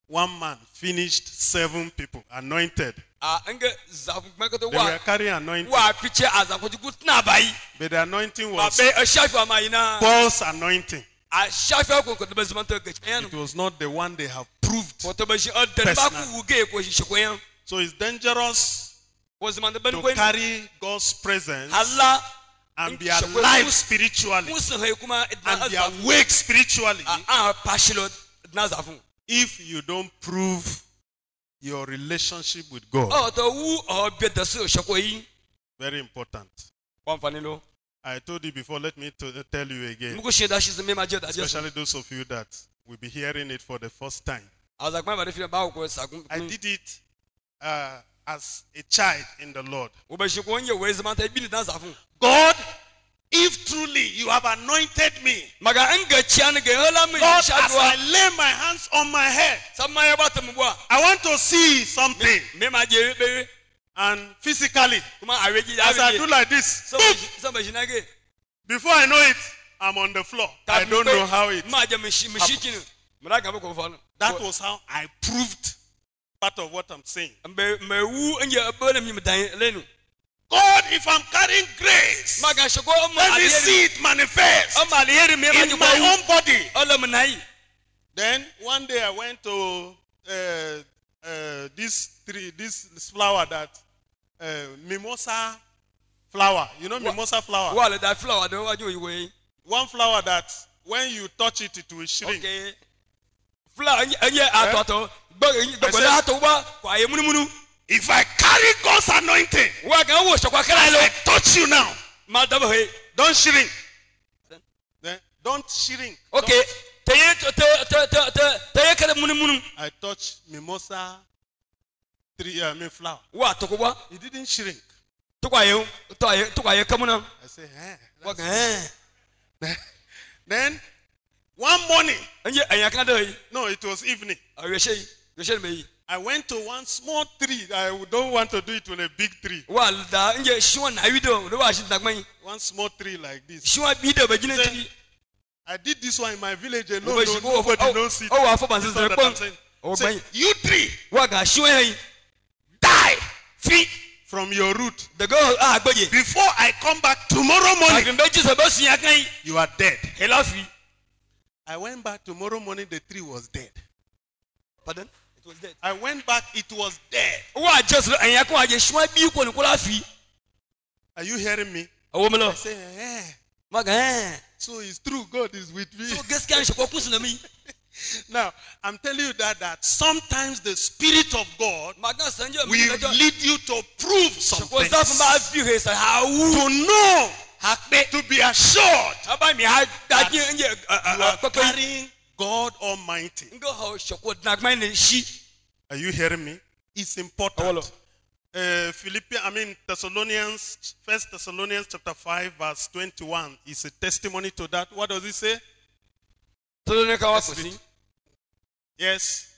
Speaker 3: One man finished seven people, anointed.
Speaker 4: a nga zafin makato
Speaker 3: They were carrying anointing.
Speaker 4: wa piche a zafin kuku tana bayi
Speaker 3: But the anointing was
Speaker 4: bai a shafi ma ina
Speaker 3: Paul's anointing.
Speaker 4: a shafi ko ko da zaman ta gaci yan
Speaker 3: It was not the one they have proved.
Speaker 4: ko ta bashi an da ba ku
Speaker 3: Personal.
Speaker 4: wuge ko shi shi ko yan
Speaker 3: So it's dangerous
Speaker 4: ko zaman da ban
Speaker 3: to carry God's presence and be alive spiritually and be awake spiritually
Speaker 4: a a pashilo na zafin
Speaker 3: if you don't prove your relationship with God.
Speaker 4: o to wu o be da su shi ko yi
Speaker 3: Very important. I told you before, let me tell you again.
Speaker 4: muku shi da shi zame ma je da je
Speaker 3: Especially those of you that will be hearing it for the first time.
Speaker 4: azakma ba de fi ba ko sa kun
Speaker 3: I did it uh, as a child in the Lord.
Speaker 4: wo ba shi ko nye we zama ta bi ni dan sa fun
Speaker 3: God, if truly you have anointed me,
Speaker 4: maga an ga ciya ni ga hala mi
Speaker 3: Lord, as I lay my hands on my head,
Speaker 4: samma ya ba ta mu bua.
Speaker 3: I want to see something.
Speaker 4: me ma je be
Speaker 3: And physically,
Speaker 4: kuma a weji ya
Speaker 3: as I do like this,
Speaker 4: so so ba shi na ge.
Speaker 3: Before I know it, I'm on the floor. I don't know how it.
Speaker 4: ma je mi shi mi shi kin mu da ga ba ko fa no
Speaker 3: That was how I proved part of what I'm saying.
Speaker 4: mbe mbe wu nje bele mi dan lenu
Speaker 3: God, if I'm carrying grace,
Speaker 4: maga shi ko mu
Speaker 3: let me see it manifest
Speaker 4: o ma alheri me ma
Speaker 3: in my own body.
Speaker 4: o le mu nai
Speaker 3: Then one day I went to uh, uh, this tree, this flower that uh, mimosa flower. You know mimosa flower.
Speaker 4: le da flower jo
Speaker 3: One flower that when you touch it, it will shrink.
Speaker 4: okay flower nye atoto gbo gbo la to wa kwa ye munumunu
Speaker 3: If I carry God's anointing,
Speaker 4: wa ga wo so kwa kala
Speaker 3: as
Speaker 4: lo
Speaker 3: I touch you now,
Speaker 4: ma da ba he
Speaker 3: don't shrink. Then don't shrink.
Speaker 4: okay kala munumunu
Speaker 3: I touch mimosa tree, I mean flower.
Speaker 4: wa to ko wa
Speaker 3: It didn't shrink.
Speaker 4: to kwa ye to ye to kwa ye kamuna
Speaker 3: I say, eh.
Speaker 4: wa ga eh
Speaker 3: Then one morning,
Speaker 4: nye anya kana da yi
Speaker 3: no, it was evening.
Speaker 4: a ye shei ye shei me yi
Speaker 3: I went to one small tree. I don't want to do it on a big tree.
Speaker 4: wa da nye shiwa na wi do do wa shi da gman
Speaker 3: One small tree like this.
Speaker 4: shiwa bi da ba gina ti
Speaker 3: I did this one in my village alone. No,
Speaker 4: ko
Speaker 3: nobody knows oh, oh, it.
Speaker 4: o wa fo ban
Speaker 3: This
Speaker 4: se
Speaker 3: one
Speaker 4: se
Speaker 3: that I'm
Speaker 4: pon
Speaker 3: Say, you tree,
Speaker 4: wa ga shiwa yi
Speaker 3: die, free from your root.
Speaker 4: da go a ah, gbaje
Speaker 3: Before I come back tomorrow morning,
Speaker 4: agin be ji se ba su ya kan yi
Speaker 3: you are dead.
Speaker 4: He la fi
Speaker 3: I went back tomorrow morning, the tree was dead.
Speaker 4: pardon it was dead
Speaker 3: I went back, it was dead.
Speaker 4: wa just anya ko aje shiwa bi ko ni ko
Speaker 3: Are you hearing me?
Speaker 4: o mo
Speaker 3: I say, eh.
Speaker 4: ma eh
Speaker 3: So it's true, God is with me.
Speaker 4: so gaskiya shi ko kun su na mi
Speaker 3: Now, I'm telling you that that sometimes the Spirit of God
Speaker 4: ma ga san je mi
Speaker 3: will
Speaker 4: ga jo
Speaker 3: lead you to prove something.
Speaker 4: sa fun ba fi he sa
Speaker 3: To know,
Speaker 4: ha pe
Speaker 3: to be assured
Speaker 4: aba mi ha da you uh,
Speaker 3: uh, are
Speaker 4: uh, ko
Speaker 3: carrying God Almighty.
Speaker 4: ngo ho shi ko na gman ni shi
Speaker 3: Are you hearing me? It's important. Uh, Philippians, I mean Thessalonians, First Thessalonians chapter five, verse twenty-one is a testimony to that. What does it say?
Speaker 4: to ne ka wa
Speaker 3: Let's
Speaker 4: ko si
Speaker 3: read. Yes.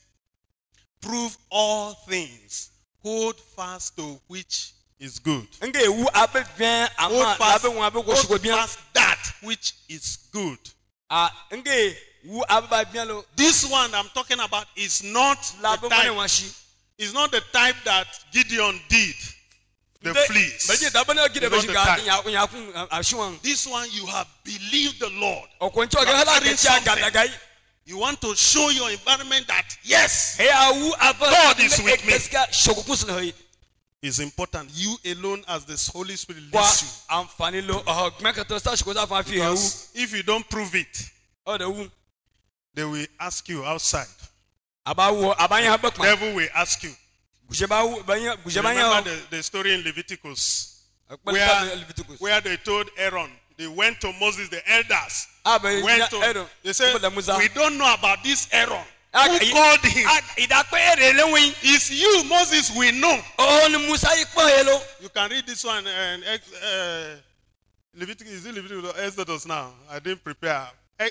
Speaker 3: Prove all things. Hold fast to which is good.
Speaker 4: nga ewu abe bien
Speaker 3: Hold fast,
Speaker 4: abe won abe ko shi ko
Speaker 3: hold fast that which is good.
Speaker 4: Ah, a nga ewu abe ba bien lo
Speaker 3: This one I'm talking about is not the
Speaker 4: be mo ne
Speaker 3: type. It's not the type that Gideon did. The
Speaker 4: ba ji
Speaker 3: fleas.
Speaker 4: da bana gide ba
Speaker 3: It's
Speaker 4: shi
Speaker 3: not the
Speaker 4: ga
Speaker 3: type.
Speaker 4: ya ya kun a shi wan
Speaker 3: This one you have believed the Lord.
Speaker 4: o ko ncho ga hala ga cha ga da gai
Speaker 3: You want to show your environment that yes,
Speaker 4: he awu abe
Speaker 3: God is with me.
Speaker 4: Gaskiya shoku kun su na yi
Speaker 3: it's important. You alone, as the Holy Spirit leads you.
Speaker 4: amfani lo ah, oh gmen ka to sa shi ko za fa fi
Speaker 3: Because if you don't prove it,
Speaker 4: o da wu
Speaker 3: they will ask you outside.
Speaker 4: aba wo aba ya
Speaker 3: Devil will ask you.
Speaker 4: guje ba wu ba ya guje ba ya
Speaker 3: Remember the, the story in Leviticus
Speaker 4: where
Speaker 3: where, they told Aaron, they went to Moses, the elders,
Speaker 4: ah,
Speaker 3: went to, they said,
Speaker 4: ko da Musa
Speaker 3: we don't know about this Aaron. Who called him?
Speaker 4: idakpe ere lewin
Speaker 3: It's you, Moses, we know.
Speaker 4: oh ni Musa yi kpo he
Speaker 3: You can read this one and uh, Leviticus, is it Leviticus or Exodus now? I didn't prepare.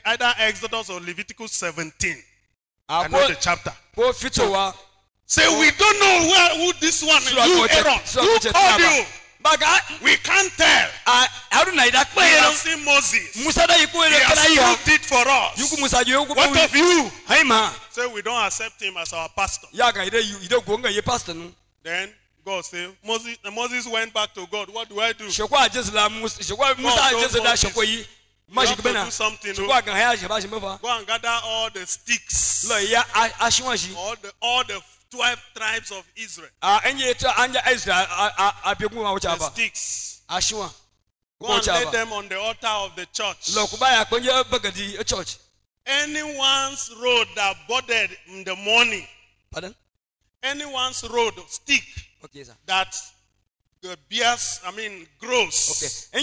Speaker 3: Either Exodus or Leviticus 17. I know the chapter. Say, we don't know where, who this one is. You, Aaron. Who called
Speaker 4: taba.
Speaker 3: You?
Speaker 4: Baga
Speaker 3: We can't tell.
Speaker 4: ida
Speaker 3: We have seen Moses.
Speaker 4: Musa da yi ko
Speaker 3: He
Speaker 4: ye kana yi
Speaker 3: has proved it for us.
Speaker 4: Yuku Musa je yuku
Speaker 3: What of you? Say, we don't accept him as our pastor.
Speaker 4: Ya ga ide yu ide go nga ye pastor nu.
Speaker 3: Then God say, Moses, Moses went back to God. What do I do?
Speaker 4: Shekwa ajesu la Musa shekwa Musa
Speaker 3: told Moses,
Speaker 4: shekwa yi. Ma
Speaker 3: you have to do something, no?
Speaker 4: Shekwa ga ya sheba shi mefa.
Speaker 3: Go and gather all the sticks.
Speaker 4: Lo ya ashiwa shi.
Speaker 3: all the all the 12 tribes of Israel.
Speaker 4: A enye to Israel a a bi ku wa
Speaker 3: The sticks. Go and lay them on the altar of the church.
Speaker 4: Lo ku ba ya kwenye bagadi a church.
Speaker 3: Anyone's road that budded in the morning,
Speaker 4: Pardon?
Speaker 3: anyone's road stick
Speaker 4: Okay sir.
Speaker 3: that uh, bears, I mean, grows.
Speaker 4: okay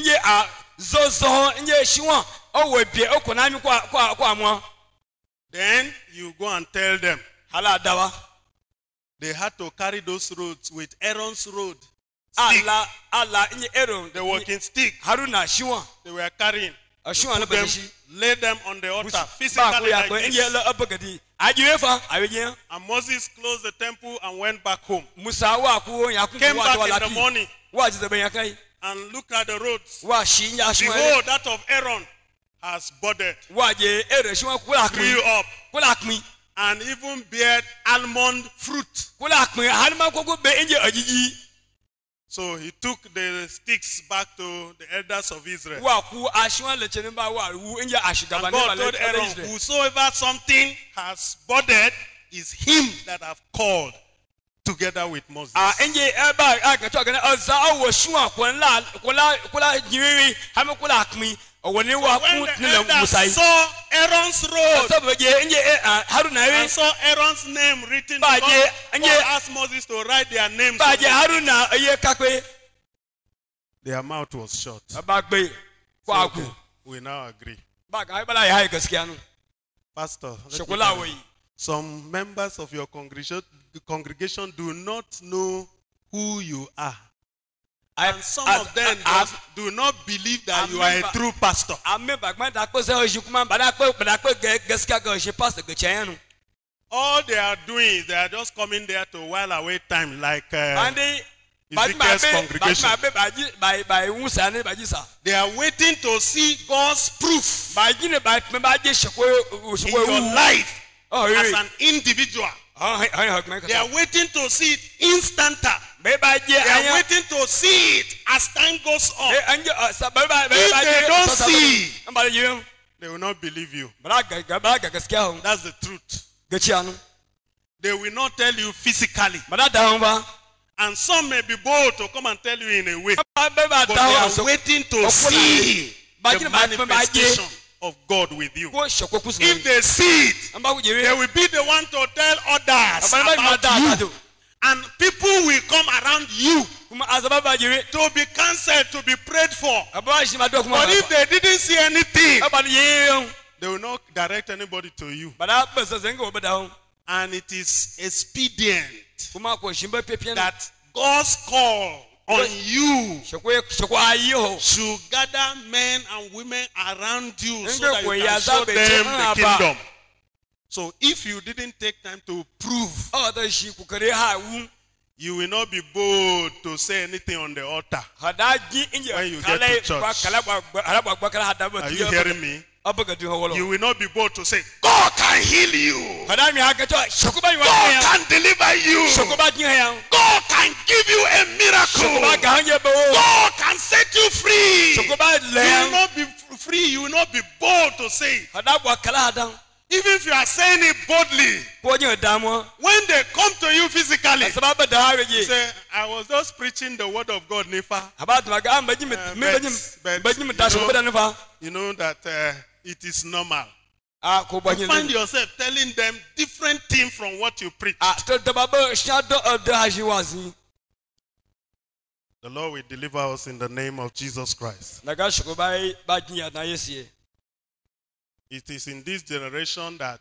Speaker 3: Then you go and tell them they had to carry those roads with Aaron's road. Stick,
Speaker 4: ala ala nye ero
Speaker 3: the walking stick.
Speaker 4: Haruna shiwa.
Speaker 3: They were carrying.
Speaker 4: Uh, shiwa na
Speaker 3: Put them, lay them on the altar physically like this.
Speaker 4: la abagadi ajiwe fa awenye
Speaker 3: And Moses closed the temple and went back home.
Speaker 4: musa wa ku ya ku
Speaker 3: Came back in the morning.
Speaker 4: Wa ji zaben
Speaker 3: and looked at the roads.
Speaker 4: wa shi nya shiwa
Speaker 3: Behold, that of Aaron has budded,
Speaker 4: wa je shiwa kula
Speaker 3: grew up, and even bear almond fruit.
Speaker 4: kula kmi har ma ko go be nje ajiji
Speaker 3: So he took the sticks back to the elders of Israel.
Speaker 4: wa ku ashiwa le chenin ba wa wu nje ashigaba
Speaker 3: And God told Aaron, whosoever something has budded is him that have called together with Moses.
Speaker 4: A nje ba a ka to ga na za awo shiwa ko la kula kula jiwi ha ma kula kmi o woni wa
Speaker 3: when
Speaker 4: ku
Speaker 3: the
Speaker 4: ni le
Speaker 3: elders
Speaker 4: musai
Speaker 3: saw Aaron's road
Speaker 4: sabu je nje haruna
Speaker 3: and saw Aaron's name written,
Speaker 4: Ba
Speaker 3: God,
Speaker 4: je-
Speaker 3: God asked Moses to write their names.
Speaker 4: ba
Speaker 3: on
Speaker 4: je
Speaker 3: the-
Speaker 4: haruna ye kakwe
Speaker 3: Their mouth was shut.
Speaker 4: ba gbe ko
Speaker 3: So,
Speaker 4: aku
Speaker 3: okay, we now agree.
Speaker 4: ba ga ya gaskiya no
Speaker 3: Pastor, let me
Speaker 4: shokula
Speaker 3: tell some members of your congregation, congregation do not know who you are. And some of them does- do not believe that you are a true pastor.
Speaker 4: ame ba gma da ko se o ji kuma ba da ko ba da ko gaskiya ga shi pastor ga chen no
Speaker 3: All they are doing is they are just coming there to while away time, like uh,
Speaker 4: ande ba
Speaker 3: Ezekiel's congregation.
Speaker 4: ma be ba ji ba ba wusa ne ba ji sa
Speaker 3: they are waiting to see God's proof
Speaker 4: ba ji ne ba me ba
Speaker 3: in your life
Speaker 4: oh
Speaker 3: as an individual.
Speaker 4: oh hai hai ha
Speaker 3: They are waiting to see it instanta.
Speaker 4: Be ba je
Speaker 3: They are waiting to see it as time goes on.
Speaker 4: anje sa ba ba ba
Speaker 3: If they don't see- They will not believe you.
Speaker 4: ba ga ga ba ga gaskiya ho
Speaker 3: That's the truth. They will not tell you physically.
Speaker 4: ba da da ho ba
Speaker 3: And some may be bold to come and tell you in a way. But they are waiting to see the manifestation of God with you.
Speaker 4: ko sheko kusu
Speaker 3: If they see it,
Speaker 4: an ba ku je
Speaker 3: they will be the one to tell others
Speaker 4: ba ba ma da da
Speaker 3: about you. And people will come around you to be cancelled, to be prayed for.
Speaker 4: aba shi ma do kuma
Speaker 3: But if they didn't see anything, they will not direct anybody to you.
Speaker 4: ba da ba sa zenga ba da ho.
Speaker 3: And it is expedient
Speaker 4: kuma ko shi ba
Speaker 3: that God's call on you
Speaker 4: sheko sheko ayi ho.
Speaker 3: should gather men and women around you so that you can show them the kingdom. So if you didn't take time to prove,
Speaker 4: oh da kare ha
Speaker 3: you will not be bold to say anything on the altar.
Speaker 4: hada ji inje
Speaker 3: When you get to church.
Speaker 4: ba kala ba hala ba ba kala hada ba
Speaker 3: Are you hearing me?
Speaker 4: abaga di ho wolo
Speaker 3: You will not be bold to say, God can heal you.
Speaker 4: hada mi haka to sheko ba yi wa
Speaker 3: God can deliver you.
Speaker 4: sheko ba ji
Speaker 3: God can give you a miracle.
Speaker 4: ga hanje ba o
Speaker 3: God can set you free. You will not be free. You will not be bold to say it.
Speaker 4: Hada ba kala hada
Speaker 3: Even if you are saying it boldly,
Speaker 4: ko ji da mo
Speaker 3: when they come to you physically,
Speaker 4: sababa da ha
Speaker 3: you say, I was just preaching the word of God, Nifa.
Speaker 4: haba da ga an ba ji me
Speaker 3: Uh, but- but,
Speaker 4: ba ji me
Speaker 3: you know-
Speaker 4: ba da nufa
Speaker 3: You know that uh, it is normal.
Speaker 4: a
Speaker 3: You find yourself telling them different things from what you preach.
Speaker 4: a to da ba ba sha do da ha shi wazi
Speaker 3: The Lord will deliver us in the name of Jesus Christ.
Speaker 4: daga sheko ba ba ji ya na yesi
Speaker 3: It is in this generation that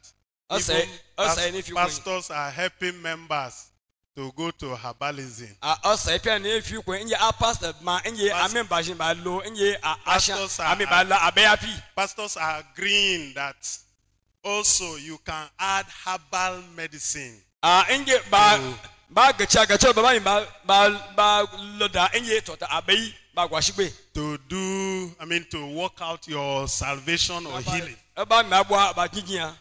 Speaker 4: Us
Speaker 3: even
Speaker 4: us
Speaker 3: pas-
Speaker 4: say
Speaker 3: pastors are helping members to go to herbalism.
Speaker 4: a ɔsɛ pia ne efi ko nye a pastor ma nye
Speaker 3: Pas-
Speaker 4: ame ba je ba lo nye a
Speaker 3: Pastors are-
Speaker 4: ame ba la abeya
Speaker 3: Pastors are agreeing that also you can add herbal medicine
Speaker 4: shigbe
Speaker 3: to do, I mean, to work out your salvation or healing.
Speaker 4: Ba na bua ba jinjin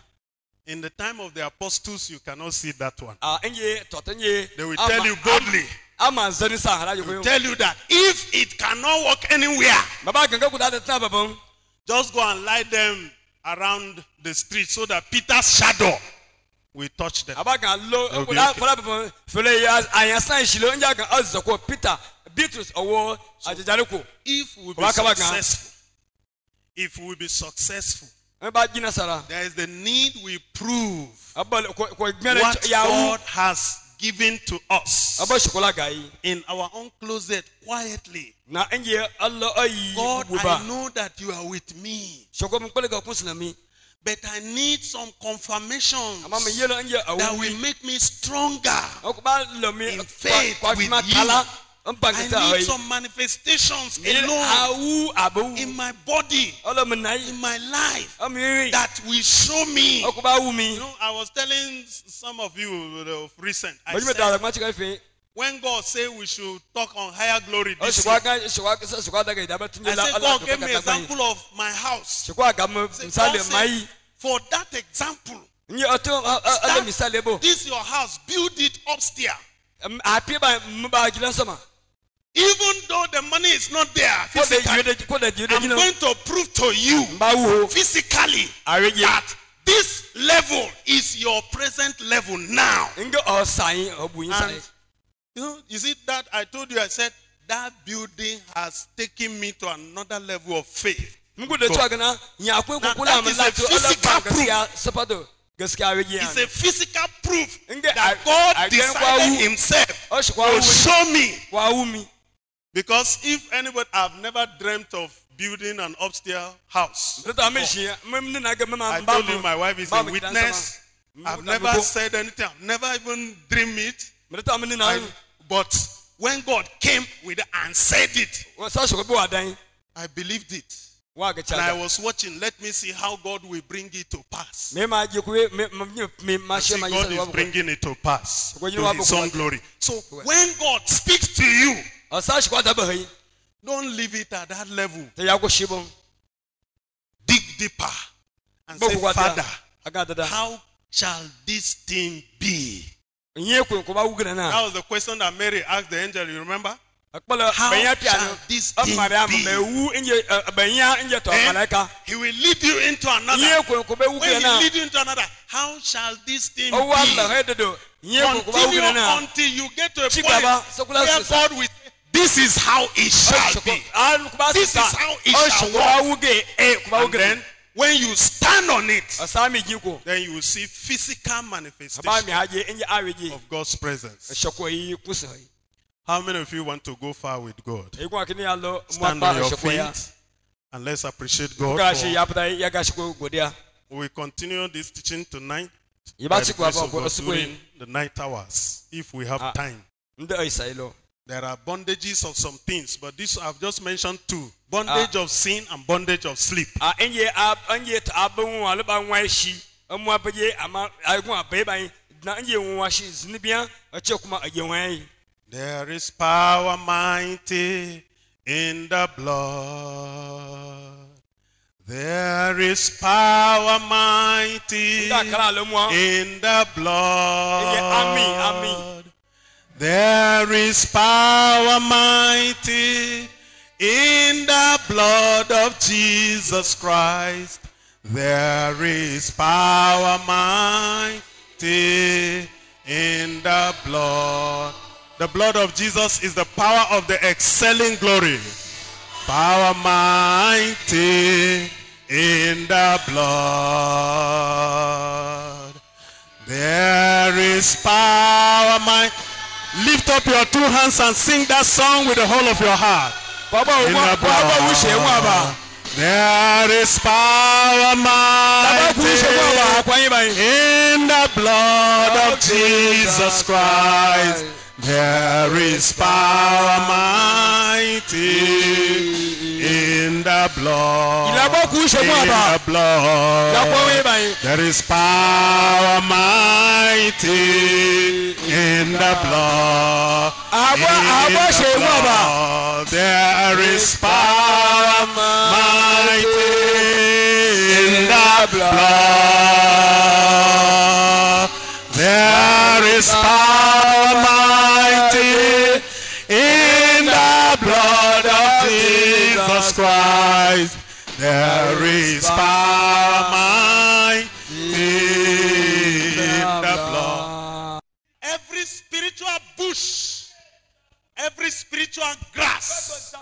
Speaker 3: In the time of the apostles, you cannot see that one.
Speaker 4: Ah, a nye nye
Speaker 3: They will tell you boldly,
Speaker 4: ama nzani sa hara je ko
Speaker 3: tell you that if it cannot work anywhere,
Speaker 4: ba ba ganga guda da tana babon
Speaker 3: just go and lie them around the street so that Peter's shadow will touch them. will okay.
Speaker 4: fara babon fele ya anya san shilo nya ga azza ko peter bitrus owo ajajare ko
Speaker 3: If we be successful, if we be successful,
Speaker 4: ba jina sara
Speaker 3: there is the need we prove
Speaker 4: abal ko ko gbere
Speaker 3: what God has given to us
Speaker 4: aba shikola ga yi
Speaker 3: in our own closet quietly.
Speaker 4: na enye allah
Speaker 3: God, I know that you are with me,
Speaker 4: shoko mi kpele ga kun
Speaker 3: but I need some confirmations
Speaker 4: ama mi yelo enye
Speaker 3: that will make me stronger.
Speaker 4: ɔkò bá lọ mi
Speaker 3: In faith
Speaker 4: kwa fi ma
Speaker 3: with you. I need some manifestations alone in my body,
Speaker 4: ɔlọ mi na yi
Speaker 3: in my life, that will show me.
Speaker 4: ɔkò bá wu mi.
Speaker 3: You know, I was telling some of you of recent. I said,
Speaker 4: da alamma ti ka fi
Speaker 3: when God say we should talk on higher glory this year,
Speaker 4: kan shikwa kisa shikwa daga idaba tun
Speaker 3: I said, God gave me example of my house.
Speaker 4: shikwa aga mi
Speaker 3: Say,
Speaker 4: misali
Speaker 3: God
Speaker 4: ma
Speaker 3: said, for that example, Start this your house, build it upstairs. Even though the money is not there physically,
Speaker 4: jiwe de ko de jiwe de
Speaker 3: I'm going to prove to you
Speaker 4: n ba wu o
Speaker 3: physically that this level is your present level now.
Speaker 4: n ge ɔsan yi ɔbu yin san
Speaker 3: And you know, is it that I told you? I said that building has taken me to another level of faith.
Speaker 4: n ko de
Speaker 3: So-
Speaker 4: cewa gana ya kun
Speaker 3: Now,
Speaker 4: kun
Speaker 3: that a physical
Speaker 4: ba gaskiya saboda gaskiya are ye
Speaker 3: It's a physical proof that God decided Himself to show me.
Speaker 4: Wa wu mi
Speaker 3: Because if anybody, I've never dreamt of building an upstairs house.
Speaker 4: n ta mi
Speaker 3: before.
Speaker 4: si mi ni na ge mi ma
Speaker 3: I told you my wife is a witness. I've
Speaker 4: Mm,
Speaker 3: never said anything. I've never even dreamed it.
Speaker 4: mi ta mi ni na
Speaker 3: I- but when God came with it and said it,
Speaker 4: sa shikwa bi wa dan
Speaker 3: I believed it. And I was watching. Let me see how God will bring it to pass.
Speaker 4: mi ma je kuwe mi ma mi mi ma
Speaker 3: I see God is bringing it to pass to His own glory. So when God speaks to you,
Speaker 4: ɔ sa da ba
Speaker 3: don't leave it at that level.
Speaker 4: ta ya ko shi bon
Speaker 3: Dig deeper and say, Father,
Speaker 4: aga da da
Speaker 3: how shall this thing be?
Speaker 4: n ye kun ko ba wu gina na
Speaker 3: That was the question that Mary asked the angel. You remember? How shall this thing be?
Speaker 4: bɛ wu nye bɛnya nye tɔ malaika
Speaker 3: He will lead you into another.
Speaker 4: kun ko bɛ wu
Speaker 3: When he lead you into another, how shall this thing be?
Speaker 4: hɛ de do n ye kun ko ba wu
Speaker 3: Continue until you get to a point where. God will This is how it shall be.
Speaker 4: an ko ba
Speaker 3: This is how it shall
Speaker 4: shi ko ba wu ge e ko ba wu
Speaker 3: And then when you stand on it,
Speaker 4: ɔ sa mi ji ko
Speaker 3: then you will see physical manifestation
Speaker 4: mi ha je n ye awe je
Speaker 3: of God's presence.
Speaker 4: ɛ ko yi kusa yi
Speaker 3: How many of you want to go far with God?
Speaker 4: ko akini ya lo mu
Speaker 3: Stand on your feet and let's appreciate God. for-
Speaker 4: ya pata ya ga shi ko godiya
Speaker 3: We continue this teaching tonight by the grace of God
Speaker 4: su ko yi
Speaker 3: during the night hours, if we have
Speaker 4: Ah.
Speaker 3: time.
Speaker 4: Nda ai sai lo
Speaker 3: There are bondages of some things, but this I've just mentioned two: bondage of sin and bondage of sleep.
Speaker 4: a n ye a n ye ta abin wa le ba nwa shi an mu ba ye amma ai kuma bai bai na n ye nwa shi zunubia a ce kuma a ye nwa yi
Speaker 3: There is power mighty in the blood. There is power mighty
Speaker 4: da kala le mu
Speaker 3: in the blood. There is power mighty in the blood of Jesus Christ. There is power mighty in the blood. The blood of Jesus is the power of the excelling glory. Power mighty in the blood. There is power mighty. Lift up your two hands and sing that song with the whole of your heart.
Speaker 4: baba
Speaker 3: In the
Speaker 4: baba wu she mu aba
Speaker 3: blood. There is power
Speaker 4: baba ku she mu aba
Speaker 3: mighty
Speaker 4: akwan yi bai
Speaker 3: in the blood of Jesus Christ. There is power mighty in the blood. In the blood. There is power mighty in the blood. In the blood. There is power mighty in the blood. There is power mighty in the blood of Jesus Christ. There is power mighty in the blood. Every spiritual bush, every spiritual grass,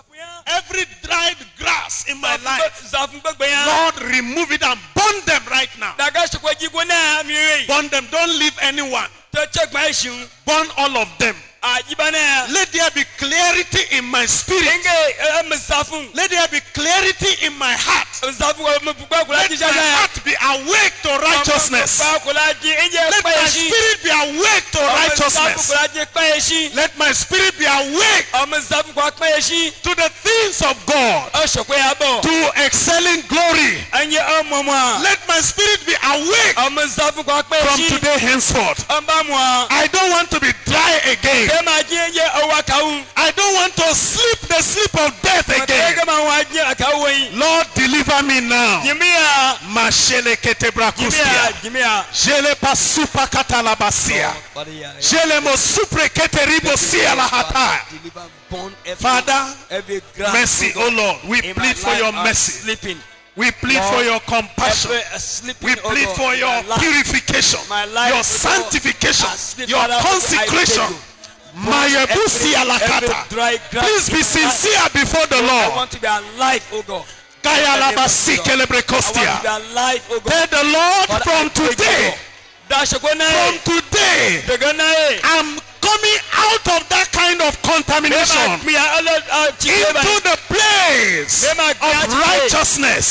Speaker 3: every dried grass in my life,
Speaker 4: zafin gbagbe ya
Speaker 3: Lord, remove it and burn them right now.
Speaker 4: daga shi ko jigo na mi yi
Speaker 3: Burn them. Don't leave anyone.
Speaker 4: ta kyɛ gba
Speaker 3: burn all of them. Let there be clarity in my spirit.
Speaker 4: Eh, eh,
Speaker 3: Let there be clarity in my heart.
Speaker 4: emisafun wɔ eh, mu gbɛ kula
Speaker 3: Let my heart be awake to righteousness.
Speaker 4: gbɛ kula di enge
Speaker 3: Let my spirit be awake to righteousness.
Speaker 4: kpa ehyi
Speaker 3: Let my spirit be awake
Speaker 4: emisafun kula kpa ehyi
Speaker 3: to the things of God,
Speaker 4: oh,
Speaker 3: to excelling glory.
Speaker 4: enye ɔmɔmu oh, a
Speaker 3: Let my spirit be awake
Speaker 4: emisafun kula kpa
Speaker 3: from today henceforth.
Speaker 4: Oh, a
Speaker 3: I don't want to be dry again.
Speaker 4: Kema di enge ɔwa kawu
Speaker 3: I don't want to sleep the sleep of death again.
Speaker 4: kema wa di akawu yi
Speaker 3: Lord, deliver me now. Mashele ketebrakustia. Jele pasupa katalabasia. Jele mosupre keteribosia lahata. Father, Mercy, oh Lord. We plead for your mercy.
Speaker 4: Sleeping.
Speaker 3: We plead for your compassion.
Speaker 4: Every, uh, sleeping,
Speaker 3: We
Speaker 4: oh
Speaker 3: plead
Speaker 4: God,
Speaker 3: for your
Speaker 4: life.
Speaker 3: purification, your
Speaker 4: oh
Speaker 3: sanctification,
Speaker 4: I sleep,
Speaker 3: your consecration. Please be
Speaker 4: in my life.
Speaker 3: sincere before the
Speaker 4: I
Speaker 3: Lord.
Speaker 4: want to be alive, oh God.
Speaker 3: Kaya labasi
Speaker 4: I want to be alive, oh God.
Speaker 3: Tell the Lord from today,
Speaker 4: God. Dashoko na
Speaker 3: from today,
Speaker 4: Daga na ye.
Speaker 3: I'm coming out of that kind of contamination
Speaker 4: Bema mi a olo a ti ye ba.
Speaker 3: into the place of
Speaker 4: gbe ati ye.
Speaker 3: righteousness,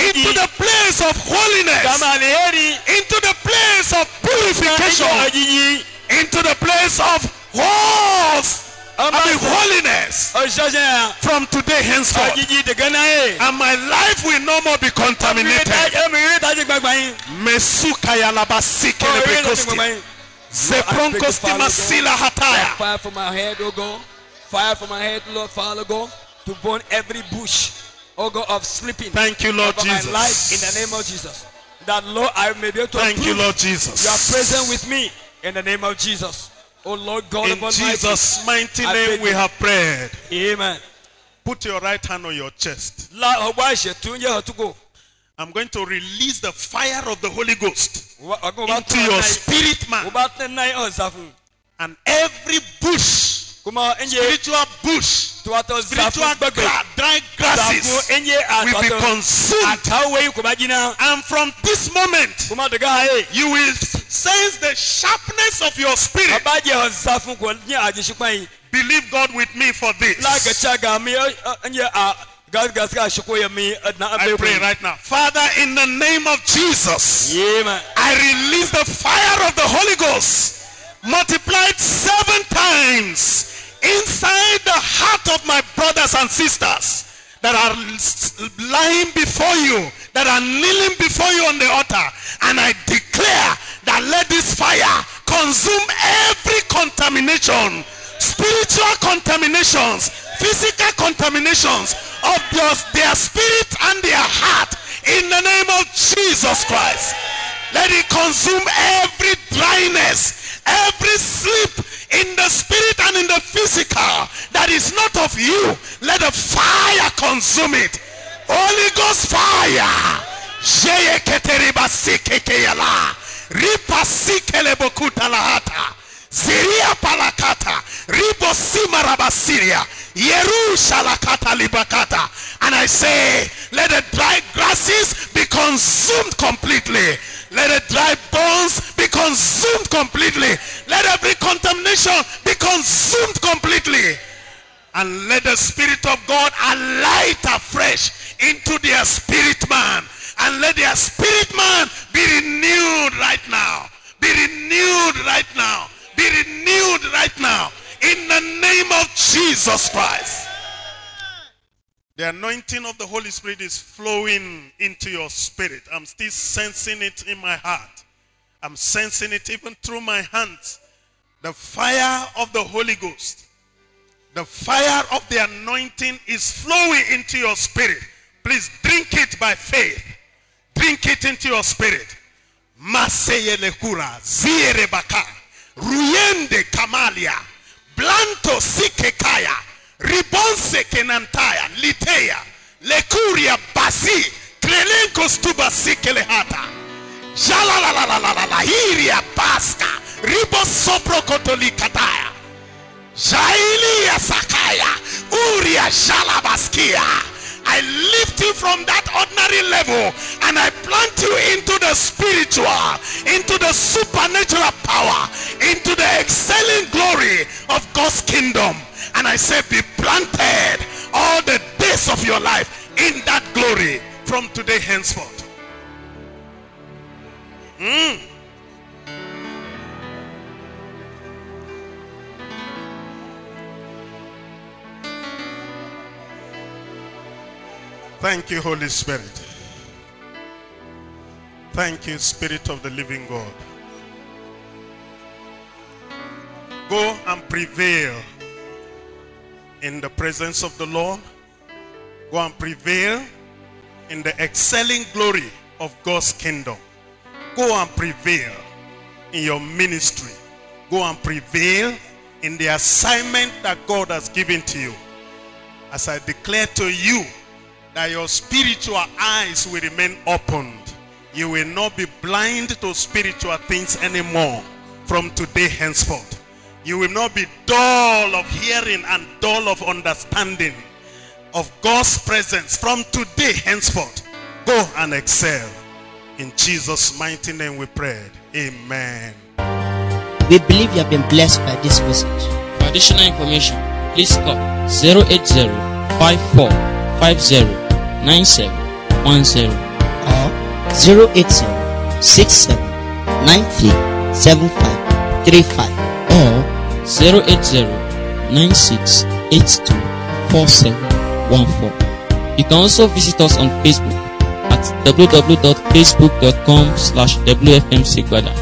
Speaker 3: into the place of holiness,
Speaker 4: Kama le heri.
Speaker 3: into the place of purification, into the place of walls, I mean holiness from today henceforth.
Speaker 4: Ajiji daga na ye.
Speaker 3: And my life will no more be contaminated.
Speaker 4: Emi rí tají gbàgbà yín.
Speaker 3: Mesukaya labasi
Speaker 4: Emi rí tají gbàgbà
Speaker 3: kelebrekosti.
Speaker 4: Oh, yín.
Speaker 3: Zepronkosti masila hataya.
Speaker 4: Fire from my head, oh God. Fire from my head, Lord, Father God, to burn every bush, oh God, of sleeping.
Speaker 3: Thank you, Lord Jesus.
Speaker 4: my life in the name of Jesus. That Lord, I may be able to
Speaker 3: Thank you, Lord Jesus.
Speaker 4: you are present with me in the name of Jesus. Oh Lord God
Speaker 3: In. Jesus' mighty name we have prayed.
Speaker 4: Amen.
Speaker 3: Put your right hand on your chest.
Speaker 4: La ọgbà ìṣètò ń yẹ ọtúkọ.
Speaker 3: I'm going to release the fire of the Holy Ghost into your spirit man.
Speaker 4: bá tẹ́ náà yẹ ọ̀sà fún.
Speaker 3: And every bush,
Speaker 4: Kùmọ̀ ń yẹ
Speaker 3: spiritual bush, spiritual gra- dry grasses will be consumed.
Speaker 4: Àkàwé yìí kò bá jiná.
Speaker 3: And from this moment,
Speaker 4: Kùmọ̀ dùgá ayé.
Speaker 3: you will sense the sharpness of your spirit.
Speaker 4: Ọba jẹ́ ọ̀sà fún kò ní àjẹsípá yìí.
Speaker 3: Believe God with me for this.
Speaker 4: Lágàtí àgà mi ń yẹ à gàgàsí àṣekọ yẹ mi ẹ̀dá
Speaker 3: I pray right now. Father, in the name of Jesus. I release the fire of the Holy Ghost multiplied seven times inside the heart of my brothers and sisters that are lying before you, that are kneeling before you on the altar. And I declare that let this fire consume every contamination, spiritual contaminations, physical contaminations of their, their spirit and their heart in the name of Jesus Christ. Let it consume every dryness, every sleep in the spirit and in the physical that is not of you. Let the fire consume it. Holy Ghost fire. Ziria palakata. Ribo simarabasiria. Yerusha lakata libakata. And I say, let the dry grasses be consumed completely. Let the dry bones be consumed completely. Let every contamination be consumed completely. And let the Spirit of God alight afresh into their spirit man. And let their spirit man be renewed right now. Be renewed right now. Be renewed right now. In the name of Jesus Christ. The anointing of the Holy Spirit is flowing into your spirit. I'm still sensing it in my heart. I'm sensing it even through my hands. The fire of the Holy Ghost, the fire of the anointing is flowing into your spirit. Please drink it by faith. Drink it into your spirit. Ruyende kamalia, blanto sikekaya, ribonse kenantaya, litea, lekuria basi, krelenko stuba sikelehata. Jalalalalala, hiria baska, ribo sopro kotolikataya. Jailia sakaya, uria jalabaskia, I lift you from that ordinary level and I plant you into the spiritual, into the supernatural power, into the excelling glory of God's kingdom. And I say, be planted all the days of your life in that glory from today henceforth. Mm. Thank you, Holy Spirit. Thank you, Spirit of the living God. Go and prevail in the presence of the Lord. Go and prevail in the excelling glory of God's kingdom. Go and prevail in your ministry. Go and prevail in the assignment that God has given to you. As I declare to you that your spiritual eyes will remain opened. You will not be blind to spiritual things anymore from today henceforth. You will not be dull of hearing and dull of understanding of God's presence from today henceforth. Go and excel. In Jesus' mighty name we pray. Amen.
Speaker 1: We believe you have been blessed by this message.
Speaker 2: For additional information, please call 080 54 50 9710
Speaker 1: or 080 67 93 75 35 or
Speaker 2: 080 96 82 4714. You can also visit us on Facebook at www.facebook.com slash wfmcguada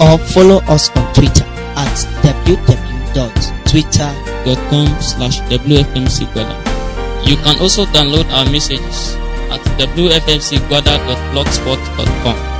Speaker 1: or follow us on Twitter at www.twitter.com
Speaker 2: com slash wfmcguada. You can also download our messages at wfmcguada.blogspot.com.